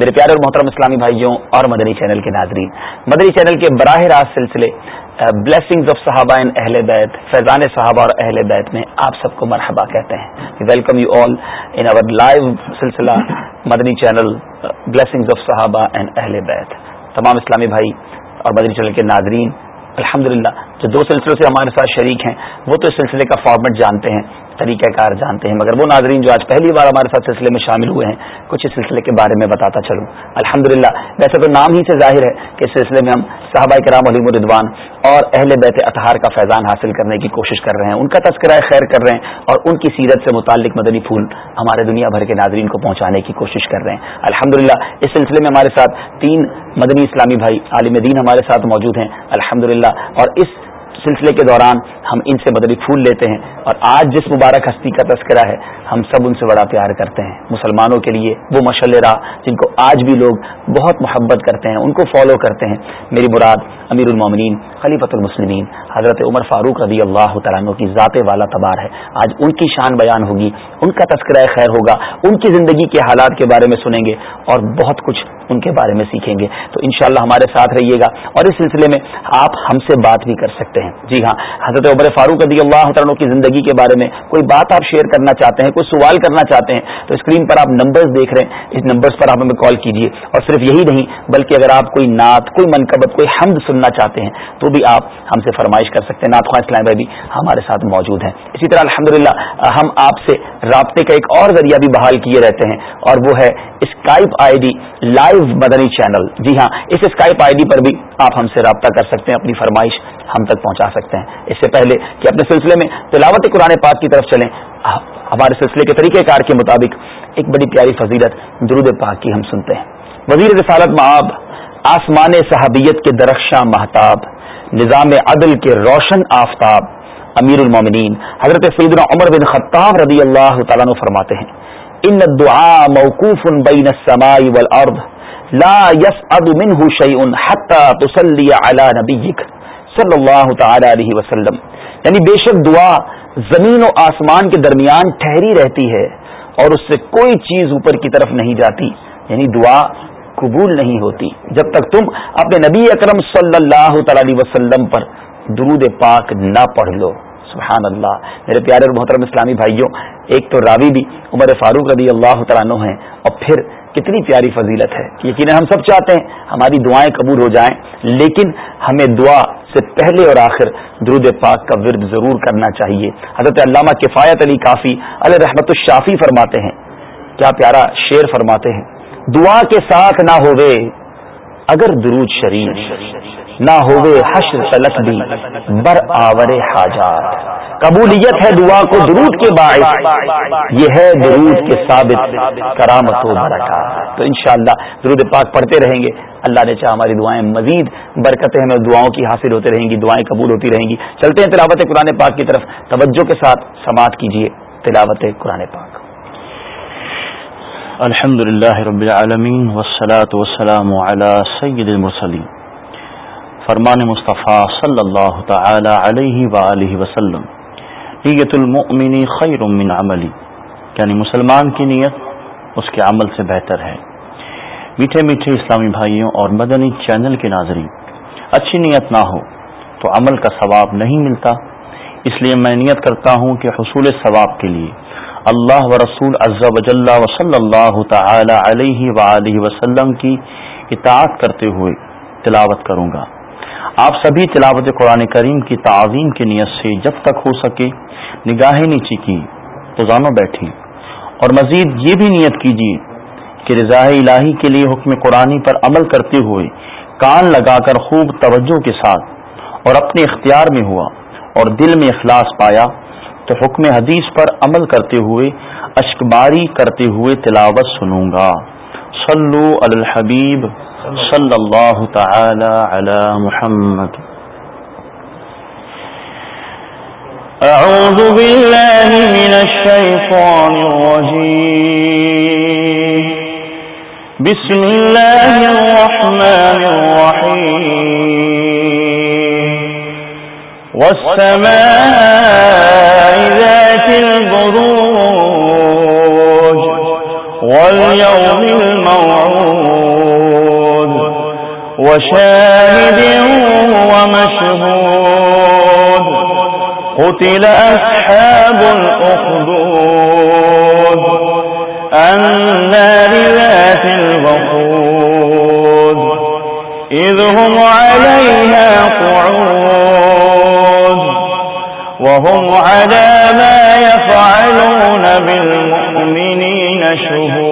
میرے پیارے اور محترم اسلامی بھائیوں اور مدنی چینل کے ناظرین مدنی چینل کے براہ راست سلسلے بلیسنگز آف ان اہل بیت فیضان صحابہ اور اہل بیت میں آپ سب کو مرحبا کہتے ہیں welcome you all in live سلسلہ مدنی چینل بلیسنگز آف صحابہ اہل بیت تمام اسلامی بھائی اور مدنی چینل کے ناظرین الحمدللہ جو دو سلسلوں سے ہمارے ساتھ شریک ہیں وہ تو اس سلسلے کا فارمیٹ جانتے ہیں طریقہ کار جانتے ہیں مگر وہ ناظرین جو آج پہلی بار ہمارے ساتھ سلسلے میں شامل ہوئے ہیں کچھ اس سلسلے کے بارے میں بتاتا چلوں الحمدللہ ویسے تو نام ہی سے ظاہر ہے کہ اس سلسلے میں ہم صحابہ کرام علیم الردوان اور اہل بیت اطہار کا فیضان حاصل کرنے کی کوشش کر رہے ہیں ان کا تذکرہ خیر کر رہے ہیں اور ان کی سیرت سے متعلق مدنی پھول ہمارے دنیا بھر کے ناظرین کو پہنچانے کی کوشش کر رہے ہیں الحمد اس سلسلے میں ہمارے ساتھ تین مدنی اسلامی بھائی عالم دین ہمارے ساتھ موجود ہیں الحمد اور اس سلسلے کے دوران ہم ان سے بدلی پھول لیتے ہیں اور آج جس مبارک ہستی کا تذکرہ ہے ہم سب ان سے بڑا پیار کرتے ہیں مسلمانوں کے لیے وہ مشل راہ جن کو آج بھی لوگ بہت محبت کرتے ہیں ان کو فالو کرتے ہیں میری مراد امیر المومنین خلیفۃ المسلمین حضرت عمر فاروق رضی اللہ تعالیٰ کی ذات والا تبار ہے آج ان کی شان بیان ہوگی ان کا تذکرہ خیر ہوگا ان کی زندگی کے حالات کے بارے میں سنیں گے اور بہت کچھ ان کے بارے میں سیکھیں گے تو انشاءاللہ ہمارے ساتھ رہیے گا اور اس سلسلے میں آپ ہم سے بات بھی کر سکتے ہیں جی ہاں حضرت عبر رضی اللہ عنہ کی زندگی کے بارے میں کوئی بات آپ شیئر کرنا چاہتے ہیں کوئی سوال کرنا چاہتے ہیں تو اسکرین پر آپ نمبرز دیکھ رہے ہیں اس نمبرز پر آپ ہمیں کال اور صرف یہی نہیں بلکہ اگر آپ کوئی کوئی کوئی نعت منقبت حمد سننا چاہتے ہیں تو بھی آپ ہم سے فرمائش کر سکتے ہیں نعت خواہ اسلام بھی ہمارے ساتھ موجود ہیں اسی طرح الحمد ہم آپ سے رابطے کا ایک اور ذریعہ بھی بحال کیے رہتے ہیں اور وہ ہے Skype I D live Madani channel جی ہاں اس اسکائپ آئی ڈی پر بھی آپ ہم سے رابطہ کر سکتے ہیں اپنی فرمائش ہم تک پہنچا سکتے ہیں اس سے پہلے کہ اپنے سلسلے میں تلاوت قرآن پاک کی طرف چلیں ہمارے سلسلے کے طریقہ کار کے مطابق ایک بڑی پیاری فضیلت درود پاک کی ہم سنتے ہیں وزیر رسالت معاب آسمان صحابیت کے درخشاں محتاب نظام عدل کے روشن آفتاب امیر المومنین حضرت سیدنا عمر بن خطاب رضی اللہ تعالیٰ عنہ فرماتے ہیں ان دعا موقوف بین السماء والارض لا يسعد منه شيء حتى تسلي على نبيك صلی اللہ تعالی علیہ وسلم یعنی بے شک دعا زمین و آسمان کے درمیان ٹھہری رہتی ہے اور اس سے کوئی چیز اوپر کی طرف نہیں نہیں جاتی یعنی دعا قبول ہوتی جب تک تم اپنے نبی اکرم صلی اللہ تعالی علیہ وسلم پر درود پاک نہ پڑھ لو سبحان اللہ میرے پیارے اور محترم اسلامی بھائیوں ایک تو راوی بھی عمر فاروق رضی اللہ تعالیٰ ہیں اور پھر کتنی پیاری فضیلت ہے یقیناً ہم سب چاہتے ہیں ہماری دعائیں قبول ہو جائیں لیکن ہمیں دعا سے پہلے اور آخر درود پاک کا ورد ضرور کرنا چاہیے حضرت علامہ کفایت علی کافی علیہ رحمت الشافی فرماتے ہیں کیا پیارا شعر فرماتے ہیں دعا کے ساتھ نہ ہوئے اگر درود شریف نہ ہوئے حشر بھی بر آور حاجات قبولیت ہے دعا کو درود کے باعث یہ ہے درود کے ثابت کرامت و برکات تو انشاءاللہ درود پاک پڑھتے رہیں گے اللہ نے چاہ ہماری دعائیں مزید برکتیں ہمیں دعاؤں کی حاصل ہوتی رہیں گی دعائیں قبول ہوتی رہیں گی چلتے ہیں تلاوت قرآن پاک کی طرف توجہ کے ساتھ سماعت کیجیے تلاوت قرآن پاک الحمد للہ رب علی وسلات المرسلین فرمان مصطفیٰ صلی اللہ تعالی علیہ و وسلم نیت المؤمن خیر من عملی یعنی مسلمان کی نیت اس کے عمل سے بہتر ہے میٹھے میٹھے اسلامی بھائیوں اور مدنی چینل کے ناظرین اچھی نیت نہ ہو تو عمل کا ثواب نہیں ملتا اس لیے میں نیت کرتا ہوں کہ حصول ثواب کے لیے اللہ و رسول و اللہ و صلی اللہ تعالی علیہ و وسلم کی اطاعت کرتے ہوئے تلاوت کروں گا آپ سبھی تلاوت قرآن کریم کی تعظیم کی نیت سے جب تک ہو سکے نگاہیں کی تو زانو بیٹھی اور مزید یہ بھی نیت کیجیے کہ رضاء الہی کے لیے حکم قرآن پر عمل کرتے ہوئے کان لگا کر خوب توجہ کے ساتھ اور اپنے اختیار میں ہوا اور دل میں اخلاص پایا تو حکم حدیث پر عمل کرتے ہوئے اشکباری کرتے ہوئے تلاوت سنوں گا صلو علی الحبیب صلی اللہ تعالی علی محمد اعوذ باللہ من الشیطان الرجیم بسم اللہ الرحمن الرحیم والسماء ذات البروج واليوم الموعود وشاهد ومشهود قتل أصحاب الأخدود النار ذات البخود إذ هم عليها قعود وهم على ما يفعلون بالمؤمنين شهود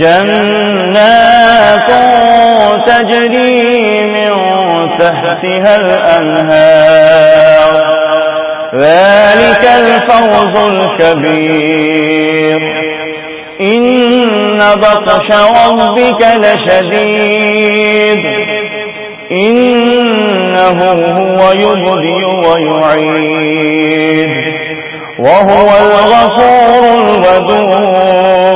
جنات تجري من تحتها الأنهار ذلك الفوز الكبير إن بطش ربك لشديد إنه هو يبدي ويعيد وهو الغفور الودود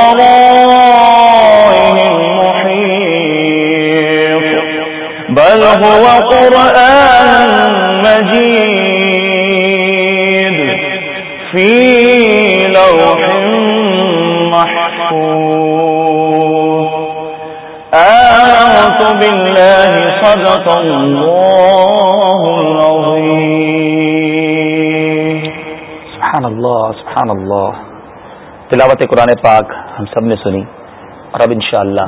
وهو قرآن مجيد في لوح محفوظ آمنت بالله صدق الله العظيم سبحان الله سبحان الله تلاوت قرآن پاک ہم سب نے سنی اور اب انشاءاللہ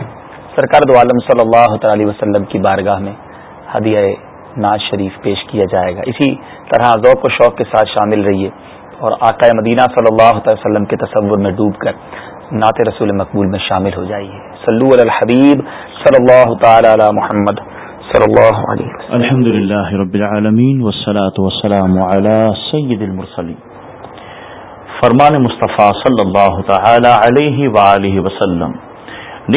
سرکار دو عالم صلی اللہ تعالی وسلم کی بارگاہ میں ہدیہ ناز شریف پیش کیا جائے گا اسی طرح ذوق و شوق کے ساتھ شامل رہیے اور آقا مدینہ صلی اللہ علیہ وسلم کے تصور میں ڈوب کر نعت رسول مقبول میں شامل ہو جائیے سلو علی الحبیب صلی اللہ تعالی علی محمد صلی اللہ علیہ وسلم الحمد للہ رب العالمین والصلاة والسلام علی سید المرسلین فرمان مصطفیٰ صلی اللہ تعالی علیہ وآلہ وسلم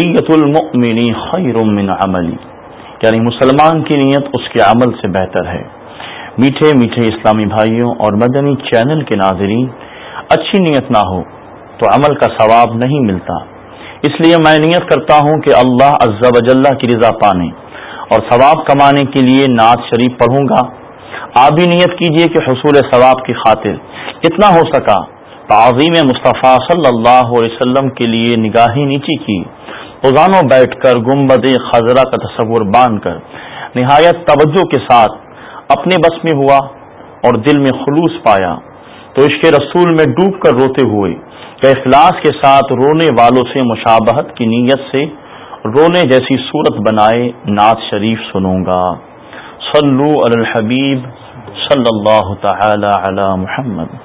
نیت المؤمنی خیر من عملی یعنی مسلمان کی نیت اس کے عمل سے بہتر ہے میٹھے میٹھے اسلامی بھائیوں اور مدنی چینل کے ناظرین اچھی نیت نہ ہو تو عمل کا ثواب نہیں ملتا اس لیے میں نیت کرتا ہوں کہ اللہ و جلہ کی رضا پانے اور ثواب کمانے کے لیے نعت شریف پڑھوں گا آپ بھی نیت کیجئے کہ حصول ثواب کی خاطر اتنا ہو سکا تعظیم مصطفیٰ صلی اللہ علیہ وسلم کے لیے نگاہی نیچی کی روزانوں بیٹھ کر گمبد خزرہ کا تصور باندھ کر نہایت توجہ کے ساتھ اپنے بس میں ہوا اور دل میں خلوص پایا تو عشق رسول میں ڈوب کر روتے ہوئے کہ اخلاص کے ساتھ رونے والوں سے مشابہت کی نیت سے رونے جیسی صورت بنائے نعت شریف سنوں گا صلو علی الحبیب صلی اللہ تعالی علی محمد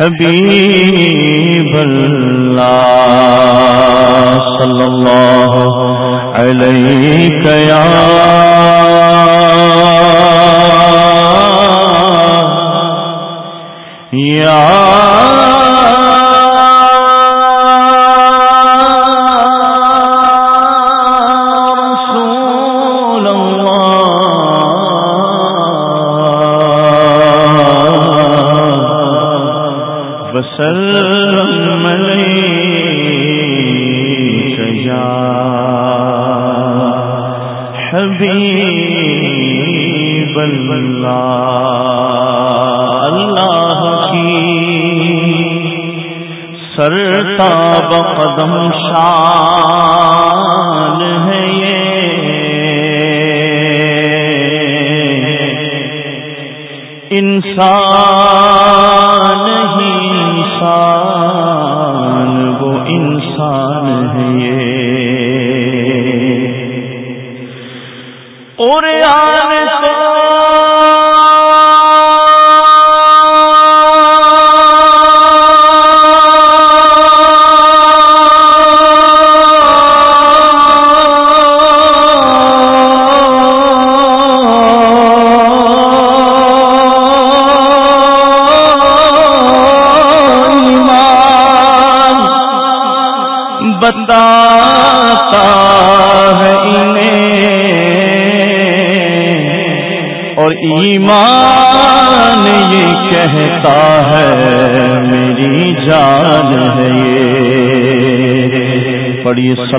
حبیب اللہ صلی سنہ ار یا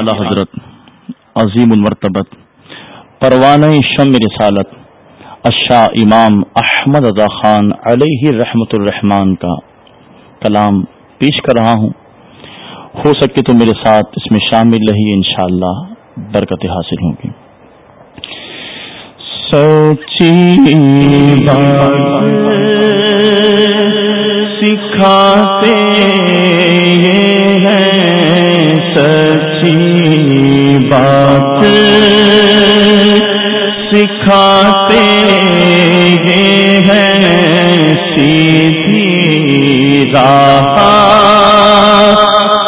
اعلی حضرت عظیم المرطبت پروان رسالت اشاہ امام احمد رضا خان علیہ رحمت الرحمان کا کلام پیش کر رہا ہوں ہو سکے تو میرے ساتھ اس میں شامل رہیے انشاءاللہ اللہ برکت حاصل ہوں گی سکھاتے ہیں بات سکھاتے ہیں سیدھی راہ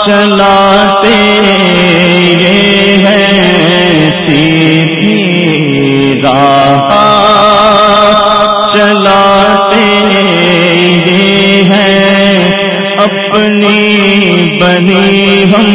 چلاتے اپنی بنی ہم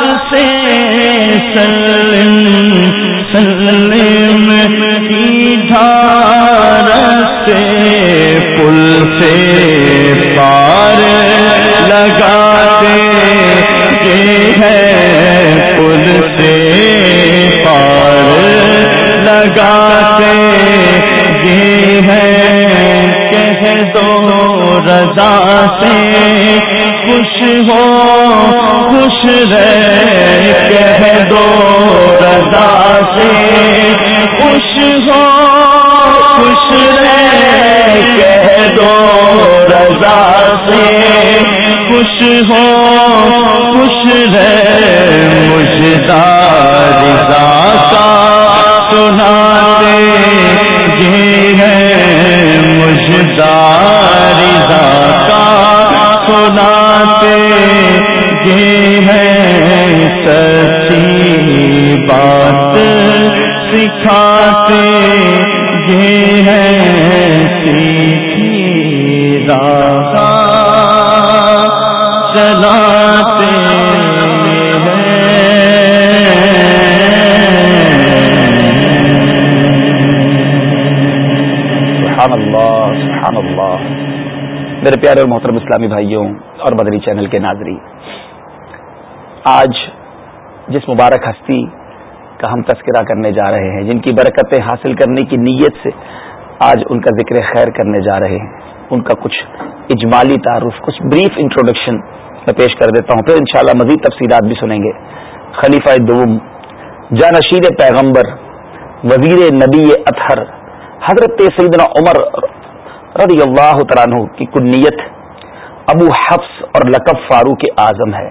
سل سے سر سکھاتے یہ سکھات میرے پیارے اور محترم اسلامی بھائیوں اور بدری چینل کے ناظرین آج جس مبارک ہستی کا ہم تذکرہ کرنے جا رہے ہیں جن کی برکتیں حاصل کرنے کی نیت سے آج ان کا ذکر خیر کرنے جا رہے ہیں ان کا کچھ اجمالی تعارف کچھ بریف انٹروڈکشن میں پیش کر دیتا ہوں پھر انشاءاللہ مزید تفصیلات بھی سنیں گے خلیفہ دوم جانشین پیغمبر وزیر نبی اطہر حضرت سیدنا عمر رضی اللہ عنہ کی کنیت ابو حفص اور لقب فاروق اعظم ہے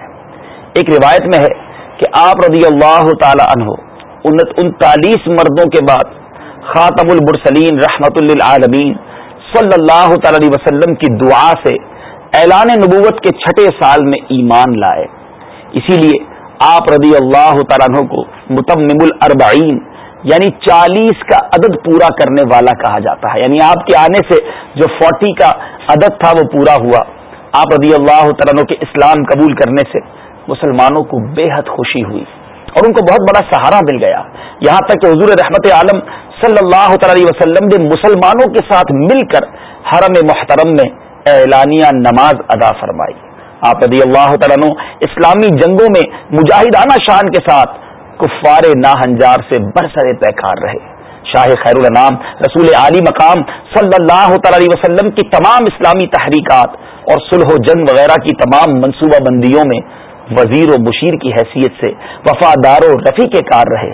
ایک روایت میں ہے کہ آپ رضی اللہ تعالی عنہ انتالیس مردوں کے بعد خاتم البرسلین رحمت للعالمین صلی اللہ تعالی علیہ وسلم کی دعا سے اعلان نبوت کے چھٹے سال میں ایمان لائے اسی لیے آپ رضی اللہ تعالیٰ عنہ کو متمم الاربعین یعنی چالیس کا عدد پورا کرنے والا کہا جاتا ہے یعنی آپ کے آنے سے جو فورٹی کا عدد تھا وہ پورا ہوا آپ رضی اللہ تعالیٰ عنہ کے اسلام قبول کرنے سے مسلمانوں کو بے حد خوشی ہوئی اور ان کو بہت بڑا سہارا مل گیا یہاں تک کہ حضور رحمت عالم صلی اللہ تعالی وسلم نے مسلمانوں کے ساتھ مل کر حرم محترم میں اعلانیہ نماز ادا فرمائی آپ رضی اللہ تعالیٰ اسلامی جنگوں میں مجاہدانہ شان کے ساتھ کفار ناہنجار سے برسر پیکار رہے شاہ خیر الانام رسول علی مقام صلی اللہ تعالی وسلم کی تمام اسلامی تحریکات اور سلح و جنگ وغیرہ کی تمام منصوبہ بندیوں میں وزیر و کی حیثیت سے وفادار و کار رہے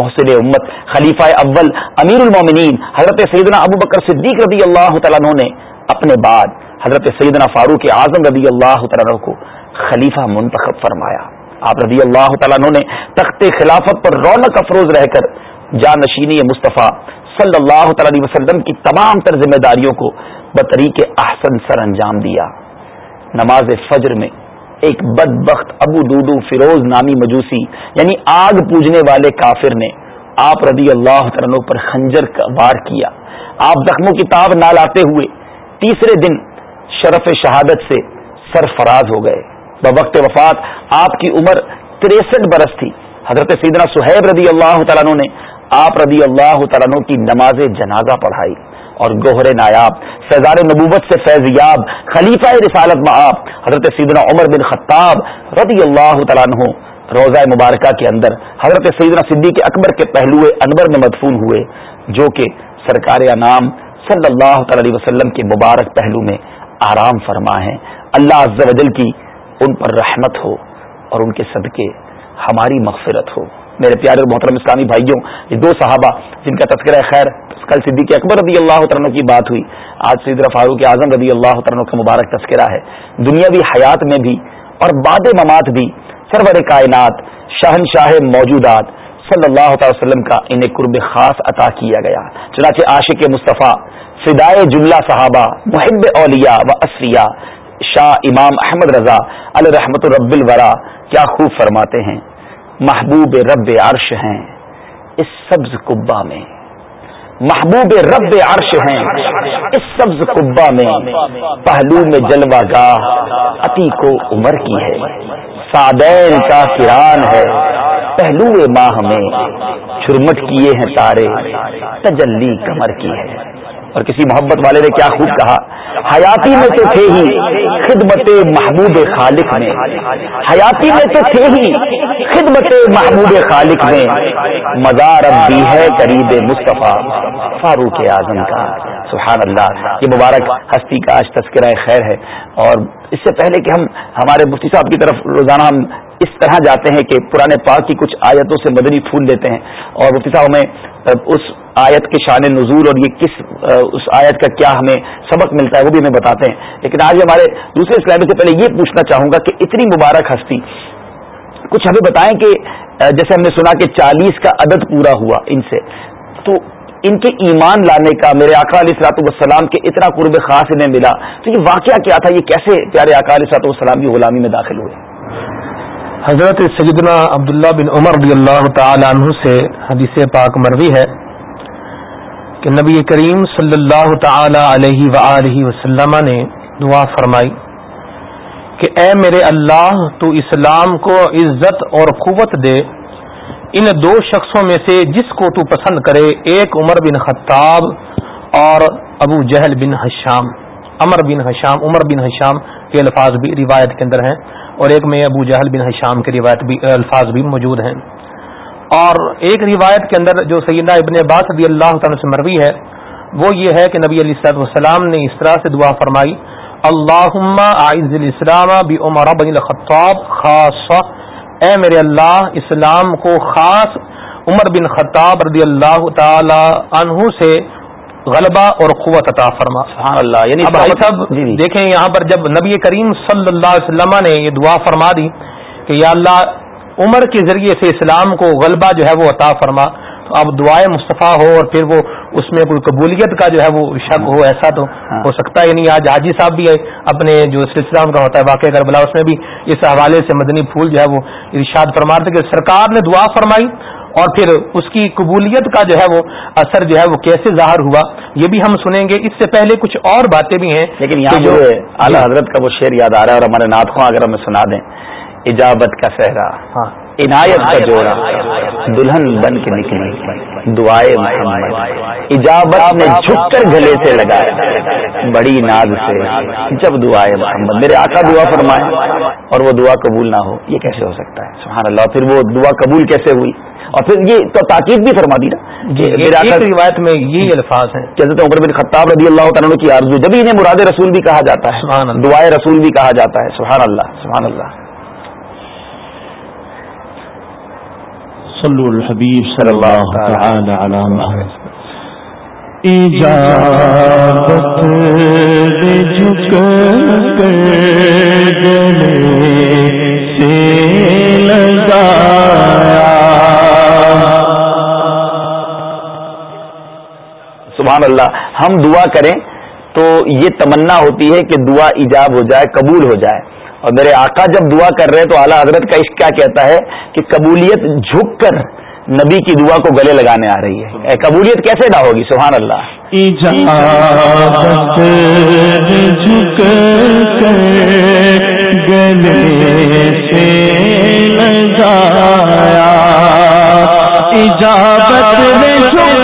محسن امت خلیفہ اول امیر المومنین حضرت سیدنا ابو بکر صدیق رضی اللہ تعالیٰ نے اپنے بعد حضرت سیدنا فاروق اعظم رضی اللہ تعالیٰ کو خلیفہ منتخب فرمایا آپ رضی اللہ تعالیٰ نے تخت خلافت پر رونق افروز رہ کر جانشینی مصطفیٰ صلی اللہ تعالیٰ وسلم کی تمام تر ذمہ داریوں کو بطریق احسن سر انجام دیا نماز فجر میں ایک بد بخت ابو دودو فیروز نامی مجوسی یعنی آگ پوجنے والے کافر نے آپ رضی اللہ تعالیٰ پر خنجر کا وار کیا آپ زخموں کی تاب نہ لاتے ہوئے تیسرے دن شرف شہادت سے سرفراز ہو گئے بوقت وفات آپ کی عمر تریسٹھ برس تھی حضرت سیدنا سہیب رضی اللہ تعالیٰ نے آپ رضی اللہ تعالیٰ کی نماز جنازہ پڑھائی اور گوہر نایاب فیضان نبوت سے فیض یاب خلیفہ رسالت حضرت سیدنا عمر بن خطاب رضی اللہ تعالیٰ عنہ روزہ مبارکہ کے اندر حضرت سیدنا صدیق اکبر کے پہلو انور میں مدفون ہوئے جو کہ سرکار نام صلی اللہ تعالی علیہ وسلم کے مبارک پہلو میں آرام فرما ہے اللہ عز و جل کی ان پر رحمت ہو اور ان کے صدقے ہماری مغفرت ہو میرے پیارے اور محترم اسلامی بھائیوں یہ دو صحابہ جن کا تذکرہ خیر کل صدیق اکبر رضی اللہ عنہ کی بات ہوئی آج سید فاروق اعظم رضی اللہ عنہ کا مبارک تذکرہ ہے دنیاوی حیات میں بھی اور باد ممات بھی سرور کائنات شہن شاہ موجودات صلی اللہ تعالی وسلم کا انہیں قرب خاص عطا کیا گیا چنانچہ عاشق مصطفیٰ فدائے جملہ صحابہ محب اولیا و اسریا شاہ امام احمد رضا الرحمۃ الرب الورا کیا خوب فرماتے ہیں محبوب رب عرش ہیں اس سبز کبا میں محبوب رب عرش ہیں اس سبز کبا میں پہلو میں جلوہ گاہ اتی کو عمر کی ہے سادین کا کران ہے پہلو ماہ میں چرمٹ کیے ہیں تارے تجلی کمر کی ہے اور کسی محبت والے نے کیا خوب کہا حیاتی میں تو تھے ہی خدمت محمود خالق نے حیاتی میں تو تھے ہی خدمت محمود خالق نے اب بھی ہے قریب مصطفیٰ فاروق اعظم کا سبحان اللہ یہ مبارک ہستی کا آج تذکرہ خیر ہے اور اس سے پہلے کہ ہم ہمارے مفتی صاحب کی طرف روزانہ ہم اس طرح جاتے ہیں کہ پرانے پاک کی کچھ آیتوں سے مدنی پھول لیتے ہیں اور مفتی صاحب ہمیں اس آیت کے شان نزول اور یہ کس اس آیت کا کیا ہمیں سبق ملتا ہے وہ بھی ہمیں بتاتے ہیں لیکن آج ہمارے دوسرے اسلامی سے پہلے یہ پوچھنا چاہوں گا کہ اتنی مبارک ہستی کچھ ہمیں بتائیں کہ جیسے ہم نے سنا کہ چالیس کا عدد پورا ہوا ان سے تو ان کے ایمان لانے کا میرے آقا علیہ سلاط والسلام کے اتنا قرب خاص انہیں ملا تو یہ واقعہ کیا تھا یہ کیسے پیارے آقا علیہ سلاط والسلام کی غلامی میں داخل ہوئے حضرت سیدنا عبداللہ بن عمر رضی اللہ تعالی عنہ سے حدیث پاک مروی ہے کہ نبی کریم صلی اللہ تعالی علیہ وسلم نے دعا فرمائی کہ اے میرے اللہ تو اسلام کو عزت اور قوت دے ان دو شخصوں میں سے جس کو تو پسند کرے ایک عمر بن خطاب اور ابو جہل بن حشام امر بن حشام عمر بن حشام کے الفاظ بھی روایت کے اندر ہیں اور ایک میں ابو جہل بن حشام کے روایت بھی الفاظ بھی موجود ہیں اور ایک روایت کے اندر جو سیدہ ابن عباس رضی اللہ تعالیٰ سے مروی ہے وہ یہ ہے کہ نبی علیہ صد السلام نے اس طرح سے دعا فرمائی اللہ عائز الاسلام بی عمر الخطاب خاصہ اے میرے اللہ اسلام کو خاص عمر بن خطاب رضی اللہ تعالی عنہ سے غلبہ اور قوت عطا فرما سبحان اللہ یعنی اب بھائی صاحب جی،, جی دیکھیں یہاں پر جب نبی کریم صلی اللہ علیہ وسلم نے یہ دعا فرما دی کہ یا اللہ عمر کے ذریعے سے اسلام کو غلبہ جو ہے وہ عطا فرما اب دعائیں مصطفیٰ ہو اور پھر وہ اس میں کوئی قبولیت کا جو ہے وہ شک ہو ایسا تو ہاں۔ ہو سکتا ہے یعنی آج حاجی صاحب بھی اپنے جو سلسلہ کا ہوتا ہے واقع کربلا اس میں بھی اس حوالے سے مدنی پھول جو ہے وہ ارشاد فرما کہ سرکار نے دعا فرمائی اور پھر اس کی قبولیت کا جو ہے وہ اثر جو ہے وہ کیسے ظاہر ہوا یہ بھی ہم سنیں گے اس سے پہلے کچھ اور باتیں بھی ہیں لیکن یہاں جو اعلیٰ جی۔ حضرت کا وہ شعر یاد آ رہا ہے اور ہمارے نعت خاں اگر ہمیں سنا دیں اجابت کا صحرا ہاں عنایت کا جوڑا دلہن بن کے نکلی دعائے محمد اجابت نے جھک کر گلے سے لگایا بڑی ناز سے جب دعائے محمد میرے آقا دعا فرمائے اور وہ دعا قبول نہ ہو یہ کیسے ہو سکتا ہے سبحان اللہ پھر وہ دعا قبول کیسے ہوئی اور پھر یہ تو تاکید بھی فرما دی نا جی، روایت میں یہی الفاظ ہیں عمر بن خطاب رضی اللہ تعالیٰ کی آرزو جب انہیں مراد رسول بھی کہا جاتا ہے دعائے رسول بھی کہا جاتا ہے سبحان اللہ سبحان اللہ صلو الحبیب صلی اللہ سلحبیب سے لگایا سبحان اللہ ہم دعا کریں تو یہ تمنا ہوتی ہے کہ دعا ایجاب ہو جائے قبول ہو جائے اور میرے آقا جب دعا کر رہے ہیں تو اعلیٰ حضرت کا عشق کیا کہتا ہے کہ قبولیت جھک کر نبی کی دعا کو گلے لگانے آ رہی ہے قبولیت کیسے نہ ہوگی سبحان اللہ ای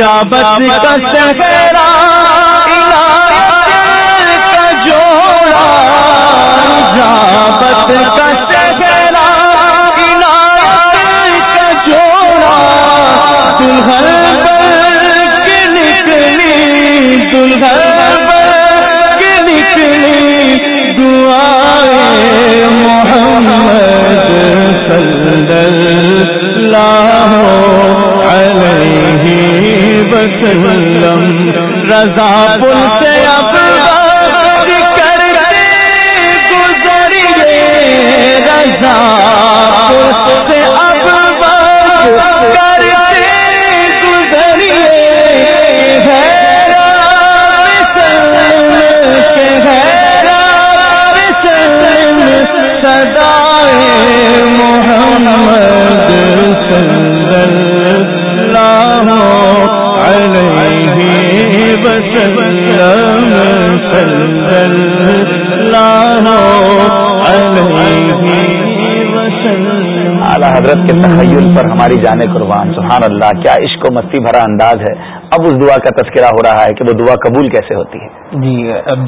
جابت کا سہر رضا پل سے اخبار کرے تر لے رضا سے افوا کر کے ہے لے کے سدائے حضرت کے تخیل پر ہماری جانے قربان سبحان اللہ کیا عشق و مستی بھرا انداز ہے اب اس دعا کا تذکرہ ہو رہا ہے کہ وہ دعا قبول کیسے ہوتی ہے جی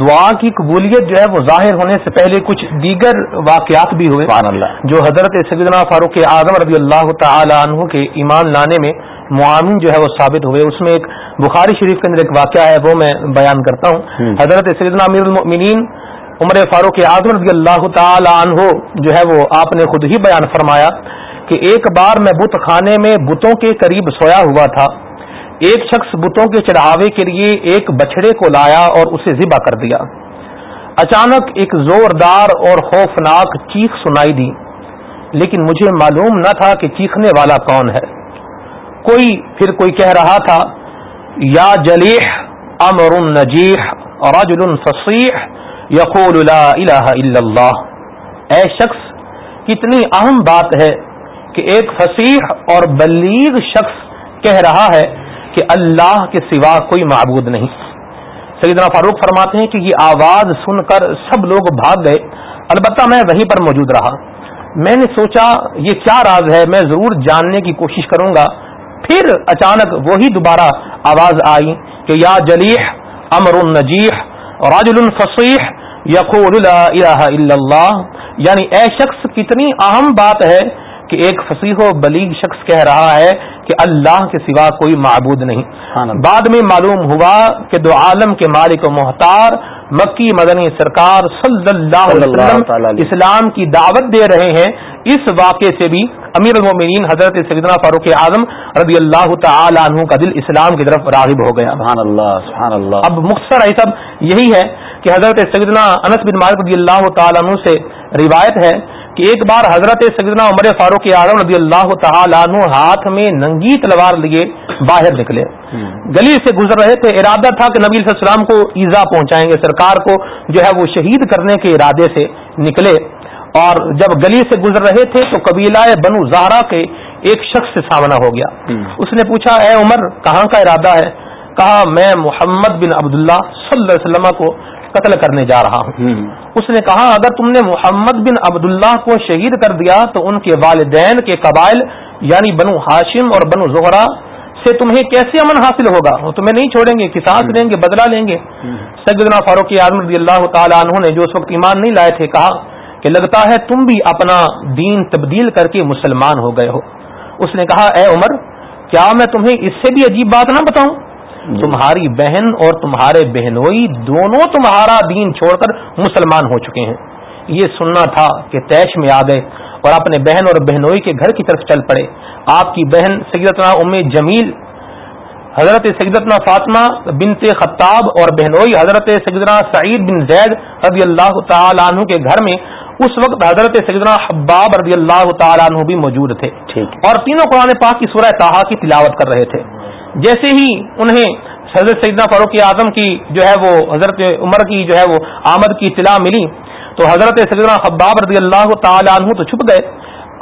دعا کی قبولیت جو ہے وہ ظاہر ہونے سے پہلے کچھ دیگر واقعات بھی ہوئے سبحان اللہ جو حضرت سیدنا فاروق اعظم رضی اللہ تعالی عنہ کے ایمان لانے میں معامن جو ہے وہ ثابت ہوئے اس میں ایک بخاری شریف کے اندر ایک واقعہ ہے وہ میں بیان کرتا ہوں حضرت سیدنا امیر المؤمنین عمر فاروق اعظم رضی اللہ تعالی عنہ جو ہے وہ آپ نے خود ہی بیان فرمایا کہ ایک بار میں بت خانے میں بتوں کے قریب سویا ہوا تھا ایک شخص بتوں کے چڑھاوے کے لیے ایک بچڑے کو لایا اور اسے ذبح کر دیا اچانک ایک زوردار اور خوفناک چیخ سنائی دی لیکن مجھے معلوم نہ تھا کہ چیخنے والا کون ہے کوئی پھر کوئی کہہ رہا تھا یا جلیح امر فصیح یقول الا اللہ اے شخص کتنی اہم بات ہے کہ ایک فصیح اور بلیغ شخص کہہ رہا ہے کہ اللہ کے سوا کوئی معبود نہیں سیدنا فاروق فرماتے ہیں کہ یہ آواز سن کر سب لوگ بھاگ گئے البتہ میں وہیں پر موجود رہا میں نے سوچا یہ کیا راز ہے میں ضرور جاننے کی کوشش کروں گا پھر اچانک وہی دوبارہ آواز آئی کہ یا جلیح امر النجیح نجیح الفصیح یخو الا اللہ یعنی اے شخص کتنی اہم بات ہے کہ ایک فصیح و بلیغ شخص کہہ رہا ہے کہ اللہ کے سوا کوئی معبود نہیں بعد میں معلوم ہوا کہ دو عالم کے مالک و محتار مکی مدنی سرکار صلی اللہ علیہ وسلم اسلام کی دعوت دے رہے ہیں اس واقعے سے بھی امیر المومنین حضرت سیدنا فاروق اعظم رضی اللہ تعالی عنہ کا دل اسلام کی طرف راغب ہو گیا سبحان سبحان اللہ اللہ اب مختصر سب یہی ہے کہ حضرت سیدنا انس بن مالک رضی اللہ تعالی عنہ سے روایت ہے کہ ایک بار حضرت سیدنا عمر فاروق اللہ تعالیٰ عنہ ہاتھ میں ننگی تلوار لیے باہر نکلے گلی سے گزر رہے تھے ارادہ تھا کہ نبی علیہ السلام کو ایزا پہنچائیں گے سرکار کو جو ہے وہ شہید کرنے کے ارادے سے نکلے اور جب گلی سے گزر رہے تھے تو قبیلہ بنو زہرا کے ایک شخص سے سامنا ہو گیا اس نے پوچھا اے عمر کہاں کا ارادہ ہے کہا میں محمد بن عبداللہ صلی اللہ علیہ وسلم کو قتل کرنے جا رہا ہوں اس نے کہا اگر تم نے محمد بن عبداللہ کو شہید کر دیا تو ان کے والدین کے قبائل یعنی بنو ہاشم اور بنو زہرا سے تمہیں کیسے امن حاصل ہوگا وہ تمہیں نہیں چھوڑیں گے کساس لیں گے بدلہ لیں گے سیدنا فاروق اعظم رضی اللہ تعالی عنہ نے جو اس وقت ایمان نہیں لائے تھے کہا کہ لگتا ہے تم بھی اپنا دین تبدیل کر کے مسلمان ہو گئے ہو اس نے کہا اے عمر کیا میں تمہیں اس سے بھی عجیب بات نہ بتاؤں تمہاری بہن اور تمہارے بہنوئی دونوں تمہارا دین چھوڑ کر مسلمان ہو چکے ہیں یہ سننا تھا کہ تیش میں آ گئے اور اپنے بہن اور بہنوئی کے گھر کی طرف چل پڑے آپ کی بہن سیدتنا ام جمیل حضرت سیدتنا فاطمہ بنت خطاب اور بہنوئی حضرت سیدنا سعید بن زید رضی اللہ تعالیٰ عنہ کے گھر میں اس وقت حضرت سیدنا حباب رضی اللہ تعالیٰ عنہ بھی موجود تھے اور تینوں قرآن پاک کی سورہ تاہا کی تلاوت کر رہے تھے جیسے ہی انہیں حضرت سیدنا فاروق اعظم کی جو ہے وہ حضرت عمر کی جو ہے وہ آمد کی اطلاع ملی تو حضرت سیدنا خباب رضی اللہ عنہ تو چھپ گئے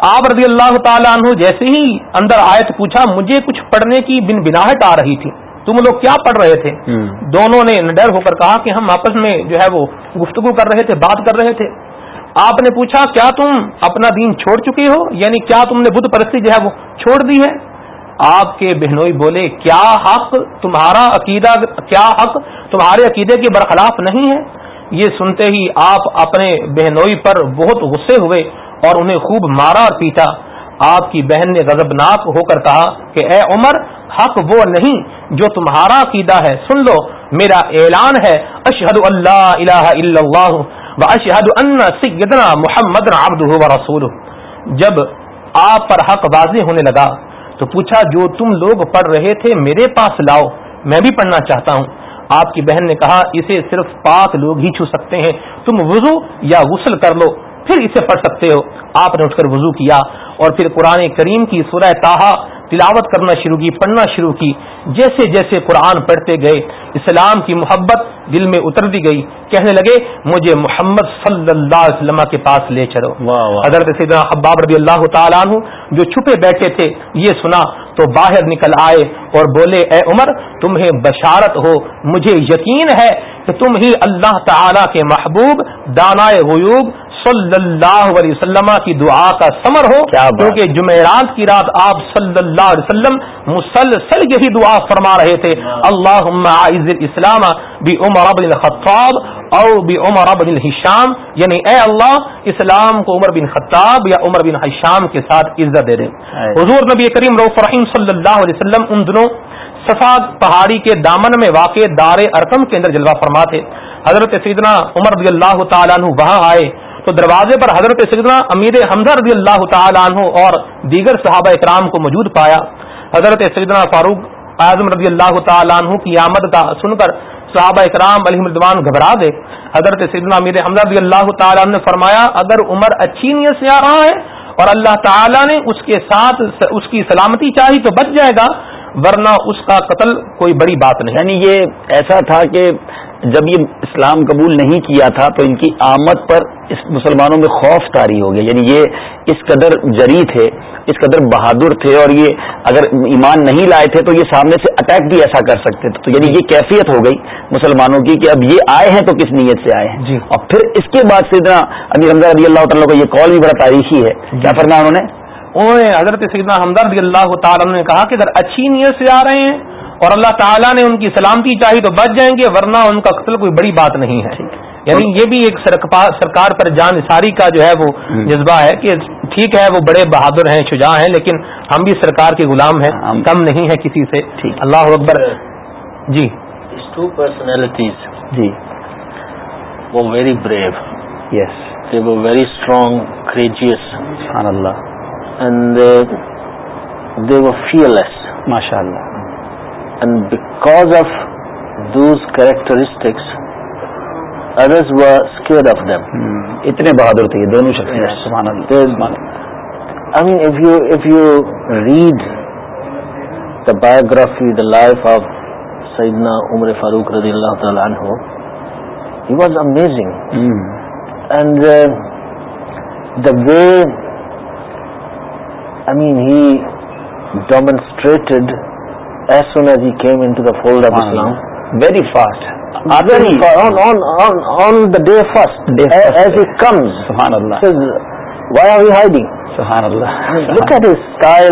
آپ رضی اللہ تعالیٰ جیسے ہی اندر آئے تو پوچھا مجھے کچھ پڑھنے کی بن بناٹ آ رہی تھی تم لوگ کیا پڑھ رہے تھے دونوں نے نڈر ہو کر کہا کہ ہم آپس میں جو ہے وہ گفتگو کر رہے تھے بات کر رہے تھے آپ نے پوچھا کیا تم اپنا دین چھوڑ چکے ہو یعنی کیا تم نے بدھ پرستی جو ہے وہ چھوڑ دی ہے آپ کے بہنوئی بولے کیا حق تمہارا عقیدہ کیا حق تمہارے عقیدے کے برخلاف نہیں ہے یہ سنتے ہی آپ اپنے بہنوئی پر بہت غصے ہوئے اور انہیں خوب مارا اور پیٹا آپ کی بہن نے ہو کر کہا کہ اے عمر حق وہ نہیں جو تمہارا عقیدہ ہے سن لو میرا اعلان ہے اشہد اللہ الہ الا اللہ و اشہد ان سیدنا محمد عبدہ و رسول جب آپ پر حق واضح ہونے لگا تو پوچھا جو تم لوگ پڑھ رہے تھے میرے پاس لاؤ میں بھی پڑھنا چاہتا ہوں آپ کی بہن نے کہا اسے صرف پاک لوگ ہی چھو سکتے ہیں تم وضو یا غسل کر لو پھر اسے پڑھ سکتے ہو آپ نے اٹھ کر وضو کیا اور پھر قرآن کریم کی سورہ تاہا تلاوت کرنا شروع کی پڑھنا شروع کی جیسے جیسے قرآن پڑھتے گئے اسلام کی محبت دل میں اتر دی گئی کہنے لگے مجھے محمد صلی اللہ علیہ وسلم کے پاس لے چلو حضرت سیدنا حباب رضی اللہ تعالیٰ عنہ جو چھپے بیٹھے تھے یہ سنا تو باہر نکل آئے اور بولے اے عمر تمہیں بشارت ہو مجھے یقین ہے کہ تم ہی اللہ تعالی کے محبوب دانائے غیوب صلی اللہ علیہ وسلم کی دعا کا ثمر ہو کیونکہ جمعرات کی رات آپ صلی اللہ علیہ وسلم مسلسل یہی دعا فرما رہے تھے اللہ عز اسلام بھی عمر اب الخطاب او بھی عمر اب الحشام یعنی اے اللہ اسلام کو عمر بن خطاب یا عمر بن حشام کے ساتھ عزت دے دیں حضور نبی کریم روف رحیم صلی اللہ علیہ وسلم ان دنوں صفا پہاڑی کے دامن میں واقع دار ارکم کے اندر جلوہ فرما تھے حضرت سیدنا عمر رضی اللہ تعالیٰ عنہ وہاں آئے تو دروازے پر حضرت سیدنا امیر حمزہ رضی اللہ تعالی عنہ اور دیگر صحابہ اکرام کو موجود پایا حضرت سیدنا فاروق اعظم رضی اللہ تعالی عنہ کی آمد کا سن کر صحابہ اکرام علی مردوان گھبرا دے حضرت سیدنا امیر حمزہ رضی اللہ تعالی عنہ نے فرمایا اگر عمر اچھی نیت سے آ رہا ہے اور اللہ تعالی نے اس کے ساتھ اس کی سلامتی چاہی تو بچ جائے گا ورنہ اس کا قتل کوئی بڑی بات نہیں یعنی یہ ایسا تھا کہ جب یہ اسلام قبول نہیں کیا تھا تو ان کی آمد پر اس مسلمانوں میں خوف طاری ہو گیا یعنی یہ اس قدر جری تھے اس قدر بہادر تھے اور یہ اگر ایمان نہیں لائے تھے تو یہ سامنے سے اٹیک بھی ایسا کر سکتے تھے تو یعنی یہ کیفیت ہو گئی مسلمانوں کی کہ اب یہ آئے ہیں تو کس نیت سے آئے ہیں جی اور پھر اس کے بعد سے اتنا امیر رمضان علی اللہ تعالیٰ کا یہ کال بھی بڑا تاریخی ہے جی کیا انہوں نے حضرت سیدنا اللہ تعالیٰ نے کہا کہ اگر اچھی نیت سے آ رہے ہیں اور اللہ تعالیٰ نے ان کی سلامتی چاہی تو بچ جائیں گے ورنہ ان کا قتل کوئی بڑی بات نہیں ہے یعنی یہ بھی ایک سرکار پر جان ساری کا جو ہے وہ جذبہ ہے کہ ٹھیک ہے وہ بڑے بہادر ہیں شجاع ہیں لیکن ہم بھی سرکار کے غلام ہیں ہاں۔ کم نہیں ہے کسی سے اللہ اکبر جی ٹو پرسنالٹیز جی وہ ویری ویری بریو یس وہ وہ اسٹرانگ کریجیس اللہ اللہ اینڈ دے فیئر لیس ماشاء and because of those characteristics others و اسکیئر آف دم اتنے بہادر تھے دونوں شخص I mean if you read the biography the life of سعدنا عمر فاروق رضی اللہ تعالیٰ he was amazing and the way I mean he demonstrated as soon as G came in food now very fast on the day first why are you واقعی یہ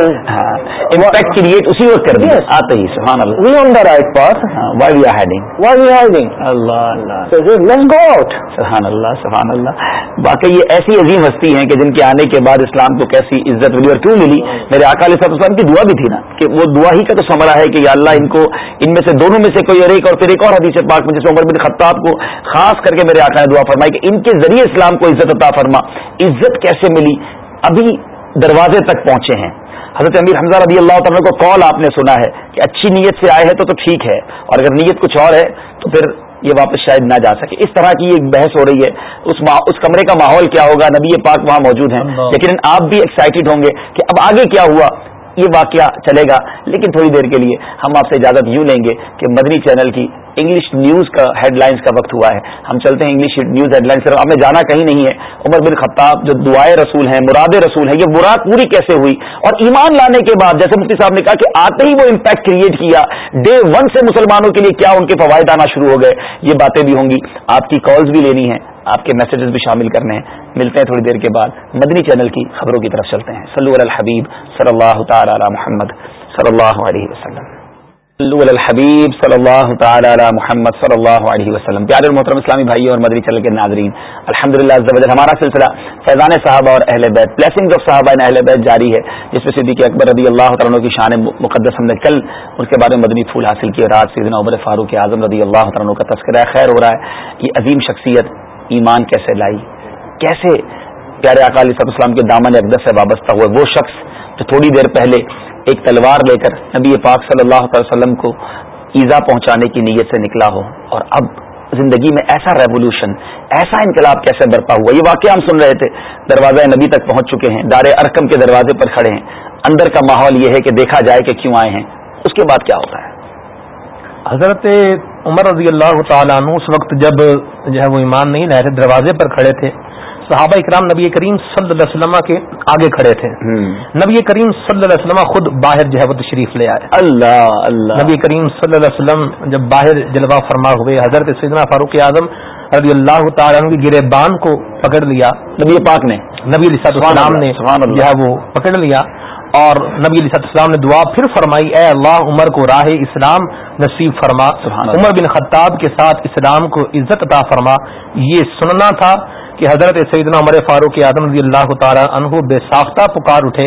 ایسی عظیم ہستی ہیں کہ جن کے آنے کے بعد اسلام کو کیسی عزت ملی اور کیوں ملی میرے اسلام کی دعا بھی تھی نا کہ وہ دعا ہی کا تو سمرا ہے کہ یا اللہ ان کو ان میں سے دونوں میں سے کوئی اور ایک اور پھر ایک اور حدیث پاک میں جس عمر بن خطاب کو خاص کر کے میرے آکا نے دعا فرمائی کہ ان کے ذریعے اسلام کو عزت عطا فرما عزت کیسے سے ملی ابھی دروازے تک پہنچے ہیں حضرت امیر حمزہ رضی اللہ تعالیٰ کو کال آپ نے سنا ہے کہ اچھی نیت سے آئے ہیں تو تو ٹھیک ہے اور اگر نیت کچھ اور ہے تو پھر یہ واپس شاید نہ جا سکے اس طرح کی ایک بحث ہو رہی ہے اس, اس کمرے کا ماحول کیا ہوگا نبی پاک وہاں موجود ہیں لیکن آپ بھی ایکسائٹیڈ ہوں گے کہ اب آگے کیا ہوا یہ واقعہ چلے گا لیکن تھوڑی دیر کے لیے ہم آپ سے اجازت یوں لیں گے کہ مدنی چینل کی انگلش نیوز کا ہیڈ لائنس کا وقت ہوا ہے ہم چلتے ہیں انگلش نیوز ہیڈ لائن ہمیں جانا کہیں نہیں ہے عمر بن خطاب جو دعائے رسول ہیں مراد رسول ہیں یہ مراد پوری کیسے ہوئی اور ایمان لانے کے بعد جیسے مفتی صاحب نے کہا کہ آتے ہی وہ امپیکٹ کریٹ کیا ڈے ون سے مسلمانوں کے لیے کیا ان کے فوائد آنا شروع ہو گئے یہ باتیں بھی ہوں گی آپ کی کالز بھی لینی ہیں آپ کے میسجز بھی شامل کرنے ہیں ملتے ہیں تھوڑی دیر کے بعد مدنی چینل کی خبروں کی طرف چلتے ہیں سلو الحبیب صلی اللہ علی محمد صلی اللہ علیہ وسلم الحبیب صلی اللہ تعالی علی محمد صلی اللہ علیہ وسلم پیارے محترم اسلامی بھائی اور مدری چل کے ناظرین الحمد للہ ہمارا سلسلہ فیضان صحابہ اور اہل بیت صحابہ اہل بیت جاری ہے جس میں صدیق اکبر رضی اللہ کی شان مقدس ہم نے کل ان کے بارے میں مدنی پھول حاصل اور آج سیدنا عمر فاروق اعظم رضی اللہ عنہ کا تذکرہ خیر ہو رہا ہے یہ عظیم شخصیت ایمان کیسے لائی کیسے پیارے علیہ السلام کے دامن اقدس سے وابستہ ہوئے وہ شخص جو تھوڑی دیر پہلے ایک تلوار لے کر نبی پاک صلی اللہ علیہ وسلم کو ایزا پہنچانے کی نیت سے نکلا ہو اور اب زندگی میں ایسا ریولیوشن ایسا انقلاب کیسے برپا ہوا یہ واقعہ ہم سن رہے تھے دروازہ نبی تک پہنچ چکے ہیں دار ارکم کے دروازے پر کھڑے ہیں اندر کا ماحول یہ ہے کہ دیکھا جائے کہ کیوں آئے ہیں اس کے بعد کیا ہوتا ہے حضرت عمر رضی اللہ تعالیٰ عنہ اس وقت جب جو ہے وہ ایمان نہیں رہے دروازے پر کھڑے تھے صحابہ اکرام نبی کریم صلی اللہ علیہ وسلم کے آگے کھڑے تھے نبی کریم صلی اللہ علیہ وسلم خود باہر جو ہے وہ تشریف لے آئے اللہ اللہ نبی کریم صلی اللہ علیہ وسلم جب باہر جلوہ فرما ہوئے حضرت سیدنا فاروق اعظم رضی اللہ تعالیٰ کی گرے بان کو پکڑ لیا نبی پاک نے نبی علیہ السلام نے جو ہے وہ پکڑ لیا اور نبی علیہ السلام نے دعا پھر فرمائی اے اللہ عمر کو راہ اسلام نصیب فرما عمر بن خطاب کے ساتھ اسلام کو عزت عطا فرما یہ سننا تھا کہ حضرت سیدنا عمر فاروق اعظم رضی اللہ تعالیٰ عنہ بے ساختہ پکار اٹھے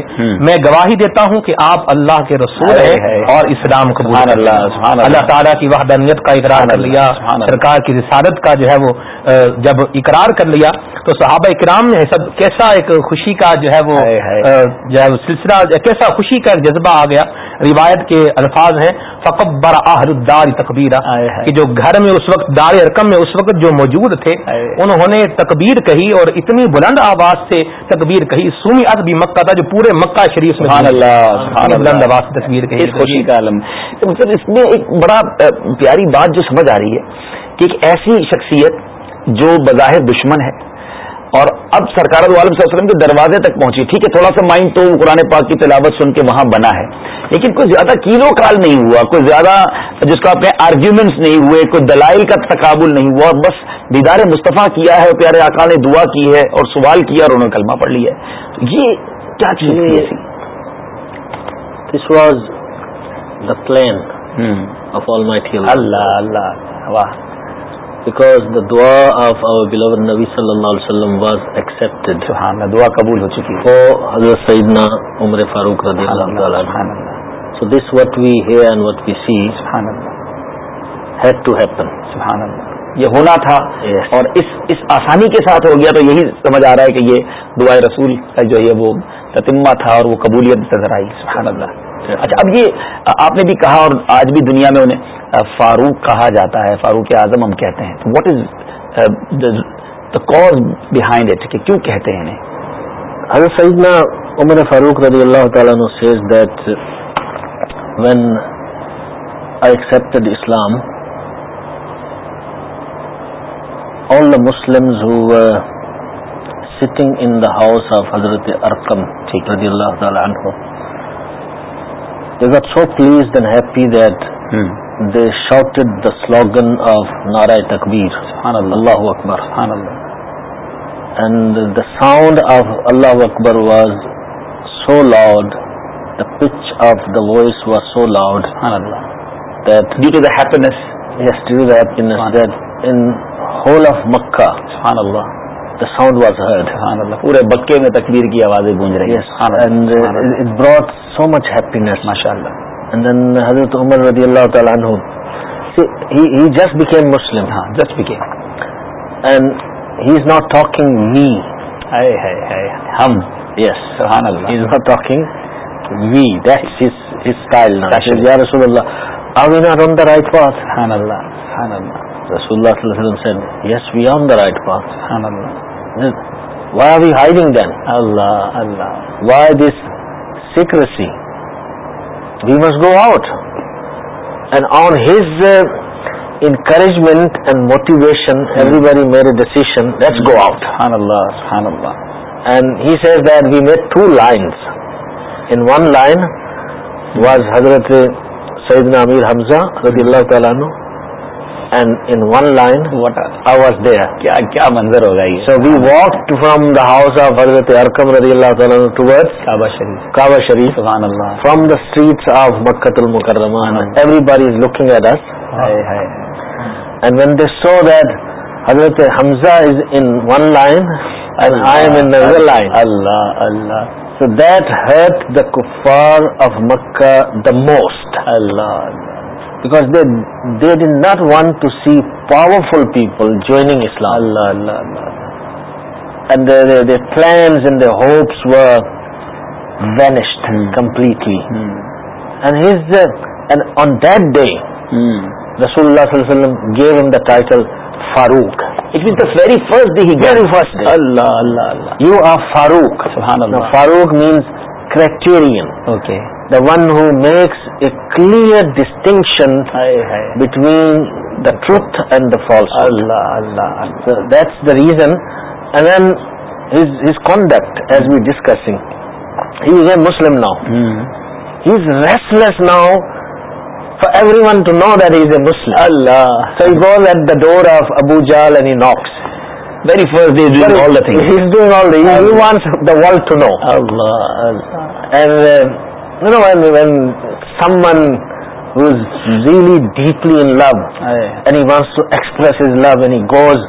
میں گواہی دیتا ہوں کہ آپ اللہ کے رسول ہیں اور اسلام قبول اللہ اللہ تعالیٰ کی وحدانیت کا اقرار کر لیا سرکار کی رسالت کا جو ہے وہ جب اقرار کر لیا تو صحابہ اکرام نے سب کیسا ایک خوشی کا جو ہے وہ جو ہے سلسلہ کیسا خوشی کا جذبہ آ گیا روایت کے الفاظ ہیں فقب برآہردار تقبیر جو گھر میں اس وقت دار ارکم میں اس وقت جو موجود تھے انہوں نے تقبیر کہی اور اتنی بلند آواز سے تکبیر کہی سونی بھی مکہ تھا جو پورے مکہ شریف سے بلند آواز کہی خوشی کا عالم مطلب اس میں ایک بڑا پیاری بات جو سمجھ آ رہی ہے کہ ایک ایسی شخصیت جو بظاہر دشمن ہے اور اب سرکار صلی اللہ علیہ وسلم کے دروازے تک پہنچی ٹھیک ہے تھوڑا سا مائنڈ تو قرآن پاک کی تلاوت سن کے وہاں بنا ہے لیکن کوئی زیادہ کیلو کال نہیں ہوا کوئی زیادہ جس کا اپنے آرگیومنٹس نہیں ہوئے کوئی دلائل کا تقابل نہیں ہوا بس دیدار مصطفیٰ کیا ہے پیارے آقا نے دعا کی ہے اور سوال کیا اور انہوں نے کلمہ پڑھ لیا ہے یہ کیا دس وازین اللہ اللہ واہ بیکاز دا دعا نبی صلی اللہ علیہ یہ ہونا تھا اور اس اس آسانی کے ساتھ ہو گیا تو یہی سمجھ آ رہا ہے کہ یہ دعائے رسول کا جو ہے وہ تتمہ تھا اور وہ قبولیت نظر آئی سبحان اللہ اچھا اب یہ آپ نے بھی کہا اور آج بھی دنیا میں انہیں فاروق کہا جاتا ہے فاروق اعظم ہم کہتے ہیں what is the cause behind it کہ کیوں کہتے ہیں حضرت سیدنا عمر فاروق رضی اللہ تعالیٰ says that when I accepted Islam all the Muslim in the house of Hazrat Arqam ٹھیک رضی اللہ تعالیٰ happy happy that they shouted the slogan of نعرہ تکبیر اللہ اکبر and the sound of Allah Akbar was so loud the pitch of the voice was so loud that that due due to the the happiness happiness yes in whole of Mecca سبحان اللہ the sound was heard پورے بکے میں تکبیر کی آوازیں گونج رہی ہیں and it brought so much happiness ماشاء اللہ حضرت عمر رضی اللہ تعالیٰ ہاں just became and his secrecy we must go out and on his encouragement and motivation everybody made a decision we made two lines in one line was Hazrat Sayyidina Amir Hamza رضی اللہ تعالیٰ now and what was day کیا منظر ہوگا یہ so we walk from the house of Hazrat Arqam رضی اللہ تعالیٰ کعبہ کعبہ شریف شریف فرام دا اسٹریٹس آف مکت المکرمہ everybody is looking at us and when they saw that حضرت حمزہ is in in one line line and I am Allah Allah so that ہیت the کفار of Mecca the most Allah because they they did not want to see powerful people joining Islam اللہ اللہ اللہ and they plan hopes work vanished completely and and on that day رسول اللہ صلی اللہ علیہ وسلم gave the title Farooq it means the very first the very first اللہ اللہ اللہ you are Farooq Farooq means criterion okay the one who makes a clear distinction between the truth and the false Allah that's the his conduct as we discussing he is a Muslim now he is restless now for every one to know this a Muslim اللہ so goes at the door of جال and knocks very Allah. To nod you know when when someone who's really deeply وانسپریس his love and goes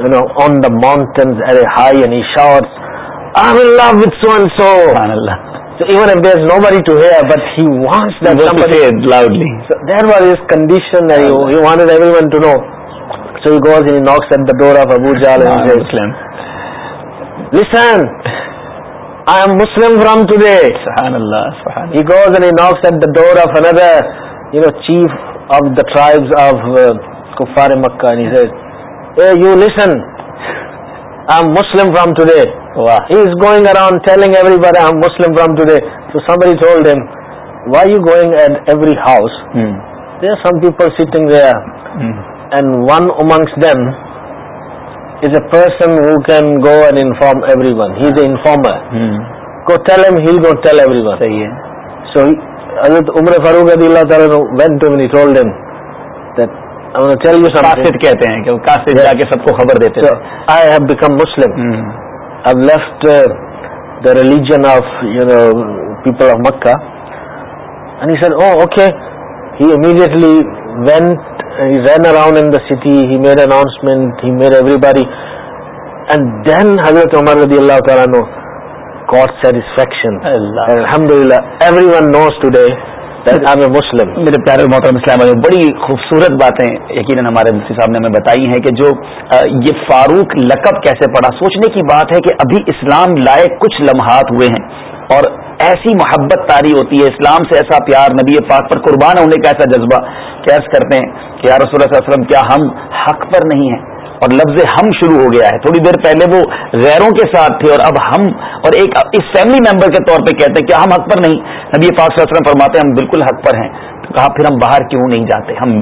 you know on داؤنٹ short love shows no بری ٹوئر بٹلیڈ everyone to know so goes knocks ویس and I am Muslim from today. Subhanallah, subhanallah. He goes and he knocks at the door of another, chief of the tribes of uh, Kuffar Makkah, and he says, "Hey, you listen, I'm Muslim from today." Wow. He is going around telling everybody, "I'm Muslim from today." So somebody told him, "Why are you going at every house? Hmm. There are some people sitting there, hmm. and one amongst them Hmm. فروغ کہتے ہیں کہا کے سب کو خبر دیتے ہیں religion of you know people of Mecca okay he ran around in the city he made announcement he made everybody and then Hazrat Umar radiallahu ta'ala no, got satisfaction Allah. and alhamdulillah everyone knows today میرے پیارے محترم اسلام علیہ بڑی خوبصورت باتیں یقیناً ہمارے مفتی صاحب نے ہمیں بتائی ہیں کہ جو یہ فاروق لقب کیسے پڑا سوچنے کی بات ہے کہ ابھی اسلام لائے کچھ لمحات ہوئے ہیں اور ایسی محبت تاری ہوتی ہے اسلام سے ایسا پیار نبی پاک پر قربان ہونے کا ایسا جذبہ کیس کرتے ہیں کہ رسول اللہ علیہ وسلم کیا ہم حق پر نہیں ہیں اور لفظ ہم شروع ہو گیا ہے تھوڑی دیر پہلے وہ غیروں کے ساتھ تھے اور اب ہم اور ایک اس فیملی ممبر کے طور پہ کہتے ہیں کیا ہم حق پر نہیں نبی علیہ وسلم فرماتے ہیں ہم بالکل حق پر ہیں تو کہا پھر ہم باہر کیوں نہیں جاتے ہم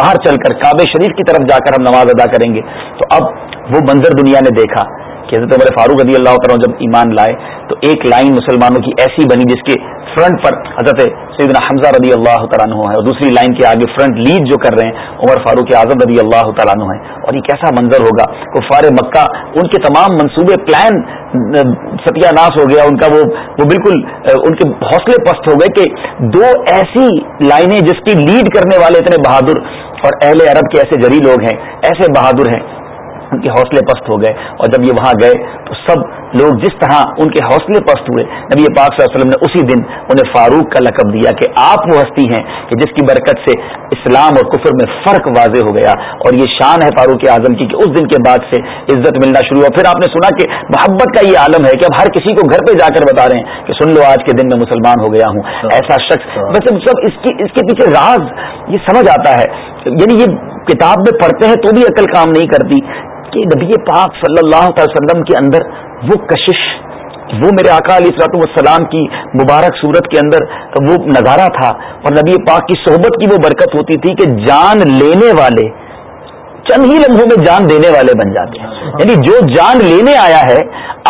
باہر چل کر کعبے شریف کی طرف جا کر ہم نماز ادا کریں گے تو اب وہ منظر دنیا نے دیکھا کہ حضرت عمر فاروق رضی اللہ تعالیٰ جب ایمان لائے تو ایک لائن مسلمانوں کی ایسی بنی جس کے فرنٹ پر حضرت سیدنا حمزہ رضی اللہ تعالیٰ عنہ ہے اور دوسری لائن کے آگے فرنٹ لیڈ جو کر رہے ہیں عمر فاروق اعظم رضی اللہ تعالیٰ عنہ ہے اور یہ کیسا منظر ہوگا کفار مکہ ان کے تمام منصوبے پلان ستیہ ناس ہو گیا ان کا وہ وہ بالکل ان کے حوصلے پست ہو گئے کہ دو ایسی لائنیں جس کی لیڈ کرنے والے اتنے بہادر اور اہل عرب کے ایسے جری لوگ ہیں ایسے بہادر ہیں ان کے حوصلے پست ہو گئے اور جب یہ وہاں گئے تو سب لوگ جس طرح ان کے حوصلے پست ہوئے نبی پاک صلی اللہ علیہ وسلم نے اسی دن انہیں فاروق کا لقب دیا کہ آپ وہ ہستی ہیں کہ جس کی برکت سے اسلام اور کفر میں فرق واضح ہو گیا اور یہ شان ہے فاروق اعظم کی کہ اس دن کے بعد سے عزت ملنا شروع ہوا پھر آپ نے سنا کہ محبت کا یہ عالم ہے کہ اب ہر کسی کو گھر پہ جا کر بتا رہے ہیں کہ سن لو آج کے دن میں مسلمان ہو گیا ہوں ایسا شخص ویسے اس اس کے پیچھے راز یہ سمجھ آتا ہے یعنی یہ کتاب میں پڑھتے ہیں تو بھی عقل کام نہیں کرتی کہ نبی پاک صلی اللہ تعالی وسلم کے اندر وہ کشش وہ میرے علیہ علی والسلام کی مبارک صورت کے اندر وہ نظارہ تھا اور نبی پاک کی صحبت کی وہ برکت ہوتی تھی کہ جان لینے والے چند ہی لمحوں میں جان دینے والے بن جاتے ہیں یعنی جو جان لینے آیا ہے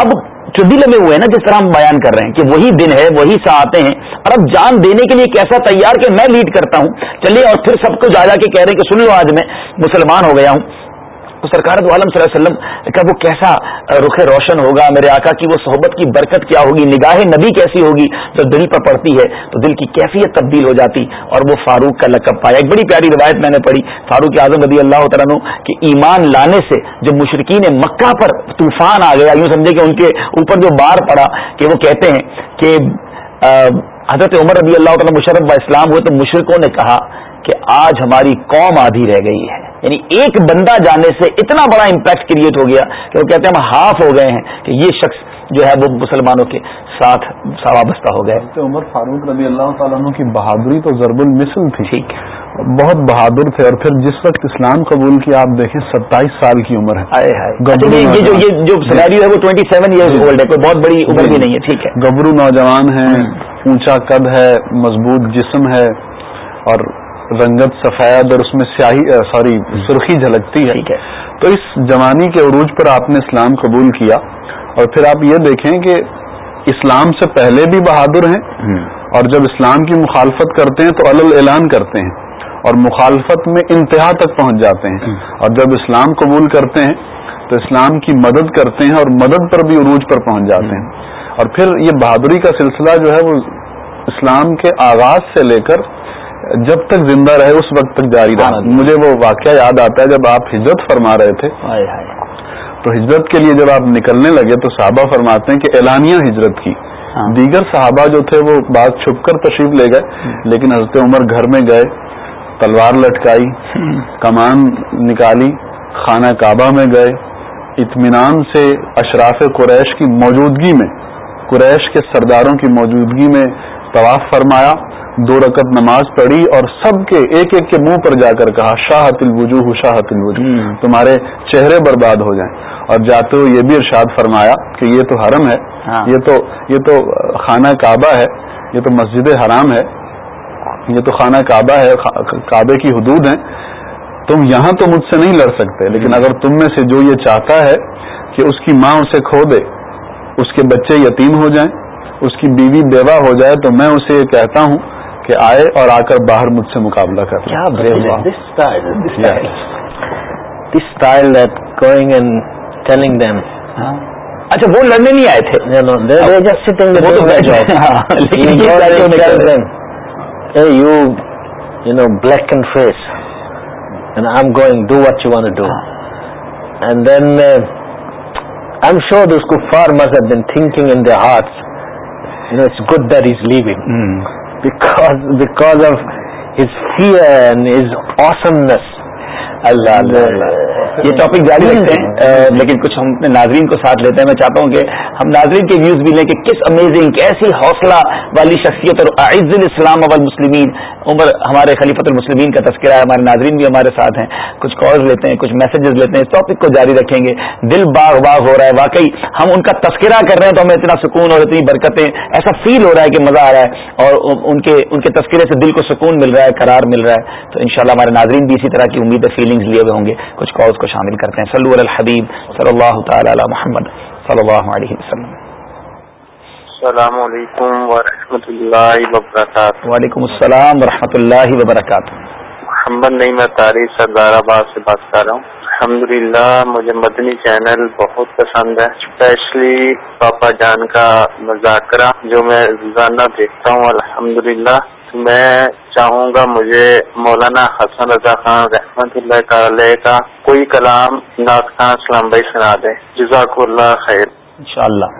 اب چند ہی لمحے ہوئے ہیں نا جس طرح ہم بیان کر رہے ہیں کہ وہی دن ہے وہی سہ آتے ہیں اور اب جان دینے کے لیے کیسا تیار کہ میں لیڈ کرتا ہوں چلیے اور پھر سب کو جا جا کے کہہ رہے ہیں کہ سن لو آج میں مسلمان ہو گیا ہوں تو سرکار دو عالم صلی اللہ علیہ وسلم کہ وہ کیسا رخ روشن ہوگا میرے آقا کی وہ صحبت کی برکت کیا ہوگی نگاہ نبی کیسی ہوگی جب دل پر پڑتی ہے تو دل کی کیفیت تبدیل ہو جاتی اور وہ فاروق کا لقب پایا ایک بڑی پیاری روایت میں نے پڑھی فاروق اعظم رضی اللہ تعالیٰ کہ ایمان لانے سے جو مشرقین مکہ پر طوفان آ گیا یوں سمجھے کہ ان کے اوپر جو بار پڑا کہ وہ کہتے ہیں کہ حضرت عمر رضی اللہ تعالیٰ مشرف با اسلام ہوئے تو مشرقوں نے کہا کہ آج ہماری قوم آدھی رہ گئی ہے یعنی ایک بندہ جانے سے اتنا بڑا امپیکٹ کریٹ ہو گیا کہ وہ کہتے ہیں ہم ہاف ہو گئے ہیں کہ یہ شخص جو ہے وہ مسلمانوں کے ساتھ وابستہ ہو تو عمر فاروق رضی اللہ تعالیٰ عنہ کی بہادری تو ضرب المثل تھی ٹھیک بہت بہادر تھے اور پھر جس وقت اسلام قبول کی آپ دیکھیں ستائیس سال کی عمر ہے اچھا، وہ ٹوینٹی سیون ایئر اولڈ ہے کوئی بہت بڑی جی۔ عمر بھی نہیں ہے ٹھیک ہے گبرو نوجوان ہے اونچا قد ہے مضبوط جسم ہے اور رنگت سفید اور اس میں سیاہی سوری سرخی جھلکتی ہے تو اس جوانی کے عروج پر آپ نے اسلام قبول کیا اور پھر آپ یہ دیکھیں کہ اسلام سے پہلے بھی بہادر ہیں اور جب اسلام کی مخالفت کرتے ہیں تو الل اعلان کرتے ہیں اور مخالفت میں انتہا تک پہنچ جاتے ہیں اور جب اسلام قبول کرتے ہیں تو اسلام کی مدد کرتے ہیں اور مدد پر بھی عروج پر پہنچ جاتے ہیں اور پھر یہ بہادری کا سلسلہ جو ہے وہ اسلام کے آغاز سے لے کر جب تک زندہ رہے اس وقت تک جاری رہا ہاں. مجھے وہ واقعہ یاد آتا ہے جب آپ ہجرت فرما رہے تھے تو ہجرت کے لیے جب آپ نکلنے لگے تو صحابہ فرماتے ہیں کہ اعلانیہ ہجرت کی ہاں. دیگر صحابہ جو تھے وہ بات چھپ کر تشریف لے گئے لیکن حضرت عمر گھر میں گئے تلوار لٹکائی کمان نکالی خانہ کعبہ میں گئے اطمینان سے اشراف قریش کی موجودگی میں قریش کے سرداروں کی موجودگی میں طواف فرمایا دو رکعت نماز پڑھی اور سب کے ایک ایک کے منہ پر جا کر کہا شاہت الوجوہ شاہ شاہت البجو تمہارے چہرے برباد ہو جائیں اور جاتے ہوئے یہ بھی ارشاد فرمایا کہ یہ تو حرم ہے ہاں۔ یہ تو یہ تو خانہ کعبہ ہے یہ تو مسجد حرام ہے یہ تو خانہ کعبہ ہے کعبے کی حدود ہیں تم یہاں تو مجھ سے نہیں لڑ سکتے لیکن اگر تم میں سے جو یہ چاہتا ہے کہ اس کی ماں اسے کھو دے اس کے بچے یتیم ہو جائیں اس کی بیوی بیوہ ہو جائے تو میں اسے یہ کہتا ہوں کہ آئے اور آ کر باہر مجھ سے مقابلہ کر ہاں۔ اچھا وہ لڑنے نہیں آئے تھے you you know black and face I going do what you want do and then I am sure this کو for مسر then thinking and the heart you know is good this living because of is fear and his آسمس اللہ یہ topic جاری رکھتے ہیں لیکن کچھ ہم اپنے ناظرین کو ساتھ لیتے ہیں میں چاہتا ہوں کہ ہم ناظرین کے ویوز بھی لیں کہ کس امیزنگ کیسی حوصلہ والی شخصیت اور عز الاسلام عبدالمسلمین عمر ہمارے خلیفت المسلمین کا تذکرہ ہے ہمارے ناظرین بھی ہمارے ساتھ ہیں کچھ کالز لیتے ہیں کچھ میسجز لیتے ہیں اس ٹاپک کو جاری رکھیں گے دل باغ باغ ہو رہا ہے واقعی ہم ان کا تذکرہ کر رہے ہیں تو ہمیں اتنا سکون اور اتنی برکتیں ایسا فیل ہو رہا ہے کہ مزہ آ رہا ہے اور ان کے ان کے تذکرے سے دل کو سکون مل رہا ہے قرار مل رہا ہے تو ان ہمارے ناظرین بھی اسی طرح کی امید ہے لیے ہوئے ہوں گے کچھ کو شامل کرتے ہیں سلو الحبیب صلی صلی اللہ اللہ تعالی علی محمد علیہ وسلم السلام علیکم و اللہ وبرکاتہ وعلیکم السلام و رحمۃ اللہ وبرکاتہ محمد نئی میں سردار آباد سے بات کر رہا ہوں الحمد مجھے مدنی چینل بہت پسند ہے اسپیشلی پاپا جان کا مذاکرہ جو میں روزانہ دیکھتا ہوں الحمد للہ میں چاہوں گا مجھے مولانا حسن رضا خان رحمت اللہ کا کوئی کلام ناز خان اسلام بھائی سنا دیں جزاک اللہ خیر انشاءاللہ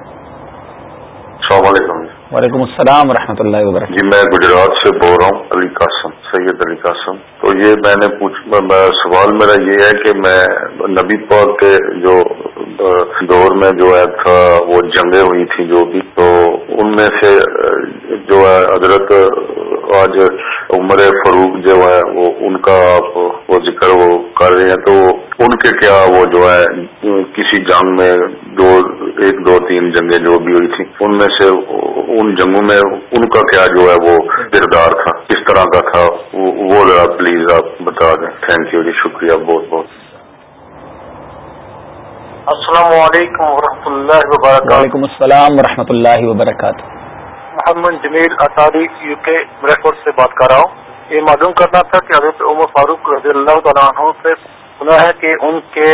السلام علیکم وعلیکم السلام و اللہ اللہ جی میں گجرات سے بول رہا ہوں علی قاسم سید علی قاسم تو یہ میں نے سوال میرا یہ ہے کہ میں نبی پاک کے جو دور میں جو ہے تھا وہ جنگیں ہوئی تھی جو بھی تو ان میں سے جو ہے حضرت آج عمر فروغ جو ہے وہ ان کا آپ وہ ذکر وہ کر رہے ہیں تو ان کے کیا وہ جو ہے کسی جنگ میں دو ایک دو تین جنگیں جو بھی ہوئی تھیں ان میں سے ان جنگوں میں ان کا کیا جو ہے وہ کردار تھا کس طرح کا تھا وہ ذرا پلیز آپ بتا دیں تھینک یو جی شکریہ بہت بہت السلام علیکم ورحمۃ اللہ وبرکاتہ وعلیکم السلام ورحمۃ اللہ وبرکاتہ محمد جمیل یو کے اتاری سے بات کر رہا ہوں یہ معلوم کرنا تھا کہ حضرت عمر فاروق رضی اللہ تعالیٰ عنہ سے سنا ہے کہ ان کے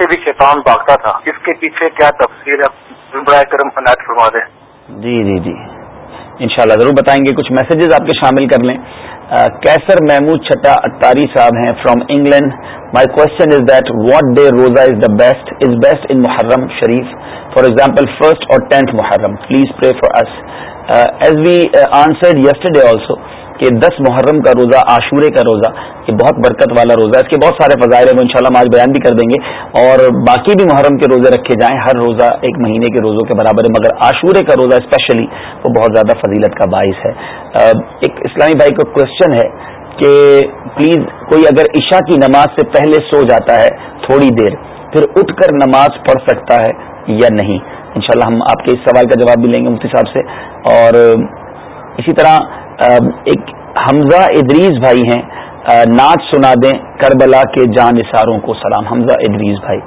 سے بھی شیطان بھاگتا تھا اس کے پیچھے کیا تفصیل ہے کرم فرما دیں جی جی جی ان شاء اللہ ضرور بتائیں گے کچھ میسجز آپ کے شامل کر لیں کیسر محمود چھٹا اٹاری صاحب ہیں from England my question is that what day Rosa is the best is best in Muharram Sharif for example first or tenth Muharram please pray for us as we answered yesterday also کہ دس محرم کا روزہ عاشورے کا روزہ یہ بہت برکت والا روزہ اس کے بہت سارے فضائل ہیں وہ انشاءاللہ شاء آج بیان بھی کر دیں گے اور باقی بھی محرم کے روزے رکھے جائیں ہر روزہ ایک مہینے کے روزوں کے برابر ہے مگر عاشورے کا روزہ اسپیشلی وہ بہت زیادہ فضیلت کا باعث ہے uh, ایک اسلامی بھائی کا کوشچن ہے کہ پلیز کوئی اگر عشاء کی نماز سے پہلے سو جاتا ہے تھوڑی دیر پھر اٹھ کر نماز پڑھ سکتا ہے یا نہیں انشاءاللہ ہم آپ کے اس سوال کا جواب بھی لیں گے مفتی صاحب سے اور اسی طرح ایک حمزہ ادریز بھائی ہیں ناچ سنا دیں کربلا کے جان اثاروں کو سلام حمزہ ادریز بھائی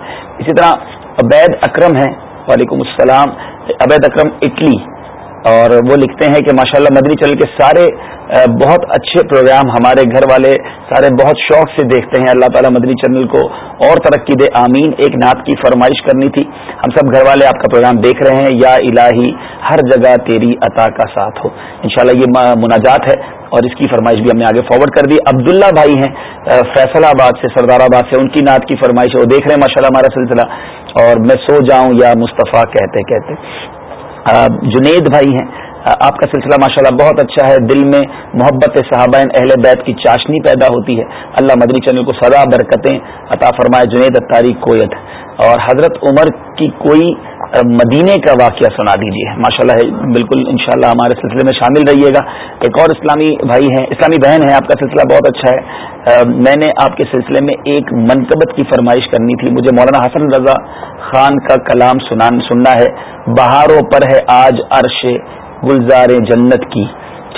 اسی طرح عبید اکرم ہیں وعلیکم السلام عبید اکرم اٹلی اور وہ لکھتے ہیں کہ ماشاءاللہ اللہ مدنی چل کے سارے بہت اچھے پروگرام ہمارے گھر والے سارے بہت شوق سے دیکھتے ہیں اللہ تعالیٰ مدنی چینل کو اور ترقی دے آمین ایک نعت کی فرمائش کرنی تھی ہم سب گھر والے آپ کا پروگرام دیکھ رہے ہیں یا الہی ہر جگہ تیری عطا کا ساتھ ہو انشاءاللہ یہ مناجات ہے اور اس کی فرمائش بھی ہم نے آگے فارورڈ کر دی عبداللہ بھائی ہیں فیصل آباد سے سردار آباد سے ان کی نعت کی فرمائش ہے وہ دیکھ رہے ہیں ماشاء ہمارا سلسلہ اور میں سو جاؤں یا مصطفیٰ کہتے کہتے جنید بھائی ہیں آپ کا سلسلہ ماشاءاللہ بہت اچھا ہے دل میں محبت صحابہ اہل بیت کی چاشنی پیدا ہوتی ہے اللہ مدنی چینل کو سدا برکتیں عطا فرمائے جنید تاریخ کویت اور حضرت عمر کی کوئی مدینے کا واقعہ سنا دیجیے ماشاء اللہ بالکل ان ہمارے سلسلے میں شامل رہیے گا ایک اور اسلامی بھائی ہیں اسلامی بہن ہے آپ کا سلسلہ بہت اچھا ہے میں نے آپ کے سلسلے میں ایک منقبت کی فرمائش کرنی تھی مجھے مولانا حسن رضا خان کا کلام سنان سننا ہے بہاروں پر ہے آج عرش گلزار جنت کی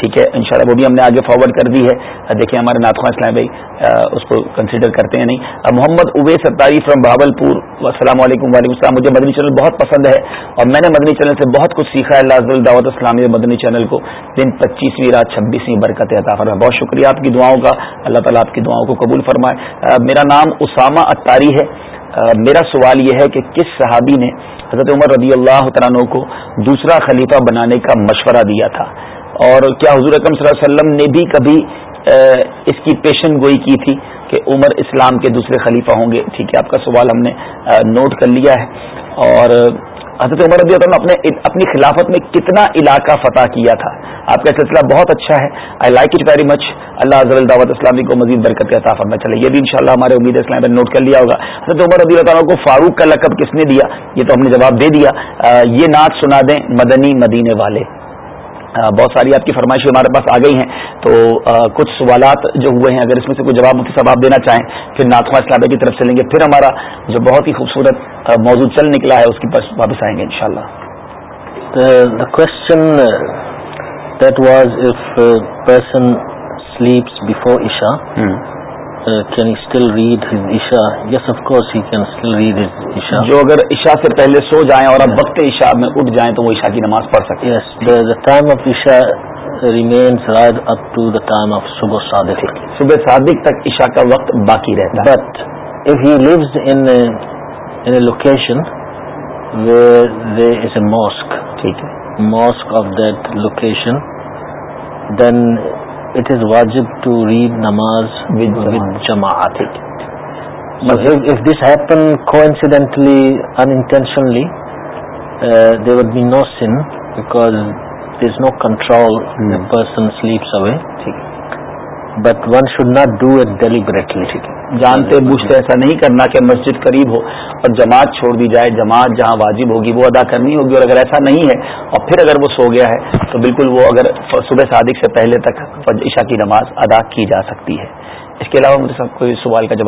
ٹھیک ہے انشاءاللہ وہ بھی ہم نے آگے فارورڈ کر دی ہے دیکھیں ہمارے ناتخوا اسلام بھائی اس کو کنسیڈر کرتے ہیں نہیں محمد اوے ستاری فرام بہاول پور السلام علیکم وعلیکم السلام مجھے مدنی چینل بہت پسند ہے اور میں نے مدنی چینل سے بہت کچھ سیکھا ہے اللہ اسلامی مدنی چینل کو دن پچیسویں رات چھبیسویں برکت عطا فرمائے بہت شکریہ آپ کی دعاؤں کا اللہ تعالیٰ آپ کی دعاؤں کو قبول فرمائے میرا نام اسامہ اتاری ہے میرا سوال یہ ہے کہ کس صحابی نے حضرت عمر رضی اللہ عنہ کو دوسرا خلیفہ بنانے کا مشورہ دیا تھا اور کیا حضور اکم صلی اللہ علیہ وسلم نے بھی کبھی اس کی پیشن گوئی کی تھی کہ عمر اسلام کے دوسرے خلیفہ ہوں گے ٹھیک ہے آپ کا سوال ہم نے نوٹ کر لیا ہے اور حضرت عمر رضی اللہ اپنی خلافت میں کتنا علاقہ فتح کیا تھا آپ کا سلسلہ بہت اچھا ہے I like it very much اللہ حضر الدعوت اسلامی کو مزید برکت کا طافلہ چلے یہ بھی انشاءاللہ ہمارے امید اسلام نے نوٹ کر لیا ہوگا حضرت عمر اللہ تعالیٰ کو فاروق کا لقب کس نے دیا یہ تو ہم نے جواب دے دیا یہ نعت سنا دیں مدنی مدینے والے بہت ساری آپ کی فرمائشیں ہمارے پاس آ گئی ہیں تو کچھ سوالات جو ہوئے ہیں اگر اس میں سے کوئی جواب صاحب آپ دینا چاہیں پھر ناتواں اسلامیہ کی طرف سے لیں گے پھر ہمارا جو بہت ہی خوبصورت موضوع چل نکلا ہے اس کی پاس واپس آئیں گے ان شاء اللہ can still read his Isha yes of course he can still read his عشا جو اگر عشا سے پہلے سو جائیں اور اب وقت عشا میں اٹھ جائیں تو وہ عشا کی نماز پڑھ سکتے yes the time of Isha remains right up to the time of صبح صادق صبح صادق تک عشا کا وقت باقی رہتا but if he lives in location they is a mosque ٹھیک ہے mosque of that location then it is واجب ٹو ریڈ نماز ود ود جما تھف دس ہیپن کو incidentally intentionally they would be no sin because there is no control person sleeps away O but one should not do it ہے جانتے بوجھتے ایسا نہیں کرنا کہ مسجد قریب ہو اور جماعت چھوڑ دی جائے جماعت جہاں واجب ہوگی وہ ادا کرنی ہوگی اور اگر ایسا نہیں ہے اور پھر اگر وہ سو گیا ہے تو بالکل وہ اگر صبح صادق سے پہلے تک عشاء کی نماز ادا کی جا سکتی ہے اس کے علاوہ مجھے سوال کا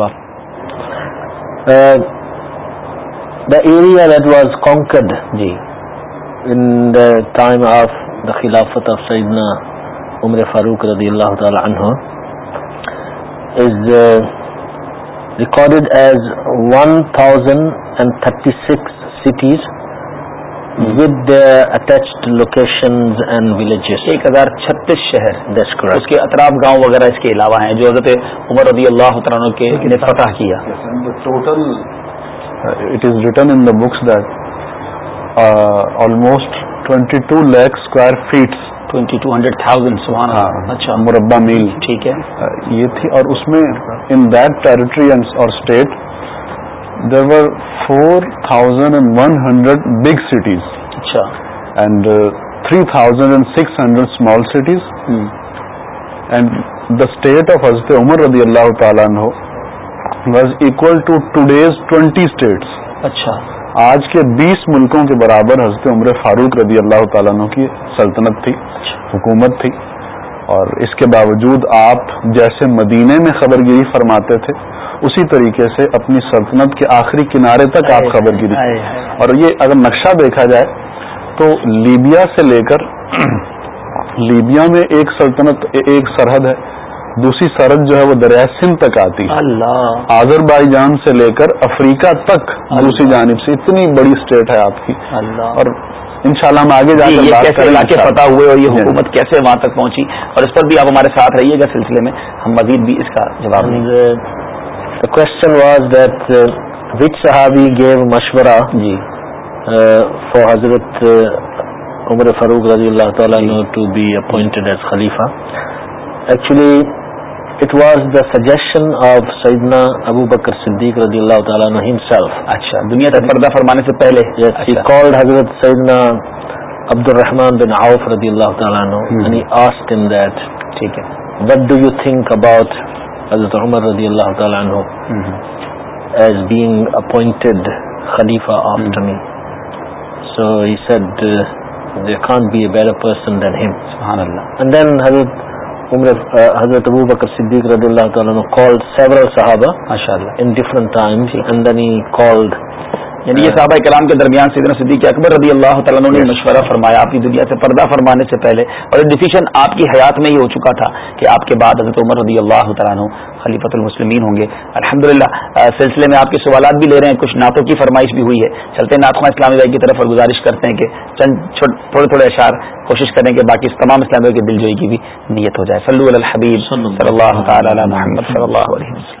جواب عمر فاروق رضی اللہ تعالیٰ record as one thousand and thirty six cities with attach location ایک ہزار چھتیس شہر اس کے اطراب گاؤں وغیرہ اس کے علاوہ ہیں جو اگر عمر رضی اللہ کے فتح کیا ہاں، اچھا مربع میل ٹھیک ہے یہ تھی اور اس میں in that territory or state there were four thousand and one hundred big cities اچھا and three thousand and six hundred small cities and the state of حضرت عمر رضی اللہ تعالیٰ was equal to today's twenty states اچھا آج کے بیس ملکوں کے برابر حضرت عمر فاروق رضی اللہ تعالیٰ عنہ کی سلطنت تھی حکومت تھی اور اس کے باوجود آپ جیسے مدینے میں خبر گیری فرماتے تھے اسی طریقے سے اپنی سلطنت کے آخری کنارے تک آپ خبر گیری اور یہ اگر نقشہ دیکھا جائے تو لیبیا سے لے کر لیبیا میں ایک سلطنت ایک سرحد ہے دوسری سرد جو ہے وہ دریا سندھ تک آتی اللہ آزر بائی جان سے لے کر افریقہ تک دوسری جانب سے اتنی بڑی اسٹیٹ ہے آپ کی اللہ اور ان شاء اللہ کیسے علاقے پتا ہوئے اور یہ جی۔ حکومت کیسے وہاں تک پہنچی اور اس پر بھی آپ ہمارے ساتھ رہیے گا سلسلے میں ہم مزید بھی اس کا کوشچن واز دیٹ وچ صحابی گیو مشورہ جی حضرت عمر فاروق رضی اللہ تعالیٰ ٹو بی اپوائنٹڈ ایز خلیفہ ایکچولی وٹ ڈوک اباؤٹ حضرت خلیفہ عمر حضرت ابو بکر صدیق رضی اللہ تعالیٰ صحاب اللہ یعنی یہ صحابہ کلام کے درمیان سیدنا صدیق اکبر رضی اللہ تعالیٰ نے مشورہ فرمایا آپ کی دنیا سے پردہ فرمانے سے پہلے اور یہ ڈیسیشن آپ کی حیات میں ہی ہو چکا تھا کہ آپ کے بعد حضرت عمر رضی اللہ تعالیٰ خلی فت المسلمین ہوں گے الحمدللہ سلسلے میں آپ کے سوالات بھی لے رہے ہیں کچھ نعتوں کی فرمائش بھی ہوئی ہے چلتے اسلامی بھائی کی طرف اور گزارش کرتے ہیں کہ چند تھوڑے تھوڑے اشعار کوشش کریں کہ باقی اس تمام اسلامیہ کے جوئی کی بھی نیت ہو جائے سلو وسلم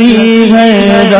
کرتی ہے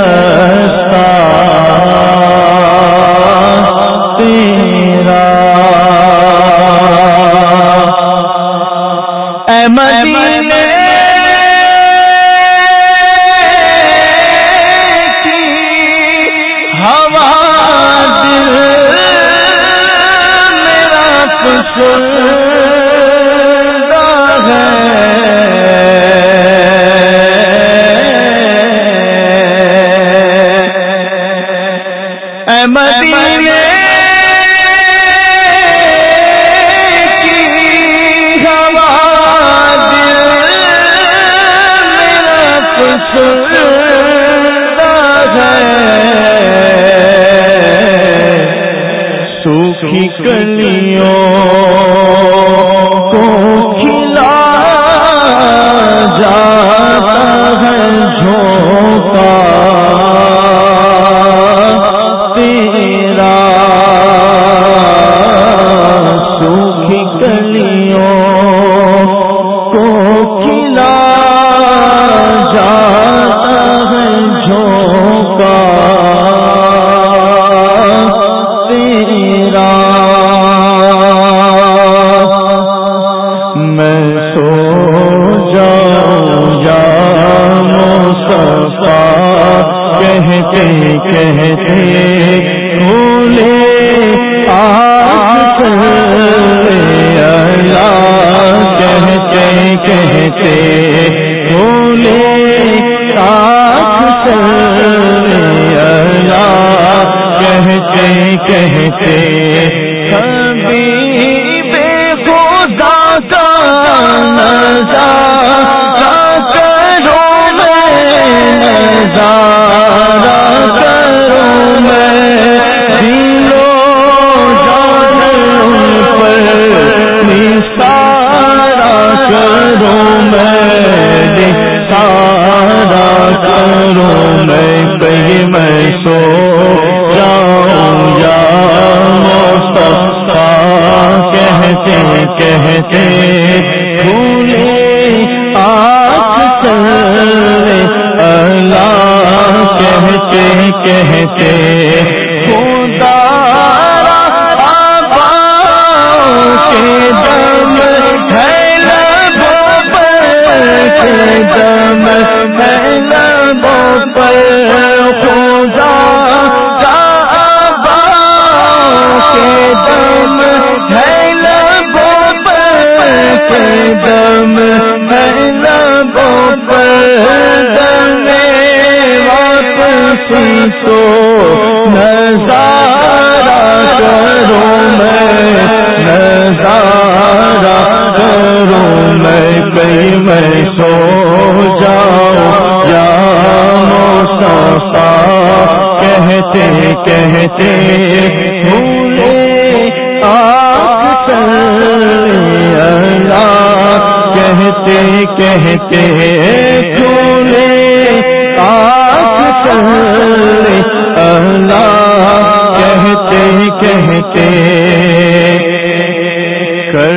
گئی میں سو جاؤ یا سا کہتے کہتے بھولے آس الہ کہتے کہتے چولی آس اللہ کہتے کہتے کر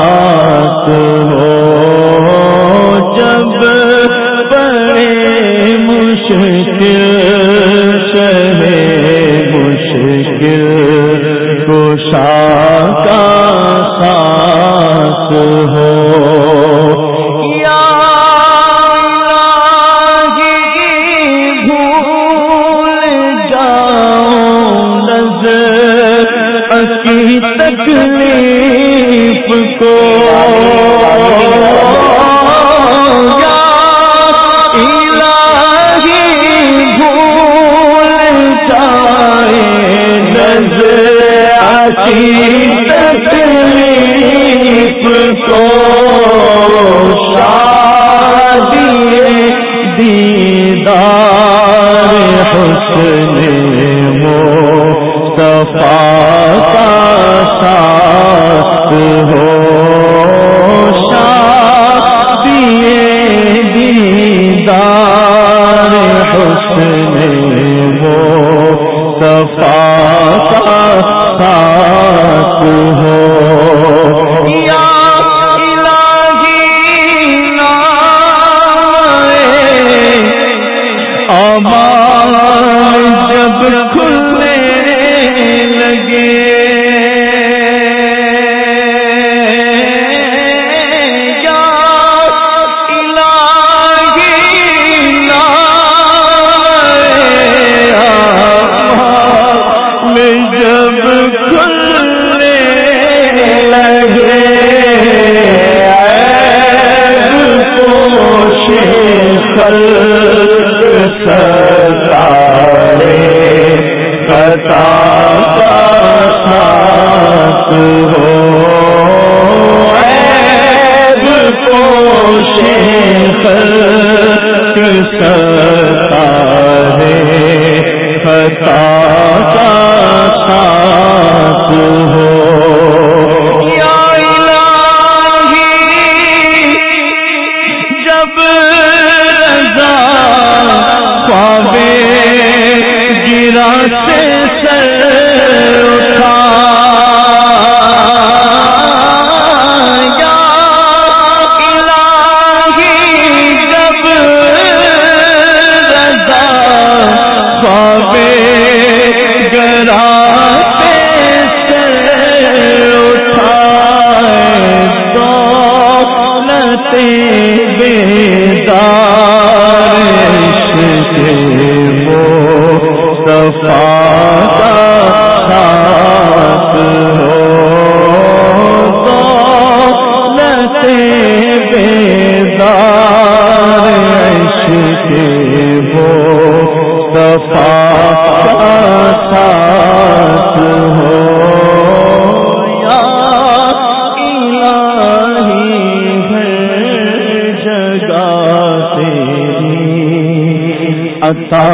مشکل مشکل کش پوساک نہیں کا ساتھ ہو یا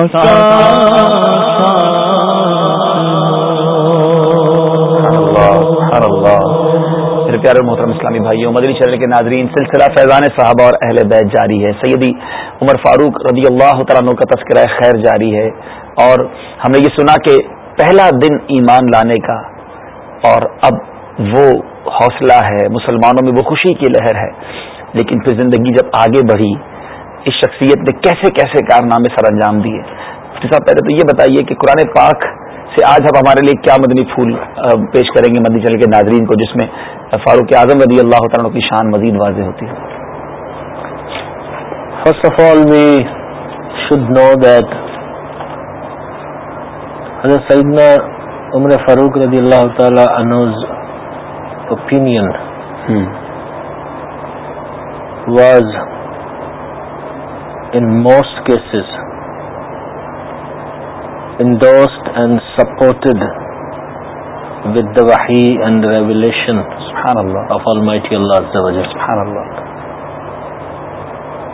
پیارے محترم اسلامی بھائیوں مدنی چینل کے ناظرین سلسلہ فیضان صحابہ اور اہل بیت جاری ہے سیدی عمر فاروق رضی اللہ تعالیٰ کا تذکرہ خیر جاری ہے اور ہم نے یہ سنا کہ پہلا دن ایمان لانے کا اور اب وہ حوصلہ ہے مسلمانوں میں وہ خوشی کی لہر ہے لیکن پھر زندگی جب آگے بڑھی اس شخصیت نے کیسے کیسے کارنامے سر انجام دیے جی پہلے تو یہ بتائیے کہ قرآن پاک سے آج آپ ہمارے لیے کیا مدنی پھول پیش کریں گے مدنی چل کے ناظرین کو جس میں فاروق اعظم رضی اللہ تعالیٰ کی شان مزید واضح ہوتی ہے first of all we should know that حضرت سیدنا عمر فاروق رضی اللہ opinion was in most cases in دورس اینڈ سپورٹڈ ود دا وحی and revelation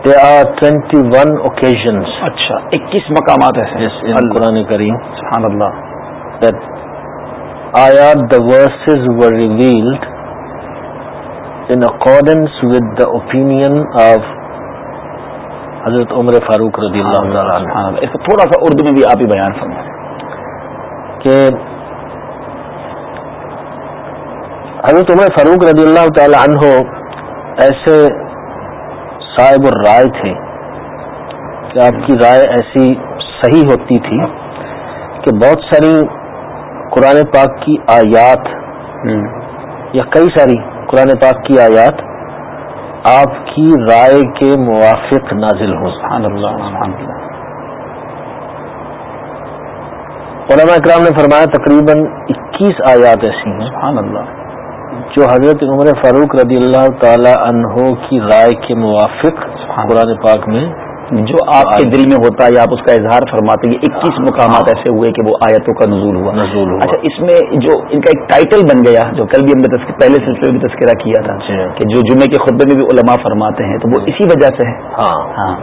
they are twenty one occasions اچھا اکیس مقامات ہیں کریار I are the verses revealed in accordance with the opinion of حضرت عمر فاروق رضی اللہ تھوڑا سا اردو میں بھی آپ ہی بیان کہ حضرت عمر فاروق رضی اللہ تعالیٰ ایسے صاحب اور رائے تھے کہ آپ کی رائے ایسی صحیح ہوتی تھی کہ بہت ساری قرآن پاک کی آیات یا کئی ساری قرآن پاک کی آیات آپ کی رائے کے موافق نازل ہو سبحان اللہ علماء اکرام نے فرمایا تقریباً اکیس آیات ایسی ہیں سبحان اللہ جو حضرت عمر فاروق رضی اللہ تعالی عنہ کی رائے کے موافق قرآن پاک میں جو آپ کے دل میں ہوتا ہے آپ اس کا اظہار فرماتے ہیں اکیس مقامات ایسے ہوئے کہ وہ آیتوں کا نزول ہوا اچھا اس میں جو ان کا ایک ٹائٹل بن گیا جو کل بھی ہم نے پہلے سلسلے میں بھی تذکرہ کیا تھا جی۔ کہ جو جمعے کے خطبے میں بھی علماء فرماتے ہیں تو وہ جی۔ اسی وجہ سے ہے ہاں ہاں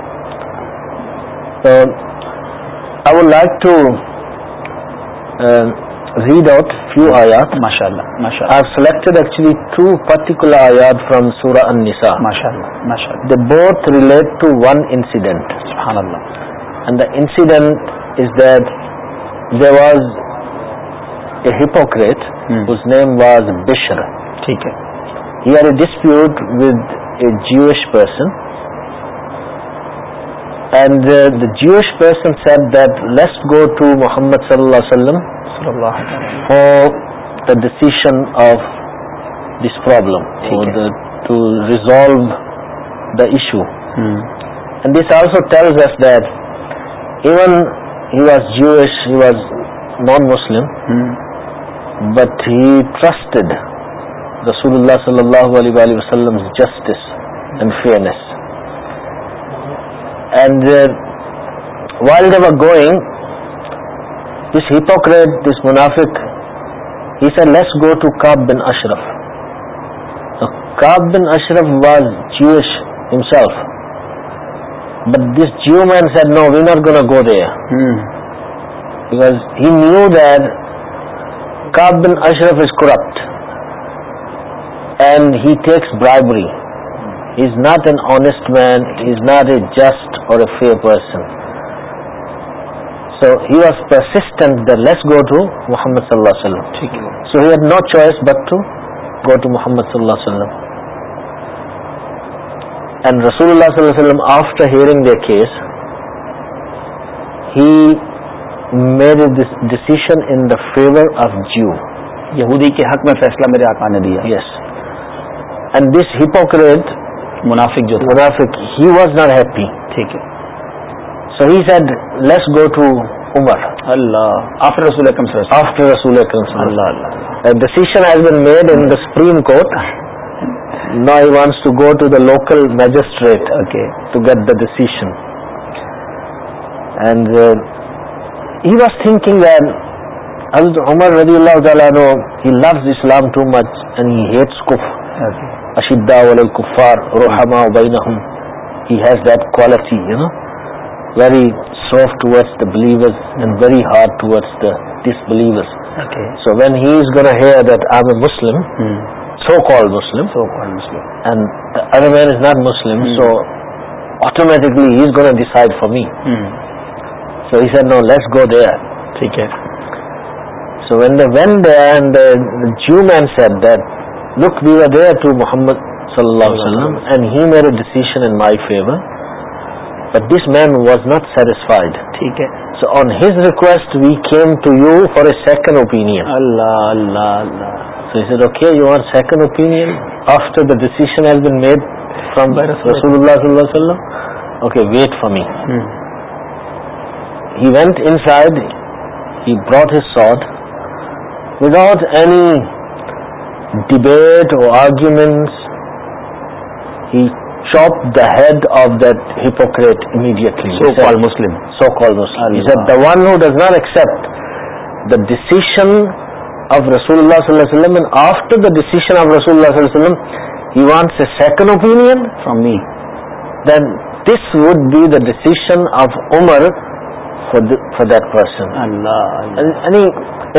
I would like to read out few آیا to particular was a hypocrite name was بشر ٹھیک ہے you are a dispute with a Jewish person and the Jewish person said that list go to محمد صلی اللہ علیہ وسلم علام the decision of this problem to resolve the issue and this also tells us that even he was Jewish he was non Muslim but he trusted رسول اللہ صلی اللہ علیہ وسلم justice and fairness and would ever going this hypocrite this منافک as a let's go to کاب بن اشرف کاب بن اشرف was Jewish ہف but this Jew man said no winner go a go they back he knew دب بن اشرف is corrupt and he takes bribery is not an honest man is not a just or a fair person so persistent the let's go to محمد صلی اللہ وسلم so had no choice but to go to محمد صلی اللہ وسلم رسول اللہ صلی اللہ علیہ وسلم after their the case he میری decision in the favour of Jew یہودی کے حق میں فیصلہ میرے aqa نے دیا یس اینڈ دس ہپوکریٹ منافق جو منافق ہی واز ناٹ ہیپی ٹھیک ہے so he said had go to عمر اللہ آفٹر آفٹر رسول رسول has been made in the supreme court no he wants to go to the local magistrate okay to get the end he was think حضرت عمر رضی اللہ تعالیٰ no he loves Islam too much and hates کف اشدا علقار رحما بین has that quality you know very soft towards the believers and very hard towards the disbelievers so when he is gone here that I am a Muslim so so call call Muslim Muslim and other man is not Muslim so automatically he is gonna decide for me so he add no let's go there ٹھیک ہے so when the when the and Jew man said that look be either to محمد صلی اللہ علیہ وسلم and he Mir a decision favour but this man was not satisfied ٹھیک ہے so on his request we came to you for a second open okay you are second opinion after decision has bed from پیرس اللہ صلی اللہ وسلم okay wait for me went and he brought his sword without E debate or argument he chop the head of that hypocrite immediately so so call call Muslim Muslim the one who does not accept the decision of رسول اللہ صلی اللہ علیہ وسلم and after the decision of رسول اللہ صلی اللہ علیہ وسلم he wants a second opinion from me then this would be the decision of Umar for that person یعنی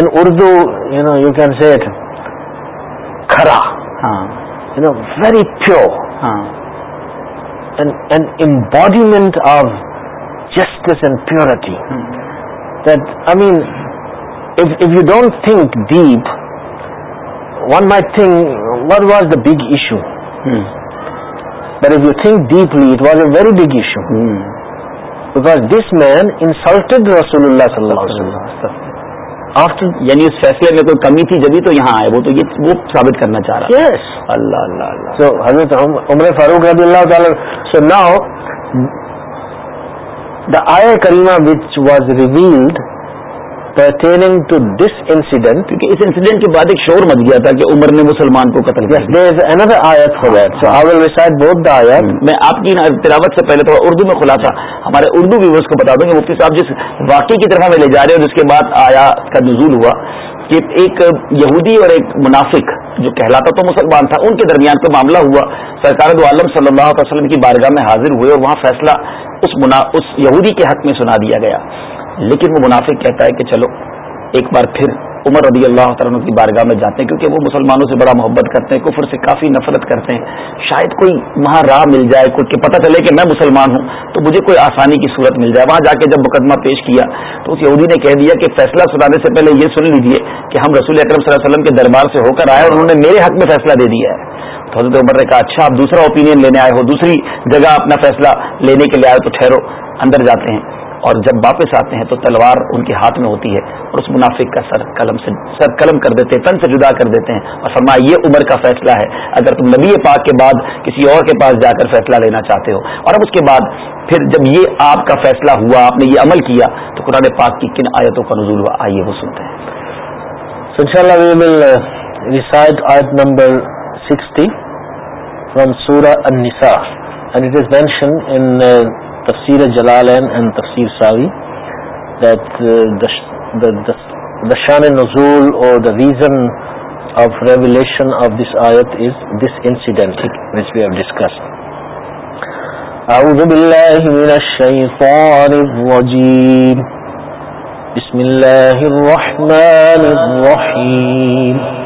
in Urdu you know you can see it کھرا very pure embodiment of justice and purity that I mean if you don't think deep one may think what was the big issue but if you think deeply it was a very big issue because this man insulted رسول اللہ صلی اللہ علیہ وسلم after یعنی اس فیصلے میں کوئی کمی تھی جبھی تو یہاں آئے وہ تو یہ وہ ثابت کرنا چاہ رہا ہے yes. اللہ اللہ اللہ so, حضرت عمر فاروق رضی اللہ تعالی سو ناؤ دا آئے کریمہ وچ واز ریویلڈ کیونکہ اس انسیڈنٹ کے بعد ایک شور مچ گیا تھا کہ عمر نے مسلمان کو قتل کیا میں آپ کی تلاوت سے پہلے تھوڑا اردو میں کھلا تھا ہمارے اردو ویوس کو بتا دوں کہ مفتی صاحب جس واقعے کی طرف ہمیں لے جا رہے ہیں جس کے بعد آیا کا نزول ہوا کہ ایک یہودی اور ایک منافق جو کہلاتا تو مسلمان تھا ان کے درمیان تو معاملہ ہوا سرکار دو عالم صلی اللہ علیہ وسلم کی بارگاہ میں حاضر ہوئے اور وہاں فیصلہ اس, اس منا... یہودی کے حق میں سنا دیا گیا لیکن وہ منافق کہتا ہے کہ چلو ایک بار پھر عمر رضی اللہ تعالیٰ کی بارگاہ میں جاتے ہیں کیونکہ وہ مسلمانوں سے بڑا محبت کرتے ہیں کفر سے کافی نفرت کرتے ہیں شاید کوئی وہاں راہ مل جائے کہ پتہ چلے کہ میں مسلمان ہوں تو مجھے کوئی آسانی کی صورت مل جائے وہاں جا کے جب مقدمہ پیش کیا تو اس یہودی نے کہہ دیا کہ فیصلہ سنانے سے پہلے یہ سن لیجیے کہ ہم رسول اکرم صلی اللہ علیہ وسلم کے دربار سے ہو کر آئے اور انہوں نے میرے حق میں فیصلہ دے دیا ہے تو حضرت عمر نے کہا اچھا آپ دوسرا اوپینین لینے آئے ہو دوسری جگہ اپنا فیصلہ لینے کے لیے آئے تو ٹھہرو اندر جاتے ہیں اور جب واپس آتے ہیں تو تلوار ان کے ہاتھ میں ہوتی ہے اور اس منافق کا سر قلم سے سر قلم کر دیتے ہیں تن سے جدا کر دیتے ہیں اور فرمایا یہ عمر کا فیصلہ ہے اگر تم نبی پاک کے بعد کسی اور کے پاس جا کر فیصلہ لینا چاہتے ہو اور اب اس کے بعد پھر جب یہ آپ کا فیصلہ ہوا آپ نے یہ عمل کیا تو قرآن پاک کی کن آیتوں کا نزول ہوا آئیے وہ سنتے ہیں تفسیر جلال دشان نزول اور the reason of revelation of this آیت is this incident which we've discuss الرحمن و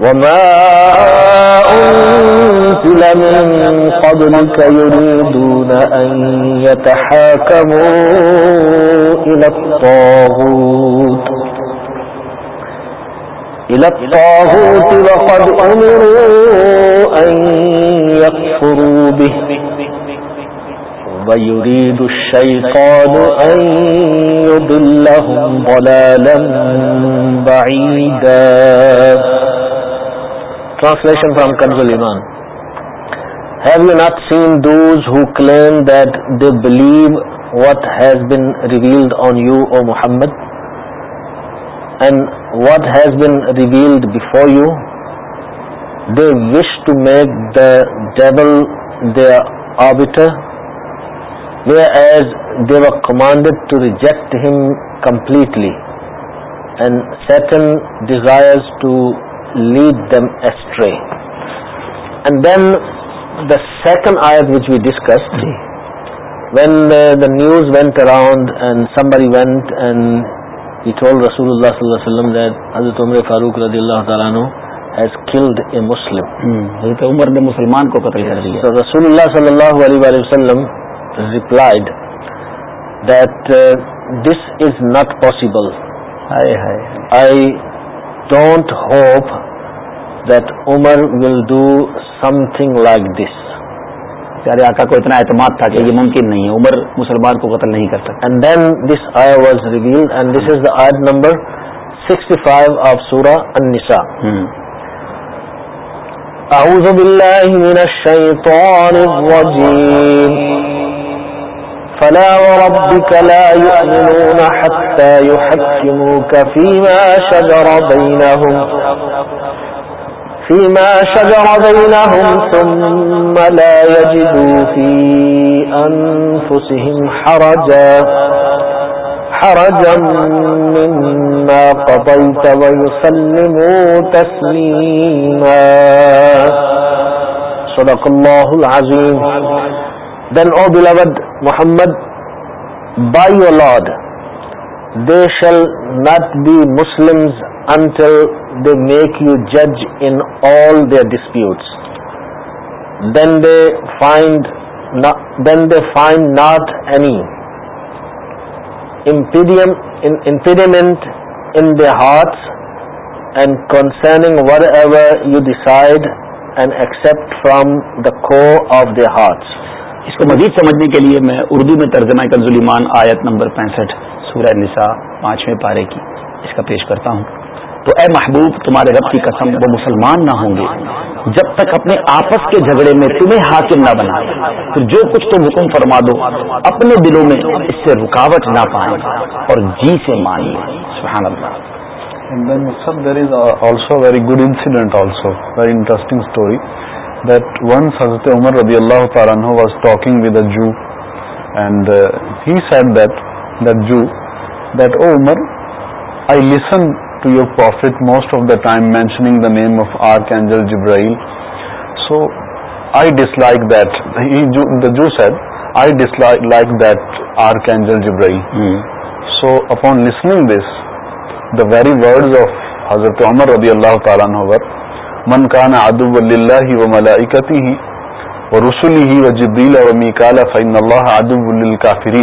وما أنزل من قبلك يريدون أن يتحاكموا إلى الطاغوت إلى الطاغوت وقد أمروا أن يكفروا به ويريد الشيطان أن يضلهم ضلالا بعيدا Translation from Kanzul Iman. Have you not seen those who claim that they believe what has been revealed on you, O Muhammad, and what has been revealed before you? They wish to make the devil their arbiter, whereas they were commanded to reject him completely, and Satan desires to lead astray and then the second آئت we discuss when the news went around Farooq رضی اللہ تعالیٰ عنہ اے مسلم عمر نے مسلمان کو قتل کر دیا رسول اللہ صلی اللہ علیہ وسلم replied that this is not possible don't hope that Umar will do something like this پیارے آقا کو اتنا اعتماد تھا کہ یہ ممکن نہیں ہے عمر مسلمان کو قتل نہیں کر سکتا and then this I was reveal and this is the آئر number sixty five of سورا الرجیم فلا وربك لا يؤمنون حتى يحكموك فيما شجر بينهم فيما شجر بينهم ثم لا يجدوا في أنفسهم حرجا حرجا مما قضيت ويسلموا تسليما صدق الله العظيم دلعوا بلبد Muhammad, by your Lord, they shall not be Muslims until they make you judge in all their disputes. Then they find not any impediment in their hearts, and concerning whatever you decide and accept from the core of their hearts. اس کو مزید سمجھنے کے لیے میں اردو میں ترجمہ کنز زلیمان آیت number پینسٹھ سورہ نساء پانچویں پارے کی اس کا پیش کرتا ہوں تو اے محبوب تمہارے رب کی قسم وہ مسلمان نہ ہوں گے جب تک اپنے آپس کے جھگڑے میں تمہیں حاکم نہ بنا پھر جو کچھ تم حکم فرما دو اپنے دلوں میں اس سے رکاوٹ نہ پائیں اور جی سے مان لیں سبحان اللہ good incident that once ہزرت Umar ردی اللہ تعالیٰ to your prophet most of the time mentioning archangel Jibreel so I dislike that like that or Jibreel so upon listening this the verses آفرت Umar ردی اللہ تعالیٰ من کان فین اللہ عدو رضی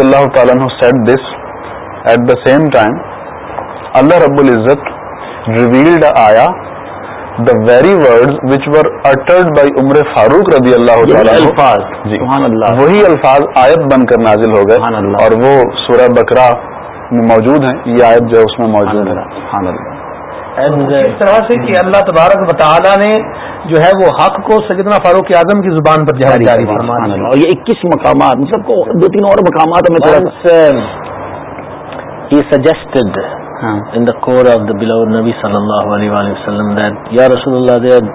اللہ تعالیٰ رب العزت the very word which were uttered by Umar Farooq رضی اللہ تعالیٰ الفاظ جی اللہ وہی الفاظ آیت بن کر نازل ہو گئے اور وہ سورہ بکرا میں موجود ہیں یہ آیت جو اس میں موجود ہے اس طرح سے کہ اللہ تبارک و تعالیٰ نے جو ہے وہ حق کو سجدنا فاروق اعظم کی زبان پر جاری جاری جاری اور یہ اکیس مقامات مطلب دو تین اور مقامات ہمیں سجیسٹڈ بلاوربی صلی اللہ علیہ اللہ دل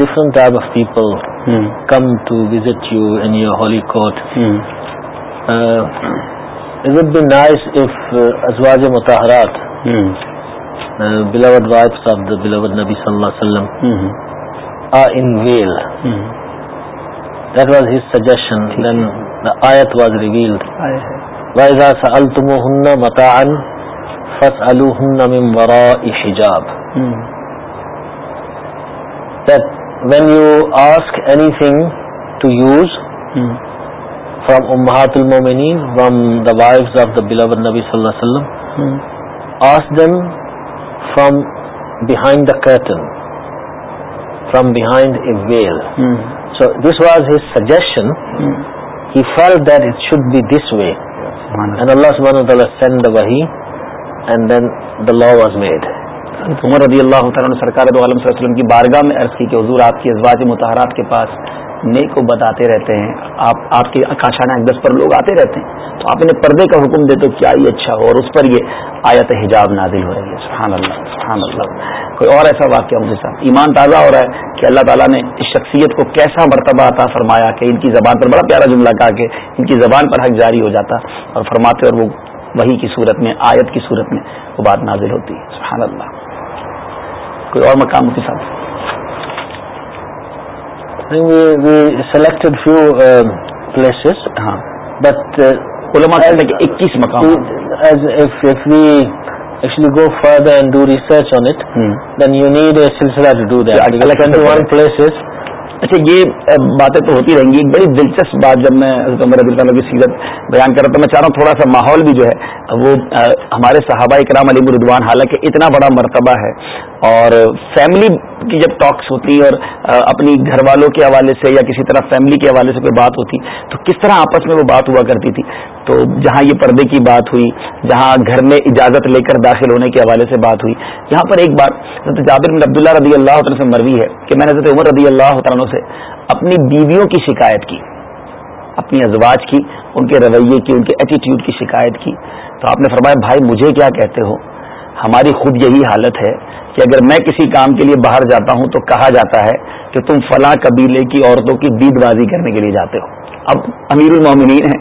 different of people come to visit you in your ہالیکوٹ we nice ایفواز مطرات نبی صلی اللہ وسلم حجاب when you ask anything to use from امہات المنی from the wife of the believer نبی صلی اللہ ask them from behind the curtain from behind a veil so this was his suggestion should be this way and then the law was made Umar رضی اللہ تعالیٰ سرکار اللہ علیہ وسلم کی بارگاہ میں عرض کی کہ حضور آپ کی ازواج متحرات کے پاس نیک کو بتاتے رہتے ہیں آپ آپ کے کاشانہ اقدس دس پر لوگ آتے رہتے ہیں تو آپ انہیں پردے کا حکم دے تو کیا یہ اچھا ہو اور اس پر یہ آیت حجاب نازل ہو رہی ہے سبحان اللہ سبحان اللہ کوئی اور ایسا واقعہ مجھے صاحب ایمان تازہ ہو رہا ہے کہ اللہ تعالیٰ نے اس شخصیت کو کیسا مرتبہ عطا فرمایا کہ ان کی زبان پر بڑا پیارا جملہ کہا کہ ان کی زبان پر حق جاری ہو جاتا اور فرماتے اور وہ وہی کی صورت میں آیت کی صورت میں وہ بات نازل ہوتی ہے سبحان اللہ کوئی اور مقام سلیکٹڈ فیو پلیسز ہاں بٹ مکان اکیس places, اچھا یہ باتیں تو ہوتی رہیں گی ایک بڑی دلچسپ بات جب میں حضرت عمر رضی اللہ کی سیرت بیان کر رہا تو میں چاہ رہا ہوں تھوڑا سا ماحول بھی جو ہے وہ ہمارے صحابہ اکرام علی بردوان حالانکہ اتنا بڑا مرتبہ ہے اور فیملی کی جب ٹاکس ہوتی اور اپنی گھر والوں کے حوالے سے یا کسی طرح فیملی کے حوالے سے کوئی بات ہوتی تو کس طرح آپس میں وہ بات ہوا کرتی تھی تو جہاں یہ پردے کی بات ہوئی جہاں گھر میں اجازت لے کر داخل ہونے کے حوالے سے بات ہوئی یہاں پر ایک بار جابر بن عبداللہ رضی اللہ عنہ سے مروی ہے کہ میں نے حضرت عمر رضی اللہ عنہ سے اپنی بیویوں کی شکایت کی اپنی ازواج کی ان کے رویے کی ان کے ایٹیٹیوڈ کی شکایت کی تو آپ نے فرمایا بھائی مجھے کیا کہتے ہو ہماری خود یہی حالت ہے کہ اگر میں کسی کام کے لیے باہر جاتا ہوں تو کہا جاتا ہے کہ تم فلاں قبیلے کی عورتوں کی دید بازی کرنے کے لیے جاتے ہو اب امیر المومنین ہیں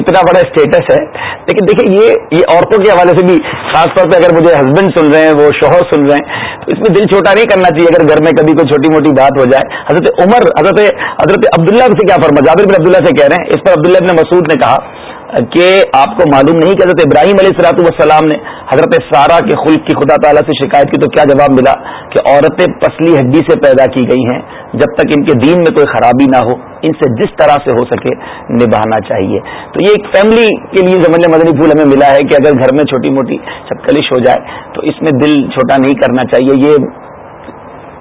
اتنا بڑا اسٹیٹس ہے لیکن دیکھیں یہ یہ عورتوں کے حوالے سے بھی خاص طور پہ اگر مجھے ہسبینڈ سن رہے ہیں وہ شوہر سن رہے ہیں تو اس میں دل چھوٹا نہیں کرنا چاہیے اگر گھر میں کبھی کوئی چھوٹی موٹی بات ہو جائے حضرت عمر حضرت حضرت عبداللہ سے کیا فرما جابر بن عبداللہ سے کہہ رہے ہیں اس پر عبداللہ بن مسعود نے کہا کہ آپ کو معلوم نہیں کہ حضرت ابراہیم علیہ السلاۃ وسلام نے حضرت سارا کے خلق کی خدا تعالیٰ سے شکایت کی تو کیا جواب ملا کہ عورتیں پسلی ہڈی سے پیدا کی گئی ہیں جب تک ان کے دین میں کوئی خرابی نہ ہو ان سے جس طرح سے ہو سکے نبھانا چاہیے تو یہ ایک فیملی کے لیے زمن مدنی پھول ہمیں ملا ہے کہ اگر گھر میں چھوٹی موٹی چھپکلش ہو جائے تو اس میں دل چھوٹا نہیں کرنا چاہیے یہ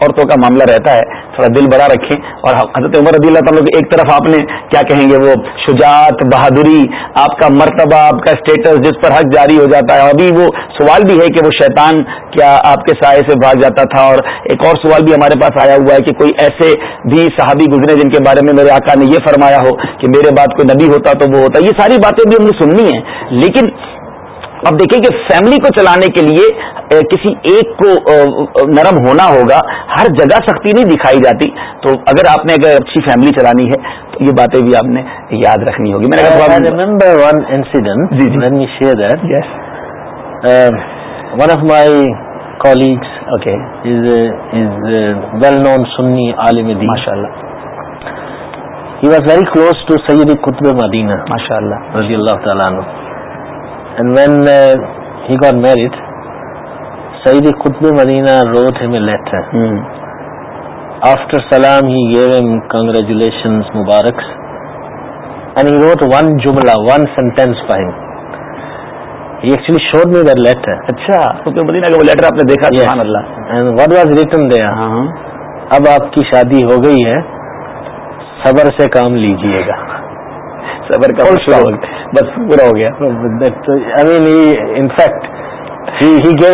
عورتوں کا معاملہ رہتا ہے تھوڑا دل بڑا رکھیں اور حضرت عمر رضی اللہ تعالیٰ کی ایک طرف آپ نے کیا کہیں گے وہ شجاعت بہادری آپ کا مرتبہ آپ کا اسٹیٹس جس پر حق جاری ہو جاتا ہے ابھی وہ سوال بھی ہے کہ وہ شیطان کیا آپ کے سائے سے بھاگ جاتا تھا اور ایک اور سوال بھی ہمارے پاس آیا ہوا ہے کہ کوئی ایسے بھی صحابی گزرے جن کے بارے میں میرے آکا نے یہ فرمایا ہو کہ میرے بات کوئی نبی ہوتا تو وہ ہوتا یہ ساری باتیں بھی ہم نے سننی ہیں لیکن اب دیکھیں کہ فیملی کو چلانے کے لیے کسی ایک کو نرم ہونا ہوگا ہر جگہ سختی نہیں دکھائی جاتی تو اگر آپ نے اگر اچھی فیملی چلانی ہے تو یہ باتیں بھی آپ نے یاد رکھنی ہوگی میں نے He was very close to Sayyidi Qutb-e-Madinah. Mashallah. Radhi Allah Ta'ala Anu. And when he got سعید قطب مدینہ روت لیٹر آفٹر سلام he he gave congratulation and one جملہ ون سینٹینس ہے اب آپ کی شادی ہو گئی ہے صبر سے کام لیجیے گا سفر کا بس پورا ہو گیا ان فیکٹ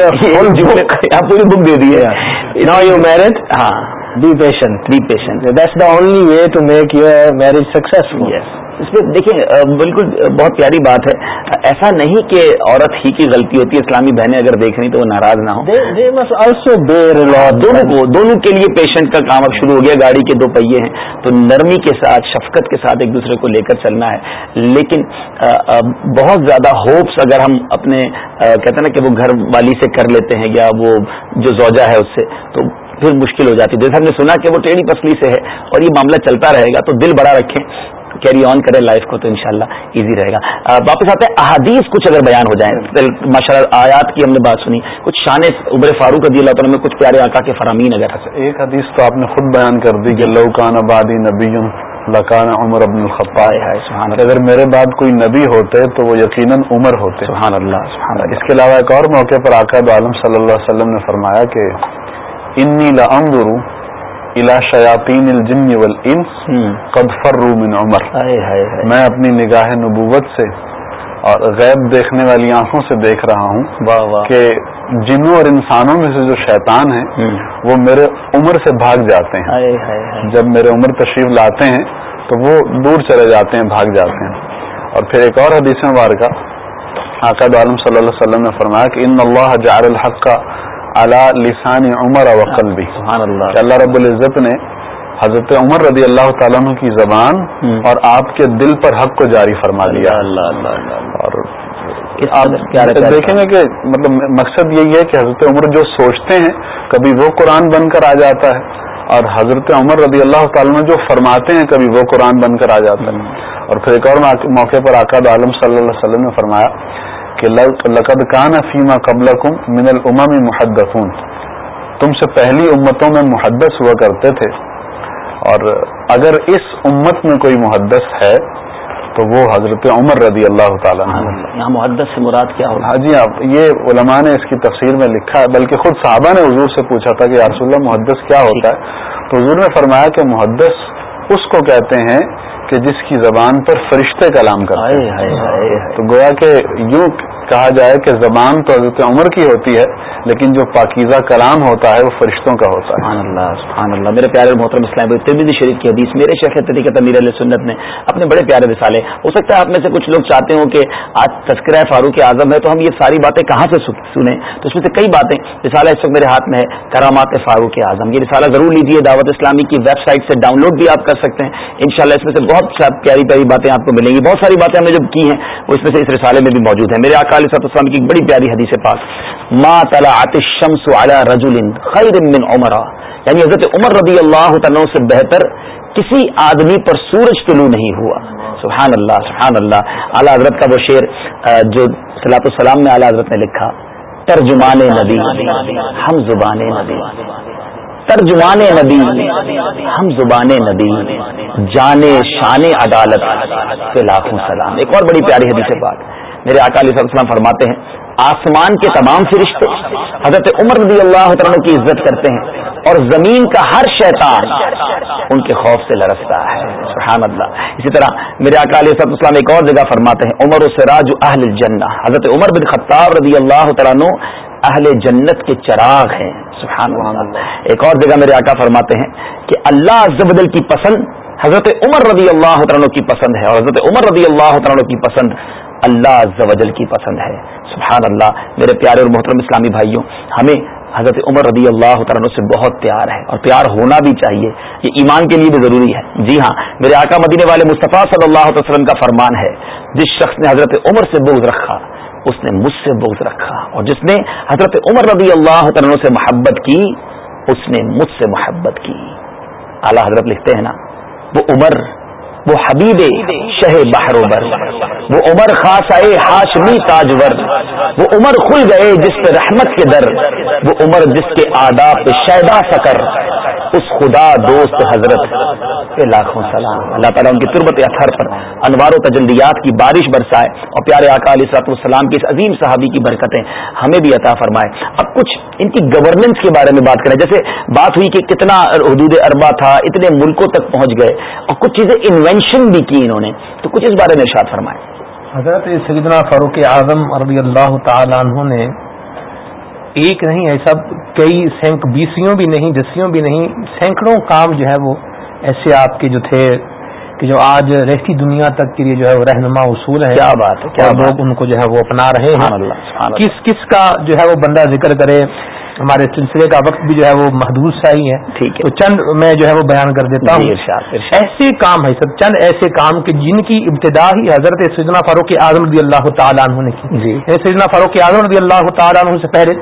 آپ پوری بک دے دیے نا یور میر ہاں we passion three passion this the only way to make your marriage successful yes اس دیکھیں بالکل بہت پیاری بات ہے ایسا نہیں کہ عورت ہی کی غلطی ہوتی ہے اسلامی بہنیں اگر دیکھ رہی تو وہ ناراض نہ ہو دونوں کے لیے پیشنٹ کا کام اب شروع ہو گیا گاڑی کے دو پہیے ہیں تو نرمی کے ساتھ شفقت کے ساتھ ایک دوسرے کو لے کر چلنا ہے لیکن بہت زیادہ ہوپس اگر ہم اپنے کہتے ہیں نا کہ وہ گھر والی سے کر لیتے ہیں یا وہ جو زوجا ہے اس سے تو پھر مشکل ہو جاتی ہے جیسے ہم نے سنا کہ وہ ٹیڑھی پسلی سے ہے اور یہ معاملہ چلتا رہے گا تو دل بڑا رکھیں کیری آن کریں لائف کو تو انشاءاللہ شاء اللہ ایزی رہے گا واپس آتے ہیں احادیث کچھ اگر بیان ہو جائیں ماشاء اللہ آیات کی ہم نے بات سنی کچھ شان ابر فاروق عدی اللہ تعالیٰ میں کچھ پیارے آکا کے فرامین اگر ایک حدیث تو آپ نے خود بیان کر دی کہ جی۔ آبادی نبی لکان عمر ابن اگر میرے بعد کوئی نبی ہوتے تو وہ یقیناً عمر ہوتے سبحان سبحان اللہ اللہ اس کے علاوہ ایک اور موقع پر آکا عالم صلی اللہ علیہ وسلم نے فرمایا کہ انی لا شیاطین الجن والانس قد فروا من عمر میں اپنی نگاہ نبوت سے اور غیب دیکھنے والی آنکھوں سے دیکھ رہا ہوں کہ جنوں اور انسانوں میں سے جو شیطان ہیں وہ میرے عمر سے بھاگ جاتے ہیں جب میرے عمر تشریف لاتے ہیں تو وہ دور چلے جاتے ہیں بھاگ جاتے ہیں اور پھر ایک اور حدیث مبارکہ آقا عالم صلی اللہ علیہ وسلم نے فرمایا کہ ان اللہ جار الحق کا علی لسان عمر وقل بھی اللہ رب العزت نے حضرت عمر رضی اللہ تعالیٰ کی زبان اور آپ کے دل پر حق کو جاری فرما لیا دیکھیں گے کہ مطلب مقصد یہی ہے کہ حضرت عمر جو سوچتے ہیں کبھی وہ قرآن بن کر آ جاتا ہے اور حضرت عمر رضی اللہ تعالیٰ جو فرماتے ہیں کبھی وہ قرآن بن کر آ جاتا ہے اور پھر ایک اور موقع پر آکاد عالم صلی اللہ علیہ وسلم نے فرمایا کہ لقد کان فیمہ قبل من العما میں ہوں تم سے پہلی امتوں میں محدث ہوا کرتے تھے اور اگر اس امت میں کوئی محدث ہے تو وہ حضرت عمر رضی اللہ تعالیٰ یہاں محدث سے مراد کیا ہو ہاں جی آپ یہ علماء نے اس کی تفسیر میں لکھا ہے بلکہ خود صحابہ نے حضور سے پوچھا تھا کہ رسول اللہ محدث کیا ہوتا ہے تو حضور نے فرمایا کہ محدث اس کو کہتے ہیں کہ جس کی زبان پر فرشتے کلام کرتے ہیں تو گویا کہ یوں کہا جائے کہ زبان تو حضرت عمر کی ہوتی ہے لیکن جو پاکیزہ کلام ہوتا ہے وہ فرشتوں کا ہوتا ہے سبحان سبحان اللہ اللہ میرے پیارے محترم اسلام تبدیلی شریف کی حدیث میرے شیخ طریقہ تمیر علیہ سنت نے اپنے بڑے پیارے رسالے ہو سکتا ہے آپ میں سے کچھ لوگ چاہتے ہوں کہ آج تذکرہ فاروق اعظم ہے تو ہم یہ ساری باتیں کہاں سے سنیں تو اس میں سے کئی باتیں رسالہ اس وقت میرے ہاتھ میں ہے کرامات فاروق اعظم یہ رسالہ ضرور لیجیے دعوت اسلامی کی ویب سائٹ سے ڈاؤن لوڈ بھی آپ کر سکتے ہیں ان شاء اللہ اس میں سے بہت پیاری پیاری باتیں آپ کو ملیں گی بہت ساری باتیں ہم نے جب کی ہیں وہ اس میں سے اس رسالے میں بھی موجود ہیں میرے آقا علیہ السلام کی بڑی پیاری حدیث پاک ما تلا الشمس علی رجل خیر من عمر یعنی حضرت عمر رضی اللہ تعالیٰ سے بہتر کسی آدمی پر سورج طلوع نہیں ہوا سبحان اللہ سبحان اللہ اعلیٰ حضرت کا وہ شعر جو سلاۃ السلام میں اعلیٰ حضرت نے لکھا ترجمان نبی ہم زبان نبی ترجمان نبی ہم زبان نبی جانے شان عدالت سے لاکھوں سلام ایک اور بڑی پیاری حدیث بات میرے آقا علیہ السلام فرماتے ہیں آسمان کے تمام فرشتے حضرت عمر رضی اللہ تعالیٰ کی عزت کرتے ہیں اور زمین کا ہر شیطان ان کے خوف سے لرستا ہے سبحان اللہ اسی طرح میرے آقا علیہ السلام ایک اور جگہ فرماتے ہیں عمر سراج اہل جنہ حضرت عمر بن خطاب رضی اللہ تعالیٰ اہل جنت کے چراغ ہیں سبحان اللہ ایک اور جگہ میرے آقا فرماتے ہیں کہ اللہ کی پسند حضرت عمر رضی اللہ عنہ کی پسند ہے اور حضرت عمر رضی اللہ عنہ کی پسند اللہ کی پسند ہے سبحان اللہ میرے پیارے اور محترم اسلامی بھائیوں ہمیں حضرت عمر رضی اللہ تعالیٰ سے بہت پیار ہے اور پیار ہونا بھی چاہیے یہ ایمان کے لیے بھی ضروری ہے جی ہاں میرے آقا مدینے والے مصطفیٰ صلی اللہ علیہ وسلم کا فرمان ہے جس شخص نے حضرت عمر سے بغض رکھا اس نے مجھ سے بغض رکھا اور جس نے حضرت عمر رضی اللہ تعالیٰ سے محبت کی اس نے مجھ سے محبت کی اعلیٰ حضرت لکھتے ہیں نا وہ عمر وہ حبیب شہ بحر و عمر خاص آئے ہاشمی تاجور وہ عمر کھل گئے جس پہ رحمت کے در وہ عمر جس کے آداب شیدا سکر اس خدا دوست حضرت لاکھوں سلام اللہ تعالیٰ ان کی تربت اثر پر انوار و تجلیات کی بارش برسائے اور پیارے آقا علیہ صلاحت السلام کی عظیم صحابی کی برکتیں ہمیں بھی عطا فرمائے اب کچھ ان کی گورننس کے بارے میں بات کریں جیسے بات ہوئی کہ کتنا حدود اربا تھا اتنے ملکوں تک پہنچ گئے اور کچھ چیزیں انوینشن بھی کی انہوں نے تو کچھ اس بارے میں ارشاد فرمائے حضرت سیدنا فاروق اعظم رضی اللہ تعالیٰ عنہ نے ایک نہیں ایسا کئی سینک بیسیوں بھی نہیں دسیوں بھی نہیں سینکڑوں کام جو ہے وہ ایسے آپ کے جو تھے کہ جو آج رہتی دنیا تک کے لیے جو ہے وہ رہنما اصول ہے کیا بات ہے کیا لوگ ان کو جو ہے وہ اپنا رہے ہیں کس کس کا جو ہے وہ بندہ ذکر کرے ہمارے سلسلے کا وقت بھی جو ہے وہ محدود سا ہی ہے ٹھیک ہے چند میں جو ہے وہ بیان کر دیتا ہوں جی، ایسے کام ہے سر چند ایسے کام کہ جن کی ابتدا ہی حضرت سجنا فاروق اعظم رضی اللہ تعالیٰ عنہ نے کی جی۔ سجنا فاروق اعظم رضی اللہ تعالیٰ عنہ سے پہلے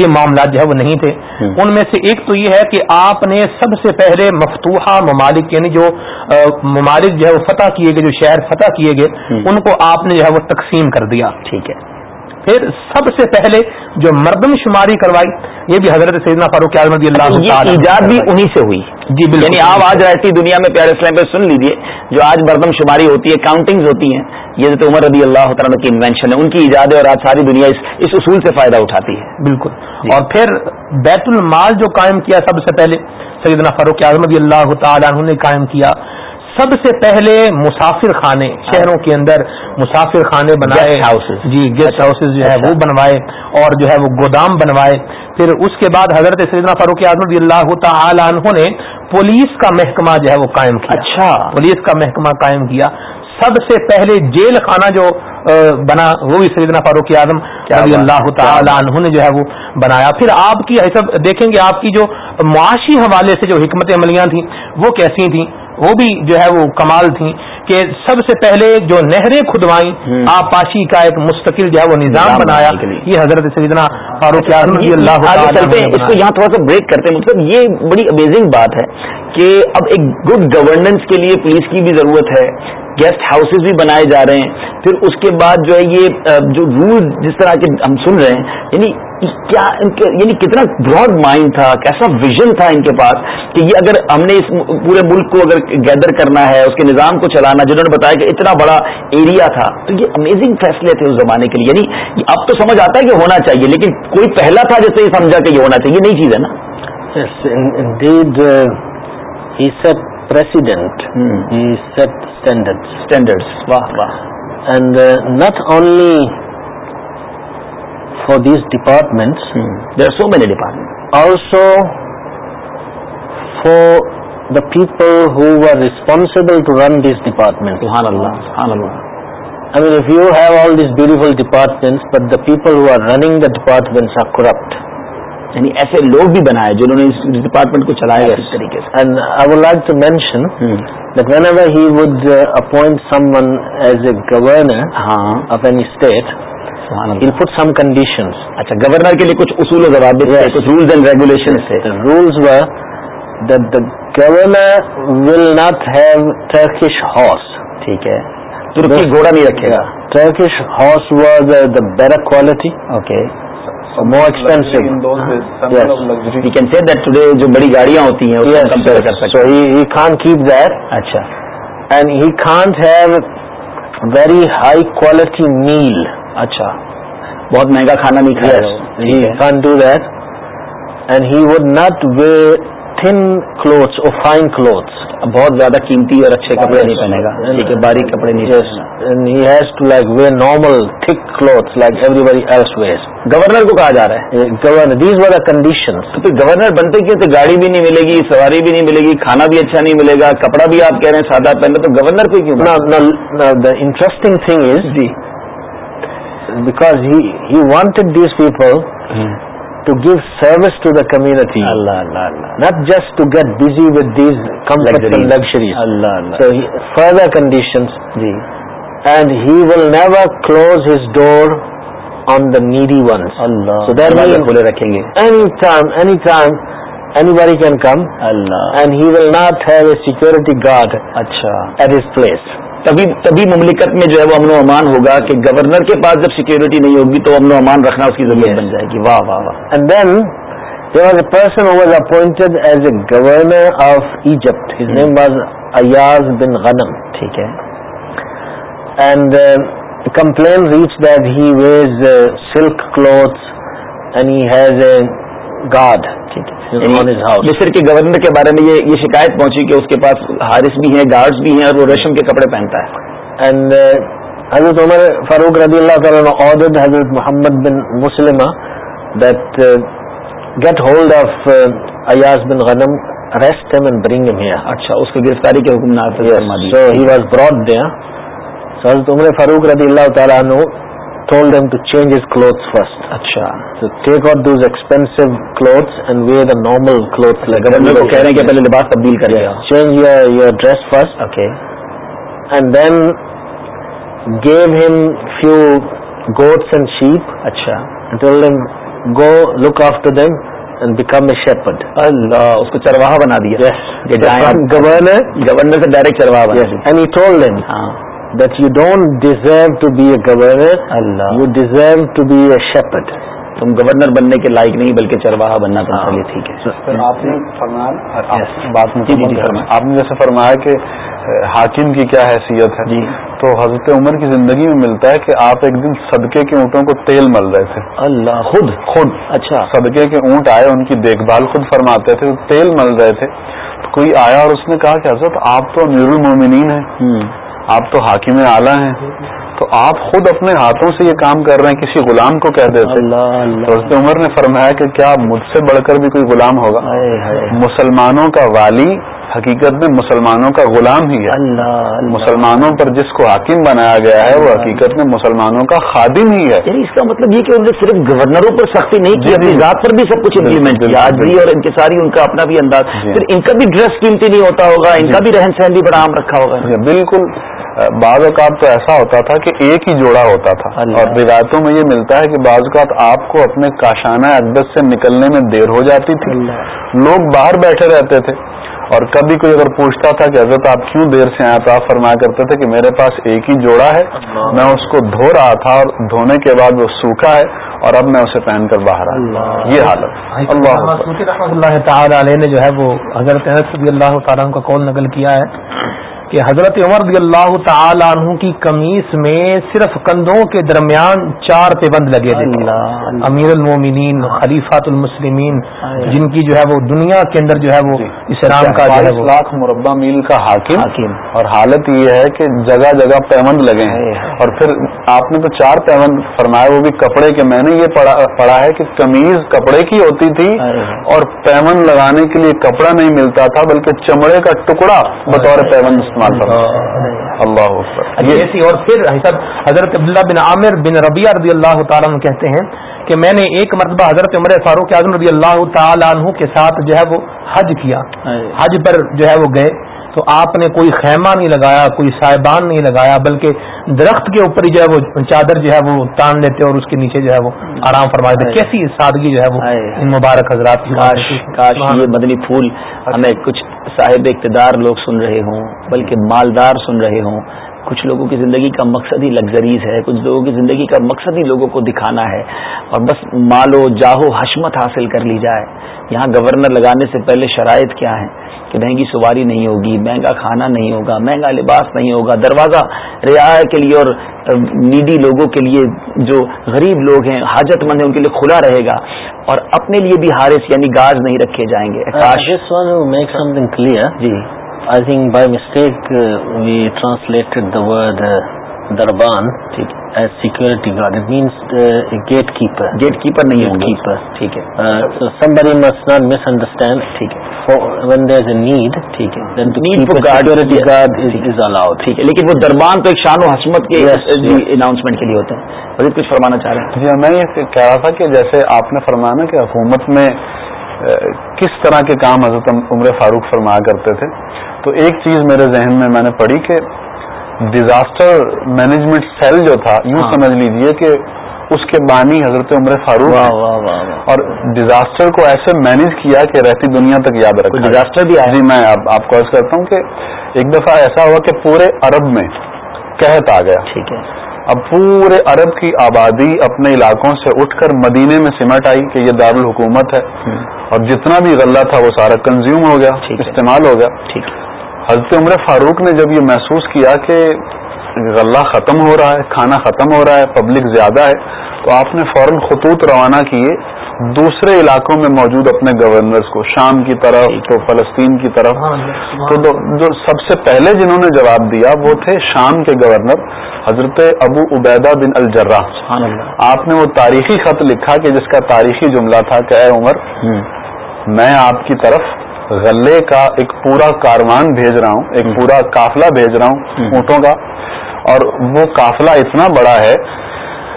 یہ معاملات جو ہے وہ نہیں تھے ان میں سے ایک تو یہ ہے کہ آپ نے سب سے پہلے مفتوحا ممالک یعنی جو ممالک جو ہے وہ فتح کیے گئے جو شہر فتح کیے گئے ان کو آپ نے جو ہے وہ تقسیم کر دیا ٹھیک ہے پھر سب سے پہلے جو مردم شماری کروائی یہ بھی حضرت سیدنا فاروق اعظم رضی اللہ ایجاد بھی انہی سے ہوئی جی بالکل یعنی آپ آج رہتی دنیا میں پیارے اسلام پہ سن لیجئے جو آج مردم شماری ہوتی ہے کاؤنٹنگز ہوتی ہیں یہ تو عمر رضی اللہ تعالیٰ کی انوینشن ہے ان کی ایجاد ہے اور آج ساری دنیا اس اصول سے فائدہ اٹھاتی ہے بالکل جی۔ اور پھر بیت المال جو قائم کیا سب سے پہلے سیدنا فاروق اعظم رضی اللہ تعالیٰ نے قائم کیا سب سے پہلے مسافر خانے شہروں کے اندر مسافر خانے بنائے ہاؤسز جی گیسٹ ہاؤسز جو ہے وہ بنوائے اور جو ہے وہ گودام بنوائے پھر اس کے بعد حضرت سیدنا فاروق اعظم رضی اللہ تعالی عنہ نے پولیس کا محکمہ جو ہے وہ قائم کیا اچھا پولیس کا محکمہ قائم کیا سب سے پہلے جیل خانہ جو بنا وہ بھی سیدنا فاروق اعظم رضی اللہ تعالی عنہ نے جو ہے وہ بنایا پھر آپ کی حسب دیکھیں گے آپ کی جو معاشی حوالے سے جو حکمت عملیاں تھیں وہ کیسی تھیں وہ بھی جو ہے وہ کمال تھیں کہ سب سے پہلے جو نہریں کھدوائیں آپاشی کا ایک مستقل جو ہے وہ نظام بنایا یہ حضرت فاروق اللہ چلتے ہیں اس کو یہاں تھوڑا سا بریک کرتے ہیں مطلب یہ بڑی امیزنگ بات ہے کہ اب ایک گڈ گورننس کے لیے پولیس کی بھی ضرورت ہے گیسٹ ہاؤسز بھی بنائے جا رہے ہیں پھر اس کے بعد جو ہے یہ جو رول جس طرح کے ہم سن رہے ہیں یعنی کیا ان کے یعنی کتنا براڈ مائنڈ تھا کیسا ویژن تھا ان کے پاس کہ یہ اگر ہم نے اس پورے ملک کو اگر گیدر کرنا ہے اس کے نظام کو چلانا جنہوں نے بتایا کہ اتنا بڑا ایریا تھا تو یہ امیزنگ فیصلے تھے اس زمانے کے لیے یعنی اب تو سمجھ آتا ہے کہ ہونا چاہیے لیکن کوئی پہلا تھا جس سے یہ سمجھا کہ یہ ہونا چاہیے نئی نہیں چیز ہے نا set only for these department there are so many department also for the people who are responsible to run these department I mean, if you have all these beautiful departments, but the people who are running the departments are corrupt. یعنی ایسے لوگ بھی بنائے جنہوں نے اس department کو چلایا گئے اس طریقے سے and I would like to mention that whenever he would uh, appoint someone as a governor uh -huh. of any state he'll put some conditions Achha, governor ke liye kuch usool yes. hai, kuch rules and regulations yes. the rules were that the governor will not have Turkish horse ٹھیک ہے ترکی گھوڑا نہیں رکھے گا Turkish horse was the better quality okay more ایکسپٹے جو بڑی گاڑیاں ہوتی ہیں اچھا and he very high quality meal اچھا بہت مہنگا کھانا نہیں کھایا and he would not wear thin clothes اور فائن کلوتھس بہت زیادہ قیمتی اور اچھے کپڑے نہیں پہنے گا ٹھیک ہے باریک کپڑے نہیں he has to like wear normal thick cloth like everybody else body governor کو کہا جا رہا ہے governor these were the condition پھر گورنر بنتے کیوں تو گاڑی بھی نہیں ملے گی سواری بھی نہیں ملے گی کھانا بھی اچھا نہیں ملے گا کپڑا بھی آپ کہہ رہے ہیں سادہ پہن رہے تو گورنر کو کیوں the interesting thing is the because he wanted these people to give service to the community not just to get busy with these luxury further condition and he will never close his door on the needy one اللہ کھلے رکھیں گے any time any time any every can come and he will not have a security guard اچھا at his place تبھی تبھی مملکت میں جو ہے وہ امن و امان ہوگا کہ گورنر کے پاس جب سیکیورٹی نہیں ہوگی تو امن و امان رکھنا اس کی ضرورت بن جائے گی واہ واہ واہ then was a person appointed as a governor of Egypt name was Ayaz بن غنم ٹھیک ہے and complain reach that silk clothes and has a guard مصر کے گورنر کے بارے میں یہ, یہ شکایت پہنچی کہ اس کے پاس حارس بھی ہیں گارڈز بھی ہیں اور وہ ریشم کے کپڑے پہنتا ہے اینڈ حضرت عمر فاروق رضی اللہ تعالیٰ عدد حضرت محمد بن مسلمہ that uh, get hold of uh, Ayaz bin غنم arrest him and bring him here اچھا اس کو گرفتاری کے حکم نہ yes. so he was brought there so حضرت عمر فاروق رضی اللہ تعالیٰ عنہ told them to change his cloth first اچھا take off these expense cloth کہ پہلے لباس تبدیل کرے گا change okay and then give him few goods and sheep اچھا told then go look after them and become a shepherd چرواہا بنا دیا direct governor governor سے ڈائریکٹ چرواہا بنا ہاں گورنر تم گورنر بننے کے لائق نہیں بلکہ چرواہا بننا چاہیے ah. ٹھیک ہے آپ نے جیسے فرمایا کہ حاکم کی کیا حیثیت ہے جی تو حضرت عمر کی زندگی میں ملتا ہے کہ آپ ایک دن صدقے کے اونٹوں کو تیل مل رہے تھے اللہ خود خود اچھا صدقے کے اونٹ آئے ان کی دیکھ بھال خود فرماتے تھے تیل مل رہے تھے کوئی آیا اور اس نے کہا کہ حضرت آپ تو نیر المومنین ہیں آپ تو حاکم آلہ ہیں تو آپ خود اپنے ہاتھوں سے یہ کام کر رہے ہیں کسی غلام کو کہہ دیتے حضرت عمر نے فرمایا کہ کیا مجھ سے بڑھ کر بھی کوئی غلام ہوگا مسلمانوں کا والی حقیقت میں مسلمانوں کا غلام ہی ہے مسلمانوں پر جس کو حاکم بنایا گیا ہے وہ حقیقت میں مسلمانوں کا خادم ہی ہے یعنی اس کا مطلب یہ کہ انہوں نے صرف گورنروں پر سختی نہیں کی جی، اپنی جی۔ ذات پر بھی سب کچھ امپلیمنٹ کیا اور ان کے ساری ان کا اپنا بھی انداز جی۔ پھر ان کا بھی ڈریس قیمتی نہیں ہوتا ہوگا ان کا بھی رہن سہن بھی بڑا عام رکھا ہوگا بالکل بعض اوقات تو ایسا ہوتا تھا کہ ایک ہی جوڑا ہوتا تھا اور روایتوں میں یہ ملتا ہے کہ بعض اوقات آپ کو اپنے کاشانہ اقدت سے نکلنے میں دیر ہو جاتی تھی لوگ باہر بیٹھے رہتے تھے اور کبھی کوئی اگر پوچھتا تھا کہ حضرت آپ کیوں دیر سے آئے تو آپ فرمایا کرتے تھے کہ میرے پاس ایک ہی جوڑا ہے میں اس کو دھو رہا تھا اور دھونے کے بعد وہ سوکھا ہے اور اب میں اسے پہن کر باہر آیا یہ حالت اللہ تعالیٰ اللہ تعالیٰ کا کون نقل کیا ہے کہ حضرت عمر رضی اللہ تعالی عنہ کی کمیص میں صرف کندھوں کے درمیان چار پیبند لگے تھے امیر المومنین خلیفات المسلمین جن کی جو ہے وہ دنیا کے اندر جو ہے وہ جی۔ اسلام کا جو ہے لاکھ مربع میل کا حاکم اور حالت یہ ہے کہ جگہ جگہ پیمند لگے ہیں اور پھر آپ نے تو چار پیمند فرمایا وہ بھی کپڑے کے میں نے یہ پڑھا ہے کہ قمیض کپڑے کی ہوتی تھی اور پیمند لگانے کے لیے کپڑا نہیں ملتا تھا بلکہ چمڑے کا ٹکڑا بطور پیمند استعمال اللہ اچھا، ایسی اور پھر حضرت حضرت عبداللہ بن عامر بن ربیہ رضی اللہ تعالیٰ کہتے ہیں کہ میں نے ایک مرتبہ حضرت عمر فاروق اعظم رضی اللہ تعالیٰ عنہ کے ساتھ جو ہے وہ حج کیا حج پر جو ہے وہ گئے تو آپ نے کوئی خیمہ نہیں لگایا کوئی صاحبان نہیں لگایا بلکہ درخت کے اوپر ہی جو ہے وہ چادر جو ہے وہ تان لیتے اور اس کے نیچے جو ہے وہ آرام فرما دیتے کیسی سادگی جو ہے وہ ان مبارک حضرات مدنی پھول ہمیں کچھ صاحب اقتدار لوگ سن رہے ہوں بلکہ مالدار سن رہے ہوں کچھ لوگوں کی زندگی کا مقصد ہی لگزریز ہے کچھ لوگوں کی زندگی کا مقصد ہی لوگوں کو دکھانا ہے اور بس مالو جاہو حشمت حاصل کر لی جائے یہاں گورنر لگانے سے پہلے شرائط کیا ہیں کہ مہنگی سواری نہیں ہوگی مہنگا کھانا نہیں ہوگا مہنگا لباس نہیں ہوگا دروازہ رعایا کے لیے اور نیڈی لوگوں کے لیے جو غریب لوگ ہیں حاجت مند ہیں ان کے لیے کھلا رہے گا اور اپنے لیے بھی حارث یعنی گاز نہیں رکھے جائیں گے جی I think by mistake we translated the word دربان as security guard it means gatekeeper gatekeeper نہیں گیٹ کیپر ٹھیک ہے somebody must not misunderstand ٹھیک ہے when there is a need ٹھیک ہے need for security guard is allow ٹھیک ہے لیکن وہ دربان تو ایک شان و حسمت کے اناؤنسمنٹ کے لیے ہوتے ہیں مزید کچھ فرمانا چاہ رہے ہیں میں یہ کہہ رہا تھا کہ جیسے آپ نے فرمایا نا کہ حکومت میں کس طرح کے کام حضرت عمر فاروق فرمایا کرتے تھے تو ایک چیز میرے ذہن میں میں نے پڑھی کہ ڈیزاسٹر مینجمنٹ سیل جو تھا یوں ہاں۔ سمجھ لیجئے کہ اس کے بانی حضرت عمر فاروق اور ڈیزاسٹر کو ایسے مینج کیا کہ رہتی دنیا تک یاد رکھے ڈیزاسٹر بھی جی میں آپ کو ایسا کرتا ہوں کہ ایک دفعہ ایسا ہوا کہ پورے عرب میں قحط آ گیا ٹھیک ہے اب پورے عرب کی آبادی اپنے علاقوں سے اٹھ کر مدینے میں سمٹ آئی کہ یہ دارالحکومت ہے اور جتنا بھی غلہ تھا وہ سارا کنزیوم ہو گیا استعمال ہو گیا حضرت عمر فاروق نے جب یہ محسوس کیا کہ غلہ ختم ہو رہا ہے کھانا ختم ہو رہا ہے پبلک زیادہ ہے تو آپ نے فوراً خطوط روانہ کیے دوسرے علاقوں میں موجود اپنے گورنرز کو شام کی طرف جی. تو فلسطین کی طرف ہاں، جی. ہاں. تو جو سب سے پہلے جنہوں نے جواب دیا وہ تھے شام کے گورنر حضرت ابو عبیدہ بن الجرا آپ نے وہ تاریخی خط لکھا کہ جس کا تاریخی جملہ تھا کہ اے عمر میں آپ کی طرف غلے کا ایک پورا کاروان بھیج رہا ہوں ایک پورا قافلہ بھیج رہا ہوں اونٹوں کا اور وہ قافلہ اتنا بڑا ہے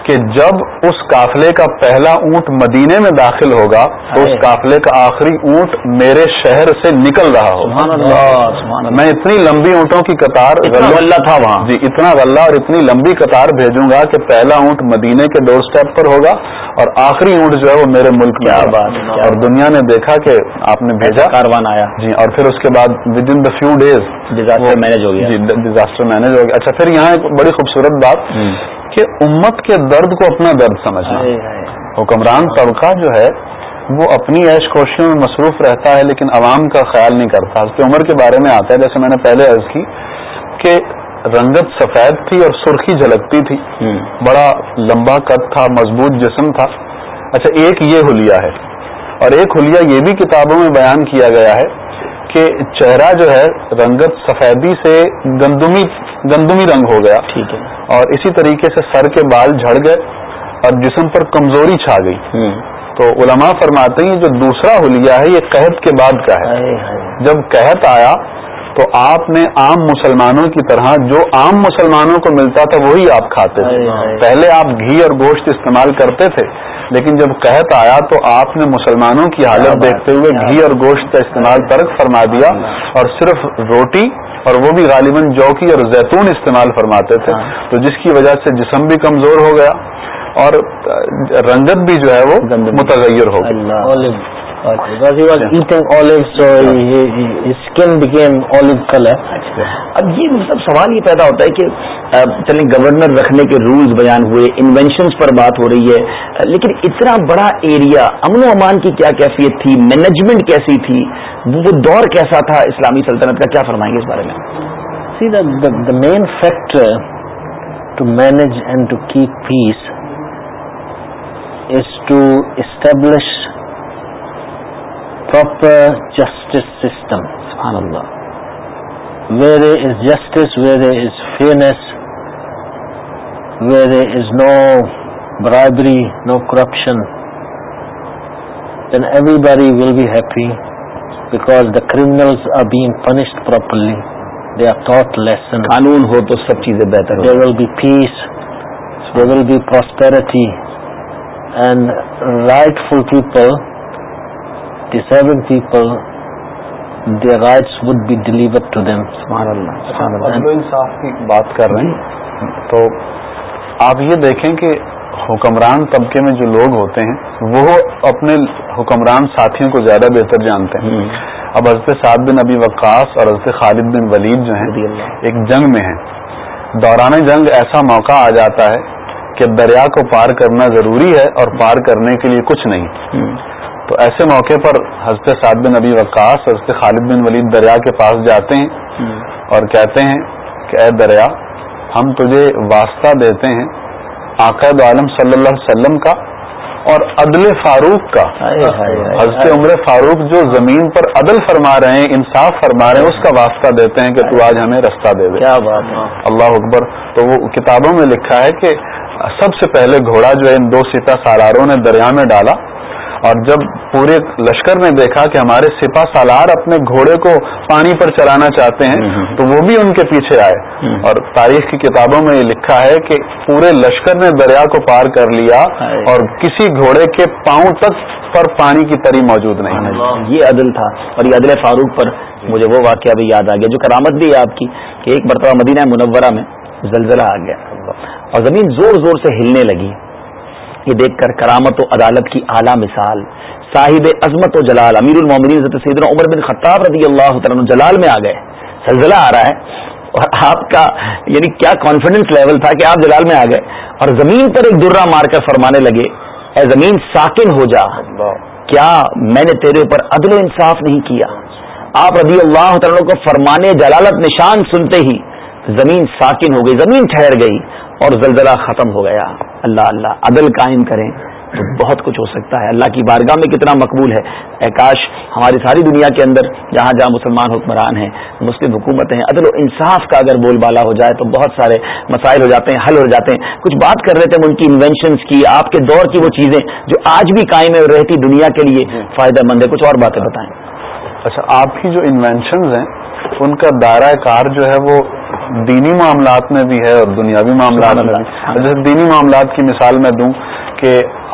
کہ جب اس کافلے کا پہلا اونٹ مدینے میں داخل ہوگا تو اس کافلے کا آخری اونٹ میرے شہر سے نکل رہا ہوگا میں اتنی لمبی اونٹوں کی قطار تھا وہاں جی اتنا غلہ اور اتنی لمبی قطار بھیجوں گا کہ پہلا اونٹ مدینے کے ڈور اسٹیپ پر ہوگا اور آخری اونٹ جو ہے وہ میرے ملک میں اور دنیا نے دیکھا کہ آپ نے بھیجا کاروان آیا جی اور پھر اس کے بعد within the few days disaster manage گیا جی ڈیزاسٹر مینج ہو گیا اچھا پھر یہاں ایک بڑی خوبصورت بات کہ امت کے درد کو اپنا درد سمجھنا حکمران طبقہ جو ہے وہ اپنی عیش کوشیوں میں مصروف رہتا ہے لیکن عوام کا خیال نہیں کرتا اس کی عمر کے بارے میں آتا ہے جیسے میں نے پہلے عرض کی کہ رنگت سفید تھی اور سرخی جھلکتی تھی بڑا لمبا قد تھا مضبوط جسم تھا اچھا ایک یہ ہولیا ہے اور ایک ہولیا یہ بھی کتابوں میں بیان کیا گیا ہے کہ چہرہ جو ہے رنگت سفیدی سے گندمی گندمی رنگ ہو گیا ٹھیک ہے اور اسی طریقے سے سر کے بال جھڑ گئے اور جسم پر کمزوری چھا گئی تو علماء فرماتے ہیں جو دوسرا ہولیا ہے یہ قحط کے بعد کا ہے جب قحط آیا تو آپ نے عام مسلمانوں کی طرح جو عام مسلمانوں کو ملتا تھا وہی آپ کھاتے تھے پہلے آپ گھی اور گوشت استعمال کرتے تھے لیکن جب قحط آیا تو آپ نے مسلمانوں کی حالت دیکھتے ہوئے گھی اور گوشت کا استعمال ترک فرما دیا اور صرف روٹی اور وہ بھی غالباً جوکی اور زیتون استعمال فرماتے تھے ہاں۔ تو جس کی وجہ سے جسم بھی کمزور ہو گیا اور رنگت بھی جو ہے وہ متغیر ہو گیا اب یہ مطلب سوال یہ پیدا ہوتا ہے کہ چلیں گورنر رکھنے کے رولز بیان ہوئے انوینشنز پر بات ہو رہی ہے لیکن اتنا بڑا ایریا امن و امان کی کیا کیفیت تھی مینجمنٹ کیسی تھی وہ دور کیسا تھا اسلامی سلطنت کا کیا فرمائیں گے اس بارے میں main factor to manage and to keep peace is to establish proper justice system where there is justice where there is fairness where there is no برادری no corruption every will be happy back the criminal punished properly they are taught قانون ہو تو سب چیزیں بہتر چیزر peace where will be prosperity and rightful people بات کر رہے ہیں تو آپ یہ دیکھیں کہ حکمران طبقے میں جو لوگ ہوتے ہیں وہ اپنے حکمران ساتھیوں کو زیادہ بہتر جانتے ہیں اب حضرت سعد بن ابی وقاص اور حضرت خالد بن ولید جو ہیں ایک جنگ میں ہیں دوران جنگ ایسا موقع آ جاتا ہے کہ دریا کو پار کرنا ضروری ہے اور پار کرنے کے لیے کچھ نہیں تو ایسے موقع پر حضرت سعد بن نبی وقاص حضرت خالد بن ولید دریا کے پاس جاتے ہیں اور کہتے ہیں کہ اے دریا ہم تجھے واسطہ دیتے ہیں عقائد عالم صلی اللہ علیہ وسلم کا اور عدل فاروق کا حضرت عمر فاروق جو زمین پر عدل فرما رہے ہیں انصاف فرما رہے ہیں اس کا واسطہ دیتے ہیں کہ تو آج ہمیں رستہ دے دے اللہ اکبر تو وہ کتابوں میں لکھا ہے کہ سب سے پہلے گھوڑا جو ہے ان دو سیتا ساراروں نے دریا میں ڈالا اور جب پورے لشکر نے دیکھا کہ ہمارے سپا سالار اپنے گھوڑے کو پانی پر چلانا چاہتے ہیں تو وہ بھی ان کے پیچھے آئے اور تاریخ کی کتابوں میں یہ لکھا ہے کہ پورے لشکر نے دریا کو پار کر لیا اور کسی گھوڑے کے پاؤں تک پر پانی کی تری موجود نہیں یہ عدل تھا اور یہ عدل فاروق پر مجھے وہ واقعہ بھی یاد آ گیا جو کرامت بھی ہے آپ کی کہ ایک مرتبہ مدینہ منورہ میں زلزلہ آ گیا اور زمین زور زور سے ہلنے لگی یہ دیکھ کر کرامت و عدالت کی اعلیٰ مثال صاحب عظمت و جلال امیر المومنین حضرت سیدنا عمر بن خطاب رضی اللہ تعالیٰ جلال میں آ گئے زلزلہ آ رہا ہے اور آپ کا یعنی کیا کانفیڈنس لیول تھا کہ آپ جلال میں آ گئے اور زمین پر ایک درہ مار کر فرمانے لگے اے زمین ساکن ہو جا کیا میں نے تیرے اوپر عدل و انصاف نہیں کیا آپ رضی اللہ تعالیٰ کو فرمانے جلالت نشان سنتے ہی زمین ساکن ہو گئی زمین ٹھہر گئی اور زلزلہ ختم ہو گیا اللہ اللہ عدل قائم کریں تو بہت کچھ ہو سکتا ہے اللہ کی بارگاہ میں کتنا مقبول ہے کاش ہماری ساری دنیا کے اندر جہاں جہاں مسلمان حکمران ہیں مسلم حکومتیں ہیں عدل و انصاف کا اگر بول بالا ہو جائے تو بہت سارے مسائل ہو جاتے ہیں حل ہو جاتے ہیں کچھ بات کر رہے تھے ان کی انوینشنس کی آپ کے دور کی وہ چیزیں جو آج بھی قائم ہے رہتی دنیا کے لیے فائدہ مند ہے کچھ اور باتیں بتائیں اچھا آپ کی جو انوینشنز ہیں ان کا دائرہ کار جو ہے وہ دینی معاملات میں بھی ہے اور دنیاوی معاملات میں ہاں۔ جیسے دینی معاملات کی مثال میں دوں کہ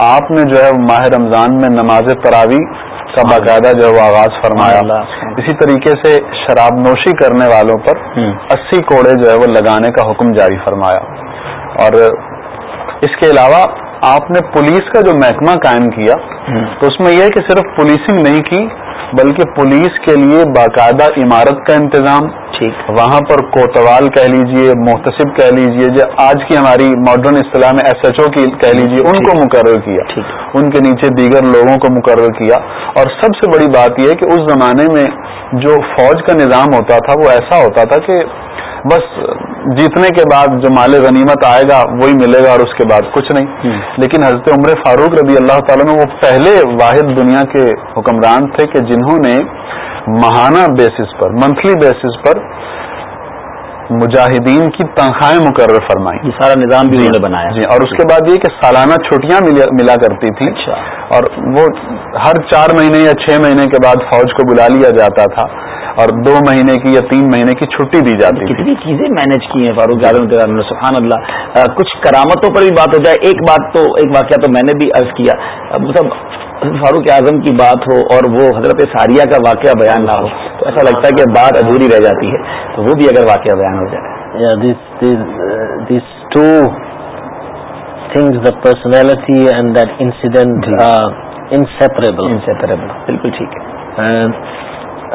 آپ نے جو ہے ماہ رمضان میں نماز تراوی کا ہاں۔ باقاعدہ جو ہے وہ آغاز فرمایا اسی طریقے سے شراب نوشی کرنے والوں پر اسی کوڑے جو ہے وہ لگانے کا حکم جاری فرمایا اور اس کے علاوہ آپ نے پولیس کا جو محکمہ قائم کیا تو اس میں یہ ہے کہ صرف پولیسنگ نہیں کی بلکہ پولیس کے لیے باقاعدہ عمارت کا انتظام وہاں پر کوتوال کہہ لیجئے محتسب کہہ لیجئے جو آج کی ہماری ماڈرن اصطلاح میں ایس ایچ او کی کہہ لیجئے ان کو مقرر کیا ان کے نیچے دیگر لوگوں کو مقرر کیا اور سب سے بڑی بات یہ کہ اس زمانے میں جو فوج کا نظام ہوتا تھا وہ ایسا ہوتا تھا کہ بس جیتنے کے بعد جو مال غنیمت آئے گا وہی ملے گا اور اس کے بعد کچھ نہیں لیکن حضرت عمر فاروق رضی اللہ تعالیٰ نے وہ پہلے واحد دنیا کے حکمران تھے کہ جنہوں نے ماہانہ بیسس پر منتھلی بیسس پر مجاہدین کی تنخواہیں مقرر فرمائی سارا نظام بھی جی، انہوں نے بنایا جی، اور اس کے بعد یہ کہ سالانہ چھٹیاں ملا کرتی تھی اچھا۔ اور وہ ہر چار مہینے یا چھ مہینے کے بعد فوج کو بلا لیا جاتا تھا اور دو مہینے کی یا تین مہینے کی چھٹی دی جاتی کتنی چیزیں مینج کی ہیں فاروق یاد سبحان اللہ کچھ کرامتوں پر بھی بات ہو جائے ایک بات تو ایک واقعہ تو میں نے بھی عرض کیا مطلب فاروق اعظم کی بات ہو اور وہ حضرت ساریہ کا واقعہ بیان نہ ہو تو ایسا لگتا ہے کہ بات ادھوری رہ جاتی ہے تو وہ بھی اگر واقعہ بیان ہو جائے پرسنالٹی اینڈ دیٹ انسیڈنٹ بالکل ٹھیک ہے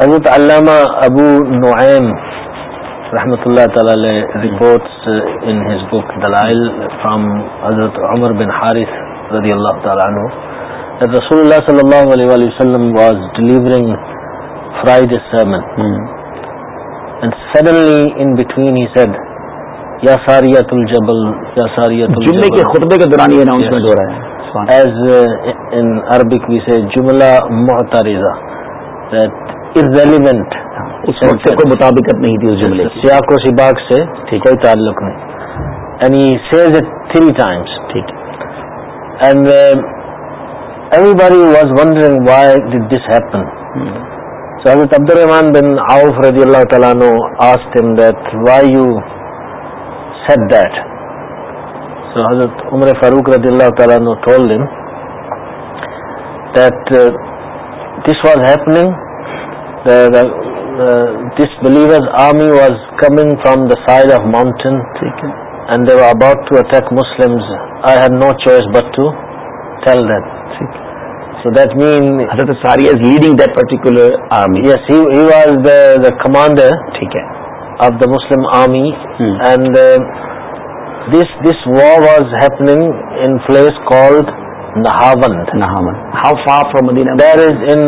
حضرت علامہ ابو نعیم رحمۃ اللہ تعالی رپورٹس ان ہز بک دلائل فرام حضرت عمر بن حارث رضی اللہ تعالیٰ عنہ Hmm. رس اللہ صلی اللہ علیہ وسلم واز ڈیلیورنگ فرائیڈے ہیڈ یا ساری ان عربک ویسے جملہ محتاری یا کوشاک سے تعلق نہیںز it three and everybody was wondering why did this happen so حضرت عبد الرحمٰن بن آؤف رضی اللہ تعالیٰ نو asked him that why you set that so حضرت عمر فاروق رضی اللہ تعالیٰ نو told this was happening this believers army was coming from the side of mountain and they were about to attack Muslim I have no choice but to tell that so that man ساری is leading particular army yes he was the commander ٹھیک ہے of the Muslim army and this war was happening ان پس کو ہاون how far from there is in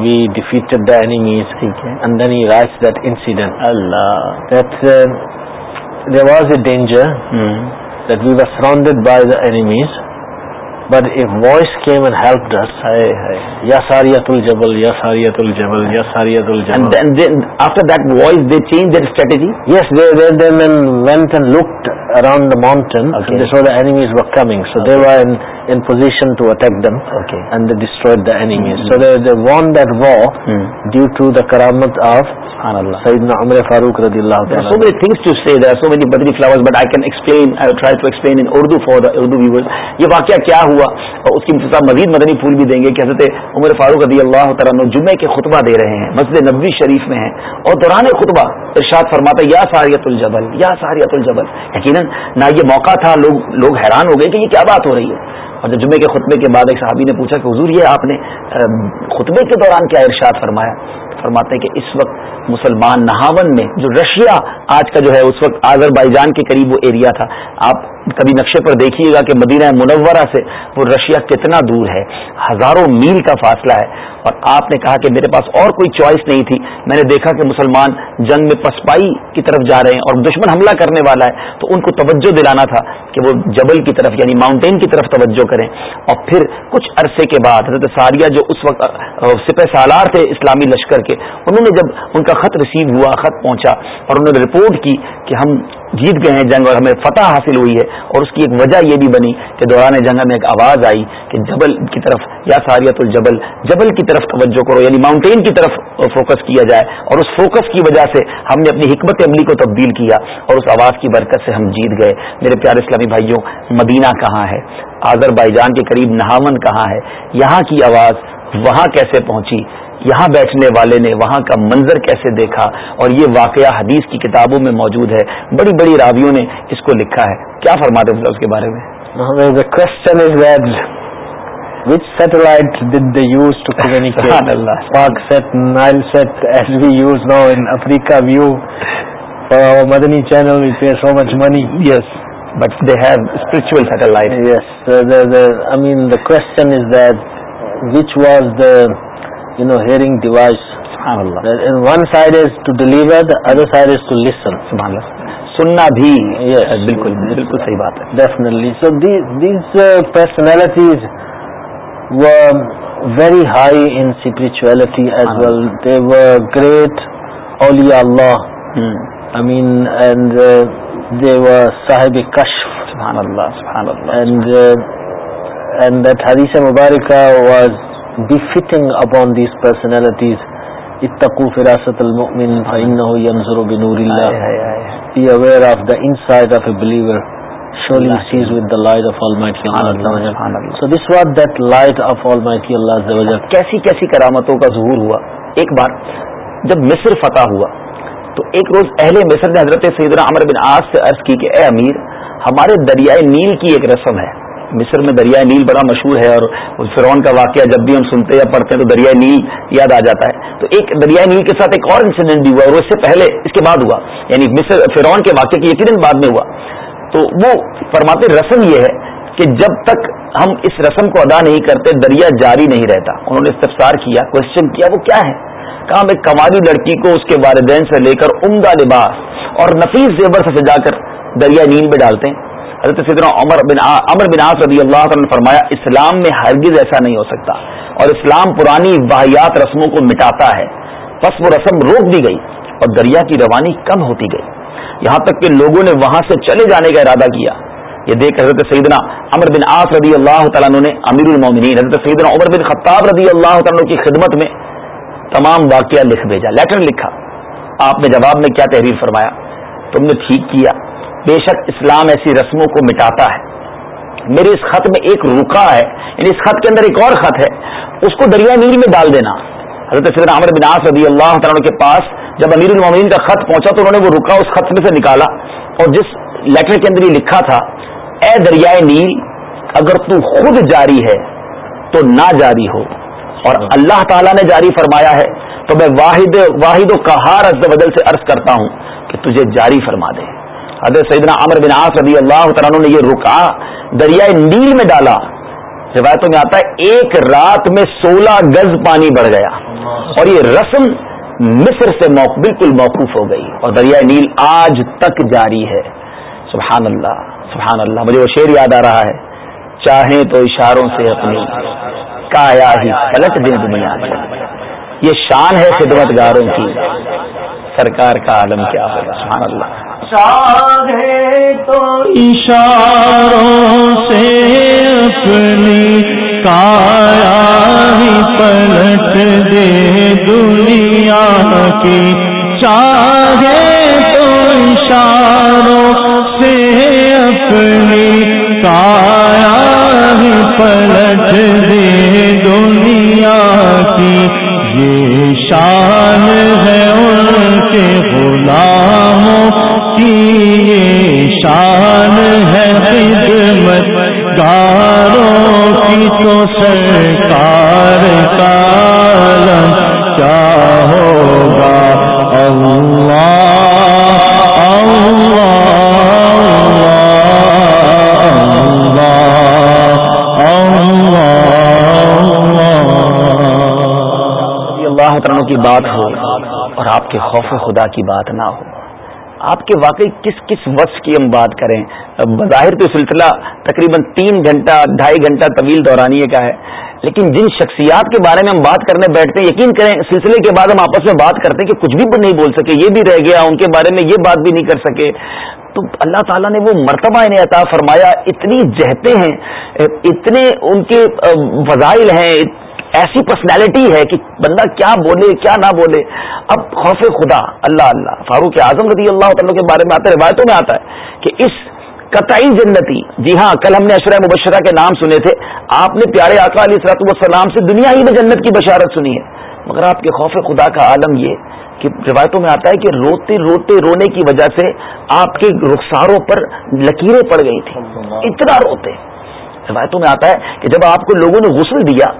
we defeat the enemies اندرائز دسڈنٹ اللہ this they was a danger that we were surrounded by the enemies but voice came and help یا یا یا ساریت ساریت ساریت الجبل الجبل that after yes they went and around the so coming they won due to the کرامت of اللہ فاروق رضی اللہ مینی تھنگس یہ واقعہ کیا ہوا ہوا اور اس کی مفتا مزید مدنی پھول بھی دیں گے کہ حضرت عمر فاروق رضی اللہ تعالیٰ جمعہ کے خطبہ دے رہے ہیں مسجد نبوی شریف میں ہیں اور دوران خطبہ ارشاد فرماتا یا ساریت الجبل یا ساریت الجبل یقیناً نہ یہ موقع تھا لوگ لوگ حیران ہو گئے کہ یہ کیا بات ہو رہی ہے اور جب جمعے کے خطبے کے بعد ایک صحابی نے پوچھا کہ حضور یہ آپ نے خطبے کے دوران کیا ارشاد فرمایا فرماتے ہیں کہ اس وقت مسلمان نہاون میں جو رشیا آج کا جو ہے اس وقت آزر بائیجان کے قریب وہ ایریا تھا آپ کبھی نقشے پر دیکھیے گا کہ مدینہ منورہ سے وہ رشیا کتنا دور ہے ہزاروں میل کا فاصلہ ہے اور آپ نے کہا کہ میرے پاس اور کوئی چوائس نہیں تھی میں نے دیکھا کہ مسلمان جنگ میں پسپائی کی طرف جا رہے ہیں اور دشمن حملہ کرنے والا ہے تو ان کو توجہ دلانا تھا کہ وہ جبل کی طرف یعنی ماؤنٹین کی طرف توجہ کریں اور پھر کچھ عرصے کے بعد حضرت ساریہ جو اس وقت سپہ سالار تھے اسلامی لشکر کے انہوں نے جب ان کا خط ریسیو ہوا خط پہنچا اور انہوں نے رپورٹ کی کہ ہم جیت گئے ہیں جنگ اور ہمیں فتح حاصل ہوئی ہے اور اس کی ایک وجہ یہ بھی بنی کہ دوران جنگ میں ایک آواز آئی کہ جبل کی طرف یا ساریت الجبل جبل کی طرف توجہ کرو یعنی ماؤنٹین کی طرف فوکس کیا جائے اور اس فوکس کی وجہ سے ہم نے اپنی حکمت عملی کو تبدیل کیا اور اس آواز کی برکت سے ہم جیت گئے میرے پیارے اسلامی بھائیوں مدینہ کہاں ہے آذر بائی جان کے قریب نہاون کہاں ہے یہاں کی آواز وہاں کیسے پہنچی یہاں بیٹھنے والے نے وہاں کا منظر کیسے دیکھا اور یہ واقعہ حدیث کی کتابوں میں موجود ہے بڑی بڑی راویوں نے اس کو لکھا ہے کیا فرماتے ہیں اس کے بارے میں Which satellite did they use to communicate? Spark set, Nile set, as we use now in Africa view. For our Madani channel, we pay so much money. Yes, but they have spiritual satellite. Yes, uh, the, the, I mean the question is that which was the you know, hearing device. Subhanallah. Subhanallah. one side side is is to to deliver, the other listen. سننا بھی بالکل بالکل صحیح بات ہے definitely so these personalities very high in spirituality as well the و great I mean and they و صاحب کشف اینڈ اینڈ دیٹ حدیث مبارکہ was befitting upon these personalities اتقو فراست المؤمن فإنه ينظر بنور الله beware of the inside of a believer surely Allah sees with the light of Almighty Allah, Allah, Allah, Allah. so this was that light of Almighty Allah کیسی کیسی کرامتوں کا ظہور ہوا ایک بار جب مصر فتح ہوا تو ایک روز اہل مصر نے حضرت سیدنا عمر بن عاص سے عرض کی کہ اے امیر ہمارے دریائے نیل کی ایک رسم ہے مصر میں دریائے نیل بڑا مشہور ہے اور فرون کا واقعہ جب بھی ہم سنتے یا پڑھتے ہیں تو دریائے نیل یاد آ جاتا ہے تو ایک دریائے نیل کے ساتھ ایک اور انسیڈنٹ بھی ہوا اور اس سے پہلے اس کے بعد ہوا یعنی مصر فرون کے واقعے کے ہوا تو وہ فرماتے رسم یہ ہے کہ جب تک ہم اس رسم کو ادا نہیں کرتے دریا جاری نہیں رہتا انہوں نے استفسار کیا کوشچن کیا وہ کیا ہے کام ایک کمالی لڑکی کو اس کے والدین سے لے کر عمدہ لباس اور نفیس زیبر سے سجا کر دریا نیند میں ڈالتے ہیں حضرت سیدنا عمر بن عمر بن آس رضی اللہ تعالیٰ نے فرمایا اسلام میں ہرگز ایسا نہیں ہو سکتا اور اسلام پرانی واحیات رسموں کو مٹاتا ہے رسم روک دی گئی اور دریا کی روانی کم ہوتی گئی یہاں تک کہ لوگوں نے وہاں سے چلے جانے کا ارادہ کیا یہ دیکھ حضرت سیدنا عمر بن آس رضی اللہ تعالیٰ نے امیر المومنین حضرت سیدنا عمر بن خطاب رضی اللہ تعالیٰ کی خدمت میں تمام واقعہ لکھ بھیجا لیٹر لکھا آپ نے جواب میں کیا تحریر فرمایا تم نے ٹھیک کیا بے شک اسلام ایسی رسموں کو مٹاتا ہے میرے اس خط میں ایک رکا ہے یعنی اس خط کے اندر ایک اور خط ہے اس کو دریا نیل میں ڈال دینا حضرت سید احمد بناس رضی اللہ تعالیٰ کے پاس جب امیر المین کا خط پہنچا تو انہوں نے وہ رکا اس خط میں سے نکالا اور جس لیٹر کے اندر یہ لکھا تھا اے دریائے نیل اگر تو خود جاری ہے تو نہ جاری ہو اور اللہ تعالیٰ نے جاری فرمایا ہے تو میں واحد واحد و کہار از بدل سے عرض کرتا ہوں کہ تجھے جاری فرما دے حضرت سیدنا عمر بن عاص رضی اللہ تعالیٰ نے یہ رکا دریائے نیل میں ڈالا روایتوں میں آتا ہے ایک رات میں سولہ گز پانی بڑھ گیا اور یہ رسم مصر سے بالکل موقوف ہو گئی اور دریائے نیل آج تک جاری ہے سبحان اللہ سبحان اللہ مجھے وہ شعر یاد آ رہا ہے چاہیں تو اشاروں سے اپنی کایا ہی پلٹ دیں دنیا یہ شان ہے خدمت گاروں کی سرکار کا عالم کیا ہوگا سبحان اللہ چاہے تو اشاروں سے اپنی کایا ہی پلٹ دے دنیا کی چاہے تو اشاروں سے اپنی کایا ہی پلٹ دے دنیا کی یہ سرکار اللہ پرن کی بات ہو اور آپ کے خوف خدا کی بات نہ ہو آپ کے واقعی کس کس وقت کی ہم بات کریں بظاہر تو سلسلہ تقریباً تین گھنٹہ ڈھائی گھنٹہ طویل دورانیے کا ہے لیکن جن شخصیات کے بارے میں ہم بات کرنے بیٹھتے ہیں یقین کریں سلسلے کے بعد ہم آپس میں بات کرتے ہیں کہ کچھ بھی نہیں بول سکے یہ بھی رہ گیا ان کے بارے میں یہ بات بھی نہیں کر سکے تو اللہ تعالیٰ نے وہ مرتبہ انہیں عطا فرمایا اتنی جہتے ہیں اتنے ان کے وزائل ہیں ایسی پرسنالٹی ہے کہ بندہ کیا بولے کیا نہ بولے اب خوف خدا اللہ اللہ فاروق اعظم رضی اللہ تعالیٰ کے بارے میں آتا ہے روایتوں میں آتا ہے کہ اس قطعی جنتی جی ہاں کل ہم نے اشرائے مبشرہ کے نام سنے تھے آپ نے پیارے آقا علی اسرۃ وسلام سے دنیا ہی میں جنت کی بشارت سنی ہے مگر آپ کے خوف خدا کا عالم یہ کہ روایتوں میں آتا ہے کہ روتے روتے رونے کی وجہ سے آپ کے رخساروں پر لکیریں پڑ گئی تھیں اتنا روتے روایتوں میں آتا ہے کہ جب آپ کو لوگوں نے غسل دیا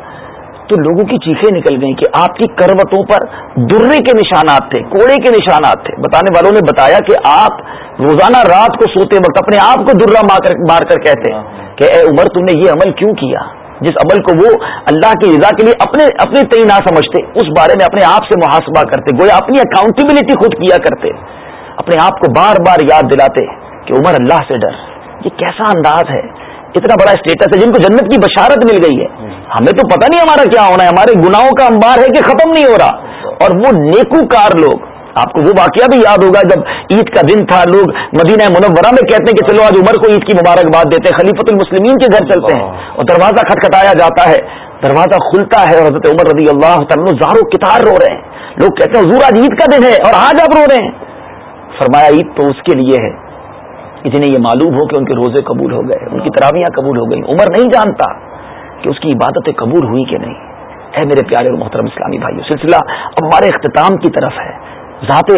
تو لوگوں کی چیخیں نکل گئیں کہ آپ کی کروتوں پر درے کے نشانات تھے کوڑے کے نشانات تھے بتانے والوں نے بتایا کہ آپ روزانہ رات کو سوتے وقت اپنے آپ کو درا مار کر کہتے ہیں کہ اے عمر تم نے یہ عمل کیوں کیا جس عمل کو وہ اللہ کی رضا کے لیے اپنے اپنی تئی نہ سمجھتے اس بارے میں اپنے آپ سے محاسبہ کرتے گویا اپنی اکاؤنٹیبلٹی خود کیا کرتے اپنے آپ کو بار بار یاد دلاتے کہ عمر اللہ سے ڈر یہ کیسا انداز ہے اتنا بڑا اسٹیٹس ہے جن کو جنت کی بشارت مل گئی ہے ہمیں تو پتہ نہیں ہمارا کیا ہونا ہے ہمارے گناہوں کا امبار ہے کہ ختم نہیں ہو رہا اور وہ نیکوکار لوگ آپ کو وہ واقعہ بھی یاد ہوگا جب عید کا دن تھا لوگ مدینہ منورہ میں کہتے ہیں کہ چلو آج عمر کو عید کی مبارکباد دیتے ہیں خلیفت المسلمین کے گھر چلتے ہیں اور دروازہ کھٹکھٹایا جاتا ہے دروازہ کھلتا ہے اور حضرت عمر رضی اللہ تعالیٰ زارو کتار رو رہے ہیں لوگ کہتے ہیں حضور آج عید کا دن ہے اور آج آپ رو رہے ہیں فرمایا عید تو اس کے لیے ہے جنہیں یہ معلوم ہو کہ ان کے روزے قبول ہو گئے ان کی تراویاں قبول ہو گئی عمر نہیں جانتا کہ اس کی عبادتیں قبول ہوئی کہ نہیں اے میرے پیارے اور محترم اسلامی بھائیو سلسلہ ہمارے اختتام کی طرف ہے ذات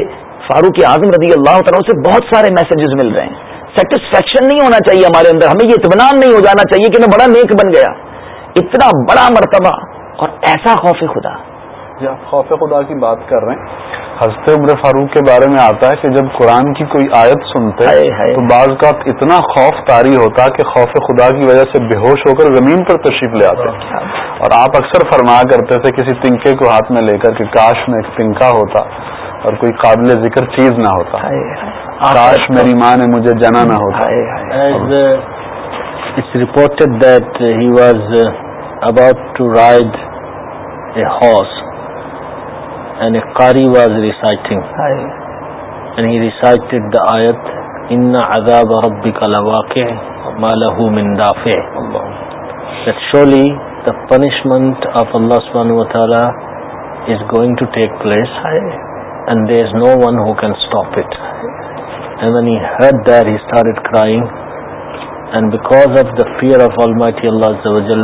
فاروق اعظم رضی اللہ تعالیٰ سے بہت سارے میسجز مل رہے ہیں سیٹسفیکشن نہیں ہونا چاہیے ہمارے اندر ہمیں یہ اطمینان نہیں ہو جانا چاہیے کہ میں بڑا نیک بن گیا اتنا بڑا مرتبہ اور ایسا خوف خدا جی آپ خوف خدا کی بات کر رہے ہیں حضرت عمر فاروق کے بارے میں آتا ہے کہ جب قرآن کی کوئی آیت سنتے تو بعض کا اتنا خوف طاری ہوتا کہ خوف خدا کی وجہ سے بے ہوش ہو کر زمین پر تشریف لے آتے ہیں اور آپ اکثر فرمایا کرتے تھے کسی تنکے کو ہاتھ میں لے کر کہ کاش میں ایک تنکا ہوتا اور کوئی قابل ذکر چیز نہ ہوتا کاش میری ماں نے مجھے جنا نہ ہوتا it's reported that he was about to ride a horse and a قاری was reciting and he recited the آیت ان عذاب ربک لواقع ما له من دافع that surely the punishment of Allah subhanahu wa ta'ala is going to take place and there no one then stop it had there he started crime and because of the fear of المتی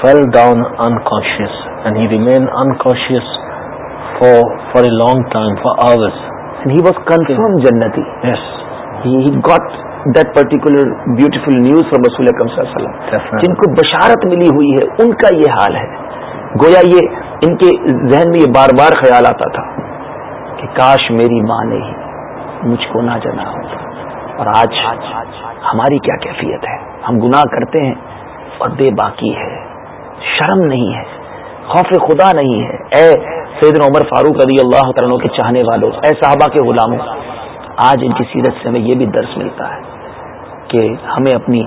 fell down in کا long time فارس he was کنفیڈ جنتی got that پر beautiful news اور جن کو بشارت ملی ہوئی ہے ان کا یہ حال ہے گویا یہ ان کے ذہن میں یہ بار بار خیال آتا تھا کہ کاش میری ماں نے ہی مجھ کو نہ جنا ہوتا اور آج ہماری کیا کیفیت ہے ہم گناہ کرتے ہیں اور بے باقی ہے شرم نہیں ہے خوف خدا نہیں ہے اے سید عمر فاروق علی اللہ تعالیٰ کے چاہنے والوں اے صحابہ کے غلاموں آج ان کی سیرت سے ہمیں یہ بھی درس ملتا ہے کہ ہمیں اپنی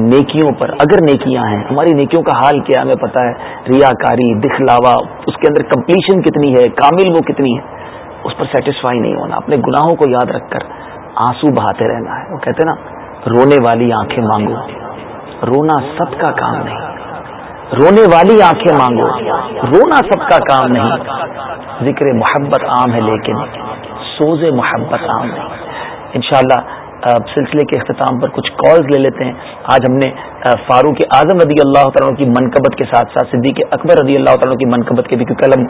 نیکیوں پر اگر نیکیاں ہیں ہماری نیکیوں کا حال کیا ہمیں پتا ہے ریاکاری دکھلاوا اس کے اندر کمپلیشن کتنی ہے کامل وہ کتنی ہے اس پر سیٹسفائی نہیں ہونا اپنے گناہوں کو یاد رکھ کر آنسو بہاتے رہنا ہے وہ کہتے نا رونے والی آنکھیں مانگو رونا سب کا کام نہیں رونے والی آنکھیں مانگو رونا سب کا کام نہیں ذکر محبت عام ہے لیکن سوز محبت عام نہیں انشاءاللہ سلسلے کے اختتام پر کچھ کالز لے لیتے ہیں آج ہم نے فاروق اعظم رضی اللہ تعالیٰ کی منقبت کے ساتھ ساتھ صدیق اکبر رضی اللہ تعالیٰ کی منقبت کے بھی کیونکہ قلم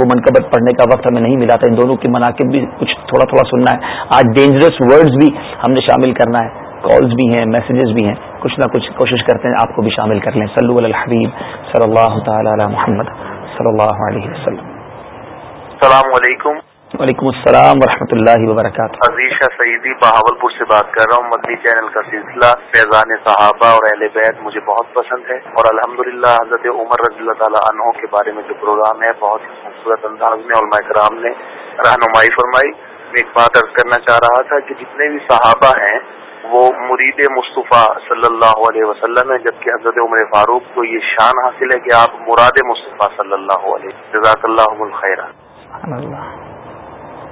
وہ منقبت پڑھنے کا وقت ہمیں نہیں ملا تھا ان دونوں کے مناقب بھی کچھ تھوڑا تھوڑا سننا ہے آج ڈینجرس ورڈز بھی ہم نے شامل کرنا ہے کالز بھی ہیں میسیجز بھی ہیں کچھ نہ کچھ کوشش کرتے ہیں آپ کو بھی شامل کر لیں سلی الحبیب صلی اللہ تعالیٰ محمد صلی اللہ علیہ وسلم السلام علیکم وعلیکم السلام ورحمۃ اللہ وبرکاتہ عزیشہ سعیدی بہاول پور سے بات کر رہا ہوں مدنی چینل کا سلسلہ فیضان صحابہ اور اہل بیت مجھے بہت پسند ہے اور الحمد حضرت عمر رضی اللہ تعالیٰ عنہ کے بارے میں جو پروگرام ہے بہت ہی خوبصورت انداز میں علماء کرام نے رہنمائی فرمائی میں ایک بات عرض کرنا چاہ رہا تھا کہ جتنے بھی صحابہ ہیں وہ مرید مصطفیٰ صلی اللہ علیہ وسلم ہے جبکہ حضرت عمر فاروق کو یہ شان حاصل ہے کہ آپ مراد مصطفیٰ صلی اللہ علیہ جزاک اللہ خیر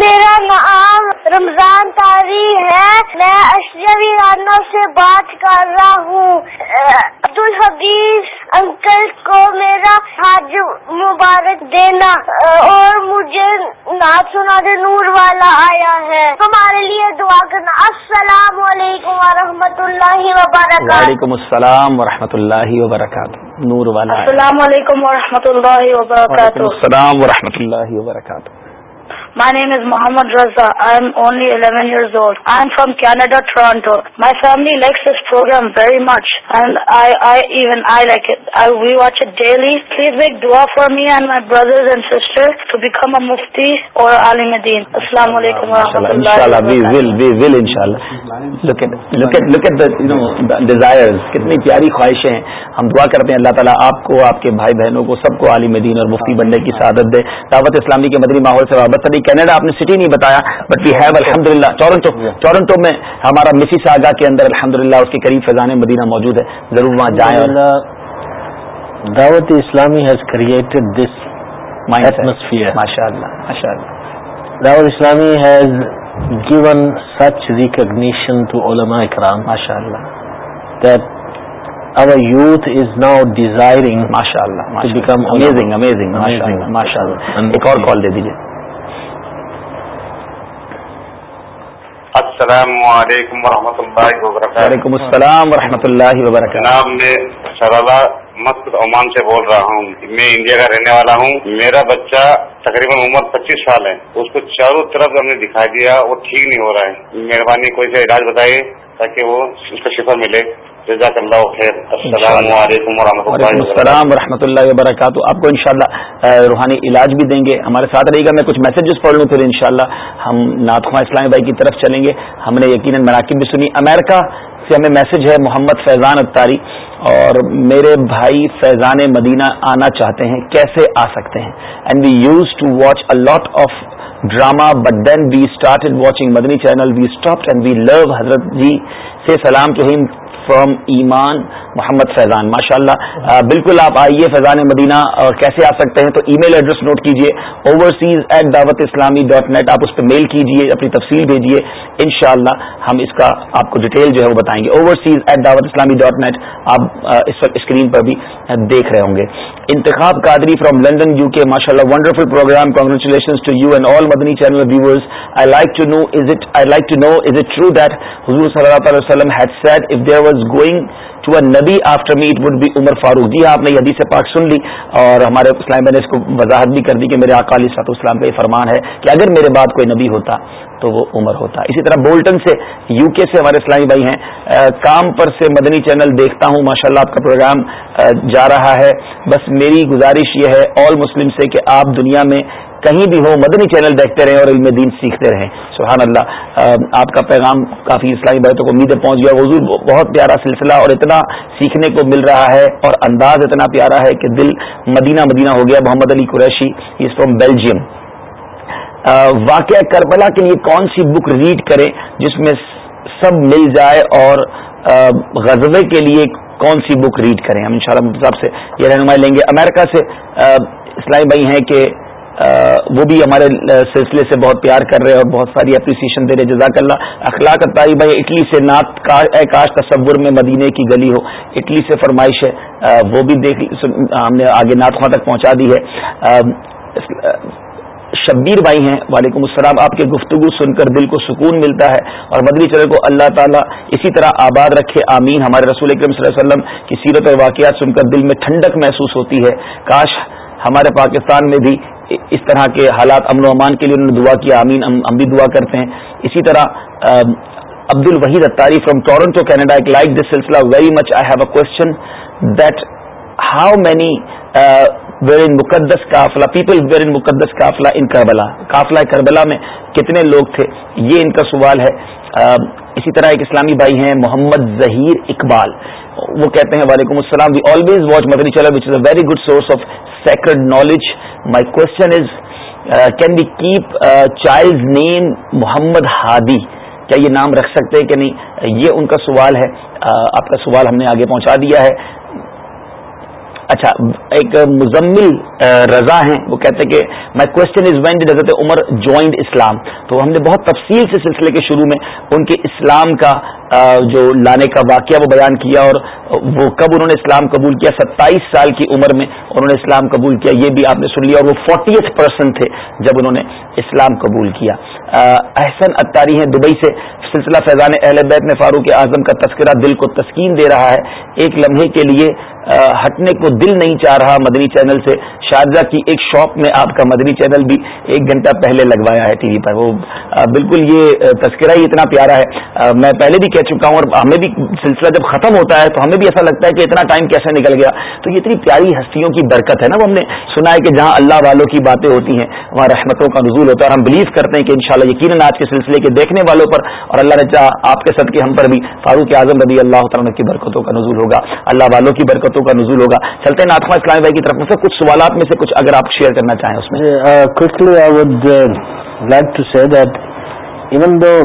میرا نام رمضان تاری ہے میں رانا سے بات کر رہا ہوں عبد الحبیب انکل کو میرا حاج مبارک دینا اور مجھے نعت سنا دے نور والا آیا ہے ہمارے لیے دعا کرنا السلام علیکم ورحمۃ اللہ وبرکاتہ وعلیکم السلام و اللہ وبرکاتہ نور والا السلام علیکم و اللہ وبرکاتہ السلام و اللہ وبرکاتہ My name is Muhammad Raza. I am only 11 years old. I am from Canada, Toronto. My family likes this program very much, and I, I even I like it. I, we watch it daily. Please make dua for me and my brothers and sisters to become a mufti or Ali Medin. Assalamu alaikum wa rahmatullahi Inshallah, we will, we will, inshallah. Look at, look at, look at the, you know, the desires. کتنی پیاری خواہشیں ہیں ہم دعا کرتے ہیں اللہ تعالیٰ آپ کو آپ کے بھائی بہنوں کو سب کو عالم دین اور مفتی بننے کی سعادت دے دعوت اسلامی کے مدنی ماحول سے وابستہ کینیڈا آپ نے سٹی نہیں بتایا بٹ وی ہیو الحمد للہ ٹورنٹو ٹورنٹو میں ہمارا مسی ساگا کے اندر الحمد للہ اس کے قریب فضان مدینہ موجود ہے ضرور وہاں جائیں دعوت اسلامی ہیز کریٹڈ دس ایٹموسفیئر ماشاء اللہ ماشاء اللہ Dawat Islami has given such recognition to علما اکرام ماشاء اللہ that our youth is now desiring ماشاء اللہ بیکم امیزنگ امیزنگ ماشاء اللہ ایک اور کال دے دیجیے السلام علیکم و رحمۃ اللہ وبرکاتہ وعلیکم و رحمۃ اللہ وبرکاتہ میں شرالا مسجد عمان سے بول رہا ہوں میں انڈیا کا رہنے والا ہوں میرا بچہ تقریباً عمر پچیس سال ہے اس کو چاروں طرف ہم نے دکھائی دیا وہ ٹھیک نہیں ہو رہا ہے مہربانی کوئی سا علاج بتائیے تاکہ وہ اس کا شفا ملے السلام علیکم ورحمۃ اللہ وعلیکم السلام ورحمۃ اللہ وبرکاتہ آپ کو انشاءاللہ روحانی علاج بھی دیں گے ہمارے ساتھ رہے گا میں کچھ میسجز پڑھ لوں پھر انشاءاللہ ہم ناتخواں اسلامی بھائی کی طرف چلیں گے ہم نے یقیناً مراکب بھی سنی امریکہ سے ہمیں میسج ہے محمد فیضان اتاری اور میرے بھائی فیضان مدینہ آنا چاہتے ہیں کیسے آ سکتے ہیں and we use to watch a lot of drama but then we start watching Madani channel we we stop and love حضرت جی سے سلام تو فرام ایمان محمد فیضان ماشاء اللہ بالکل آپ آئیے فیضان مدینہ اور کیسے آ سکتے ہیں تو ای میل ایڈریس نوٹ کیجیے اوورسیز ایٹ دعوت اسلامی ڈاٹ نیٹ آپ اس پہ میل کیجیے اپنی تفصیل بھیجیے ان شاء اللہ ہم اس کا آپ کو ڈیٹیل جو ہے وہ بتائیں گے اوورسیز ایٹ دعوت اسلامی ڈاٹ نیٹ آپ اس وقت اسکرین پر بھی دیکھ رہے ہوں گے Intikhab Qadri from London U K ماشاء اللہ ونڈرفل پروگرام کانگریچولیشن صلی اللہ علیہ وسلم had set if there was going to a نبی after me it would be Umar Farooq ji ہاں، آپ نے یہ حدیث پاک سن لی اور ہمارے اسلام میں نے اس کو وضاحت بھی کر دی کہ میرے اکالی سات اسلام کا یہ فرمان ہے کہ اگر میرے بعد کوئی نبی ہوتا تو وہ عمر ہوتا اسی طرح بولٹن سے یو کے سے ہمارے اسلامی بھائی ہیں کام پر سے مدنی چینل دیکھتا ہوں ماشاءاللہ آپ کا پروگرام جا رہا ہے بس میری گزارش یہ ہے آل مسلم سے کہ آپ دنیا میں کہیں بھی ہو مدنی چینل دیکھتے رہیں اور علم دین سیکھتے رہیں سبحان اللہ آپ کا پیغام کافی اسلامی بھائی کو امید پہنچ گیا حضور بہت پیارا سلسلہ اور اتنا سیکھنے کو مل رہا ہے اور انداز اتنا پیارا ہے کہ دل مدینہ مدینہ ہو گیا Muhammad Ali Qureshi is from Belgium واقعہ کربلا کے لیے کون سی بک ریڈ کریں جس میں سب مل جائے اور غزبے کے لیے کون سی بک ریڈ کریں ہم ان شاء اللہ صاحب سے یہ رہنمائی لیں گے امریکہ سے اسلامی بھائی ہیں کہ وہ بھی ہمارے سلسلے سے بہت پیار کر رہے اور بہت ساری اپریسیشن دے رہے جزاک اللہ اخلاق طائی بھائی اٹلی سے کاش تصور میں مدینے کی گلی ہو اٹلی سے فرمائش ہے وہ بھی دیکھ ہم نے آگے نات خواہ تک پہنچا دی ہے شبیر بھائی ہیں وعلیکم السلام آپ کے گفتگو سن کر دل کو سکون ملتا ہے اور مدنی چلے کو اللہ تعالیٰ اسی طرح آباد رکھے آمین ہمارے رسول اکرم صلی اللہ علیہ وسلم کی سیرت اور واقعات سن کر دل میں ٹھنڈک محسوس ہوتی ہے کاش ہمارے پاکستان میں بھی اس طرح کے حالات امن و امان کے لیے انہوں نے دعا کیا امین ہم بھی دعا کرتے ہیں اسی طرح Abdul Waheed Attari from Toronto Canada ایک لائک دس سلسلہ very much I have a question that how many in مقدس مقدس قافلہ قافلہ پیپل کربلا قافلہ کربلا میں کتنے لوگ تھے یہ ان کا سوال ہے اسی طرح ایک اسلامی بھائی ہیں محمد ظہیر اقبال وہ کہتے ہیں وعلیکم السلام وی always watch Madani channel which is a very good source of sacred knowledge my question is can we keep child name Muhammad Hadi کیا یہ نام رکھ سکتے ہیں کہ نہیں یہ ان کا سوال ہے آپ کا سوال ہم نے آگے پہنچا دیا ہے اچھا ایک مزمل رضا ہیں وہ کہتے کہ my question is Hazrat Umar joined اسلام تو ہم نے بہت تفصیل سے سلسلے کے شروع میں ان کے اسلام کا جو لانے کا واقعہ وہ بیان کیا اور وہ کب انہوں نے اسلام قبول کیا ستائیس سال کی عمر میں انہوں نے اسلام قبول کیا یہ بھی آپ نے سن لیا اور وہ فورٹی ایٹ پرسن تھے جب انہوں نے اسلام قبول کیا احسن اتاری ہیں دبئی سے سلسلہ فیضان اہل بیت میں فاروق اعظم کا تذکرہ دل کو تسکین دے رہا ہے ایک لمحے کے لیے ہٹنے کو دل نہیں چاہ رہا مدنی چینل سے شارجہ کی ایک شاپ میں آپ کا مدنی چینل بھی ایک گھنٹہ پہلے لگوایا ہے ٹی وی پر وہ بالکل یہ تذکرہ ہی اتنا پیارا ہے میں پہلے بھی کہہ چکا ہوں اور ہمیں بھی سلسلہ جب ختم ہوتا ہے تو ہمیں بھی ایسا لگتا ہے کہ اتنا ٹائم کیسے نکل گیا تو یہ اتنی پیاری ہستیوں کی برکت ہے نا وہ ہم نے سنا ہے کہ جہاں اللہ والوں کی باتیں ہوتی ہیں وہاں رحمتوں کا نزول ہوتا ہے اور ہم بلیو کرتے ہیں کہ انشاءاللہ یقیناً آج کے سلسلے کے دیکھنے والوں پر اور اللہ نے چاہ آپ کے سب کے ہم پر بھی فاروق اعظم ربی اللہ تعالیٰ کی برکتوں کا نزول ہوگا اللہ والوں کی برکتوں کا نزول ہوگا چلتے ہیں ناطمہ اسلامی بھائی کی طرف سے کچھ سوالات میں سے کچھ اگر آپ شیئر کرنا چاہیں اس میں جی،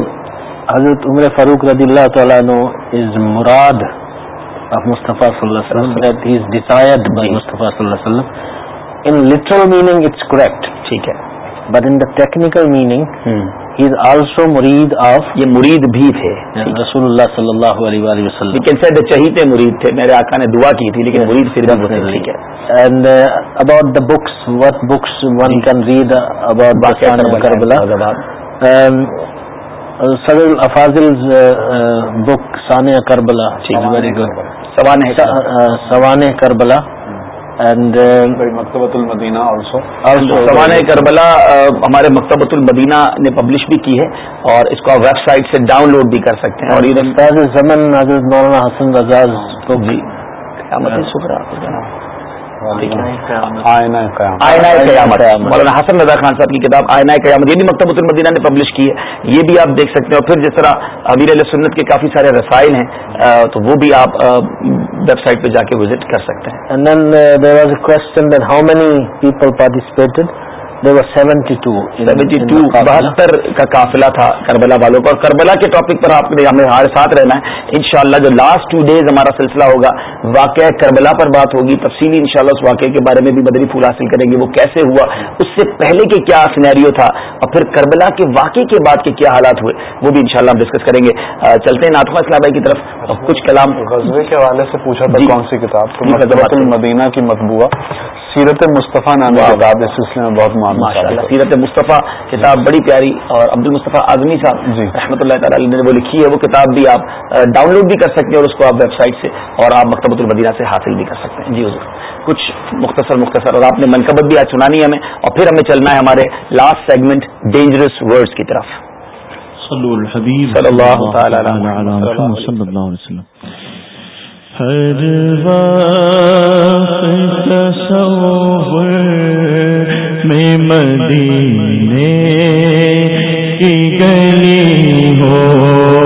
حضرت عمر فاروق رضی اللہ تعالیٰ نو is Murad in literal meaning it's correct ٹھیک ہے but in the technical meaning is also مرید آف یہ مرید بھی تھے رسول اللہ صلی اللہ علیہ وسلم لیکن سید چہیتے مرید تھے میرے آقا نے دعا کی تھی لیکن مرید پھر ٹھیک ہے and about the books what books one can read about Karbala سدر افاضل book سانح کربلا سوانح کربلا Uh, اینڈ مکتبۃ المدینہ آلسو کربلا ہمارے مکتبۃ المدینہ نے پبلش بھی کی ہے اور اس کو آپ ویب سائٹ سے ڈاؤن لوڈ بھی کر سکتے ہیں اور یہ زمن حضرت مولانا حسن رضا جی مولانا حسن رضا خان صاحب کی کتاب آئینہ قیامت یہ بھی مکتب المدینہ نے پبلش کی ہے یہ بھی آپ دیکھ سکتے ہیں اور پھر جس طرح امیر علیہ سنت کے کافی سارے رسائل ہیں تو وہ بھی آپ ویب سائٹ پہ جا کے وزٹ کر سکتے ہیں بہتر کا تھا کربلا والوں کا اور کربلا کے ٹاپک پر آپ نے ہمارے ساتھ رہنا ہے انشاءاللہ جو لاسٹ ٹو ڈیز ہمارا سلسلہ ہوگا واقعہ کربلا پر بات ہوگی تفصیلی انشاءاللہ اس واقعے کے بارے میں بھی بدری پھول حاصل کریں گے وہ کیسے ہوا اس سے پہلے کے کیا سینیریو تھا اور پھر کربلا کے واقعے کے بعد کے کیا حالات ہوئے وہ بھی انشاءاللہ شاء ہم ڈسکس کریں گے چلتے ہیں ناٹو اسلام بھائی کی طرف کچھ کلام قزبے کے حوالے سے پوچھا تھا جی. کون سی کتاب تو جی، مدبت المدینہ کی مطبوع سیرت مصطفیٰ نام اس سلسلے میں بہت معلوم سیرت مصطفیٰ کتاب بڑی پیاری اور عبد المصطفیٰ آزمی صاحب جی رحمۃ اللہ تعالیٰ نے وہ لکھی ہے وہ کتاب بھی آپ ڈاؤن لوڈ بھی کر سکتے ہیں اور اس کو آپ ویب سائٹ سے اور آپ مکتبۃ المدینہ سے حاصل بھی کر سکتے ہیں جی حضور کچھ مختصر مختصر اور آپ نے منقبت بھی آج سنانی ہے ہمیں اور پھر ہمیں چلنا ہے ہمارے لاسٹ سیگمنٹ ڈینجرس ورڈس کی طرف صلو الحبیب صلی اللہ تعالی علیہ وسلم صلی اللہ علیہ وسلم ہر وقت تصور میں مدینے کی گلی ہو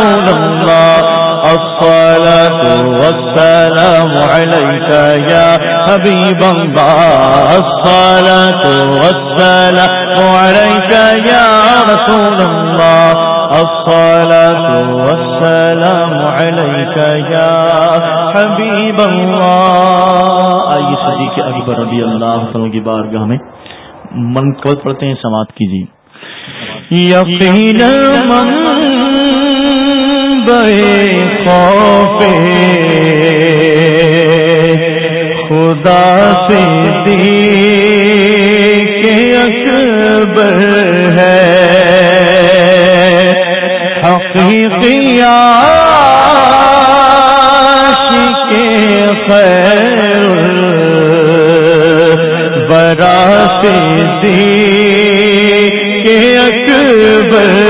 رسول الله الصلاة والسلام عليك يا حبيب الله الصلاة والسلام عليك يا رسول الله الصلاة والسلام عليك يا حبيب الله اي صديق اكبر رضي الله عنه کی بارگاہ میں من منقبت پڑھتے ہیں سماعت کیجیے یقینا من خدا سے دی کے کے اکبر ہے خداسی بقیا کی براسی کیک ب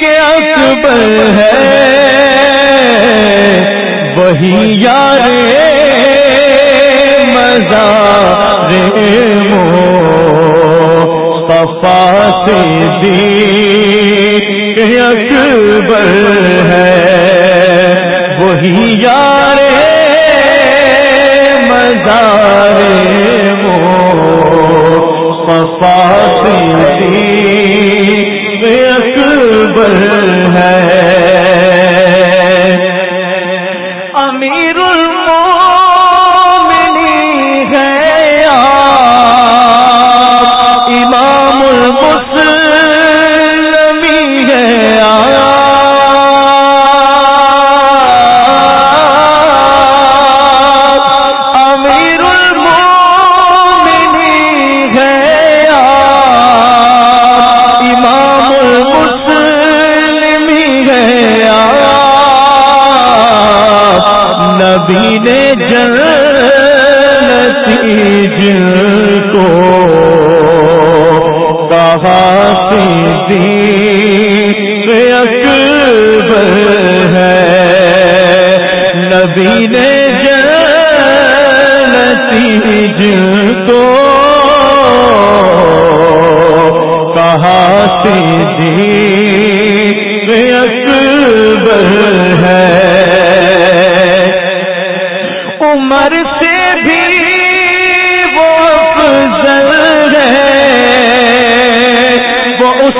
کے اکبر ہے وہی یار مزار مو پپا سے دی اکبر ہے وہی بہیارے مزارے ندی نے نتیجو کہ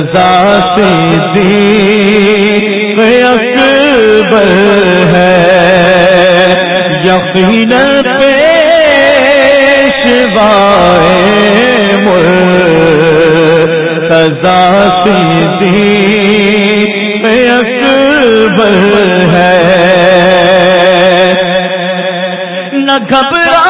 رضا سے دی اکبر ہے یقین پیشوائے رضا سے دی اکبر ہے نہ گھبرا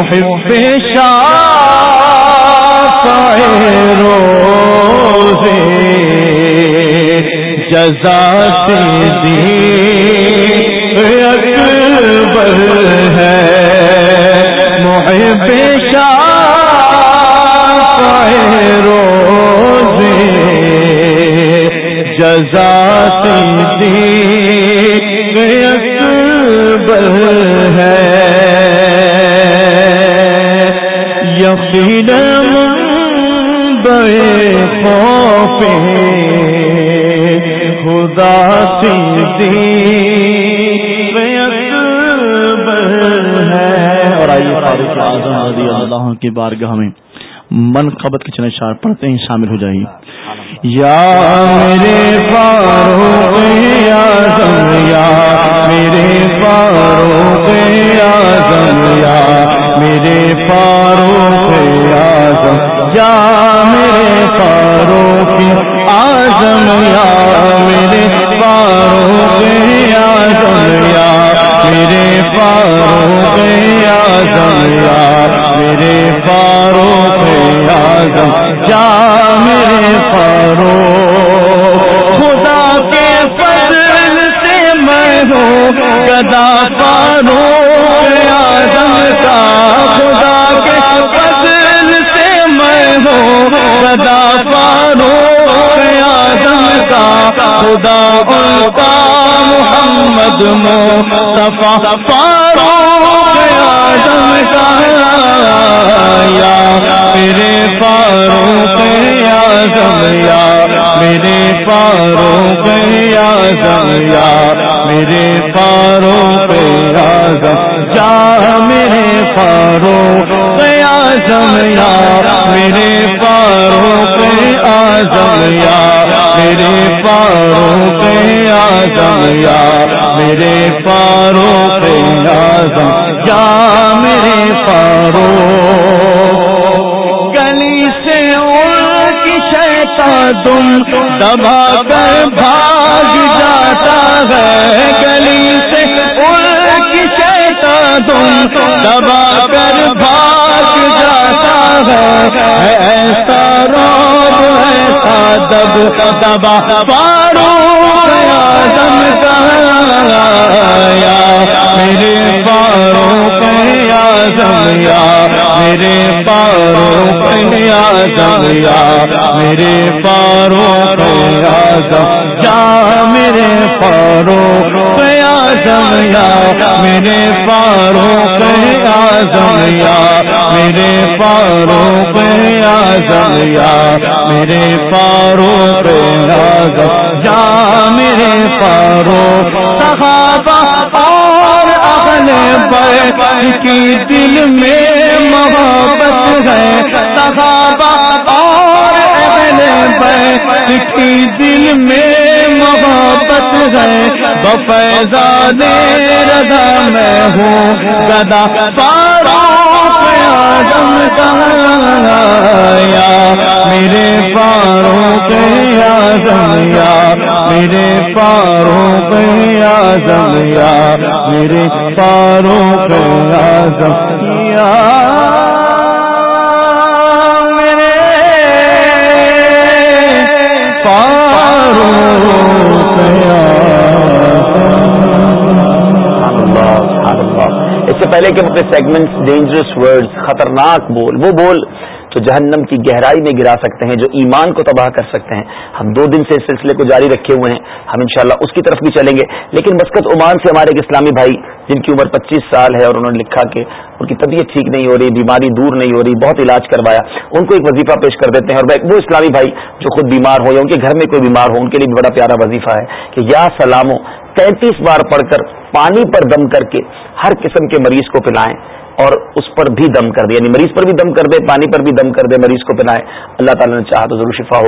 محب کا جزاتی دی اگل بل ہے محب شاہ رو جزا دی بے پوپے خداسی اور بارگاہ میں من خبر چنے شار پڑھتے ہی شامل ہو جائیے یا میرے پارو یا میرے پارو یا میرے پارو جا میرے پارو آزم یا میرے پاؤ گیا یا میرے پاؤ گیا یا میرے پارویا جا میرے پارو خدا کے فضل سے میں ہوں گدا پارو پارو جاتا خدا پتا ہم پارو گیا یا میرے پارو گیا یا میرے پارو گیا گیا میرے پارو پیرا آگا جا میرے پیا جایا میرے پارو پہ آ جایا میرے پارو پہ آ جایا میرے پارو پیرا گا جا میرے پارو گلی سے کی تم دبا کر بھاگ گلی سے دبا کر بھاگ جاتا ہے ایسا رو دبا پارو کا میرے باروایا یا میرے پارو پیا جمیا میرے پارو پیا جا میرے پارو پیا جمیا میرے پارو پیا جمیا میرے پارو پیا جمیا میرے پارو پیا جا میرے پاروا نے کی دل میں محبت ہے سہابا اور اہل بے کی دل میں محبت ہے بفیزا دے رضا میں ہوں گدا پارا میرے پاروں پہ آزم یا میرے پاروں پہ آزم یا میرے پاروں پہ آزم اس سے پہلے کہ اپنے سیگمنٹس ڈینجرس ورڈ خطرناک بول وہ بول جو جہنم کی گہرائی میں گرا سکتے ہیں جو ایمان کو تباہ کر سکتے ہیں ہم دو دن سے اس سلسلے کو جاری رکھے ہوئے ہیں ہم انشاءاللہ اس کی طرف بھی چلیں گے لیکن مسکت عمان سے ہمارے ایک اسلامی بھائی جن کی عمر پچیس سال ہے اور انہوں نے لکھا کہ ان کی طبیعت ٹھیک نہیں ہو رہی بیماری دور نہیں ہو رہی بہت علاج کروایا ان کو ایک وظیفہ پیش کر دیتے ہیں اور وہ اسلامی بھائی جو خود بیمار ہو یا ان کے گھر میں کوئی بیمار ہو ان کے لیے بڑا پیارا وظیفہ ہے کہ یا سلاموں تینتیس بار پڑھ کر پانی پر دم کر کے ہر قسم کے مریض کو پلائیں اور اس پر بھی دم کر دے یعنی مریض پر بھی دم کر دے پانی پر بھی دم کر دے مریض کو پلائیں اللہ تعالیٰ نے چاہا تو ضرور شفا ہو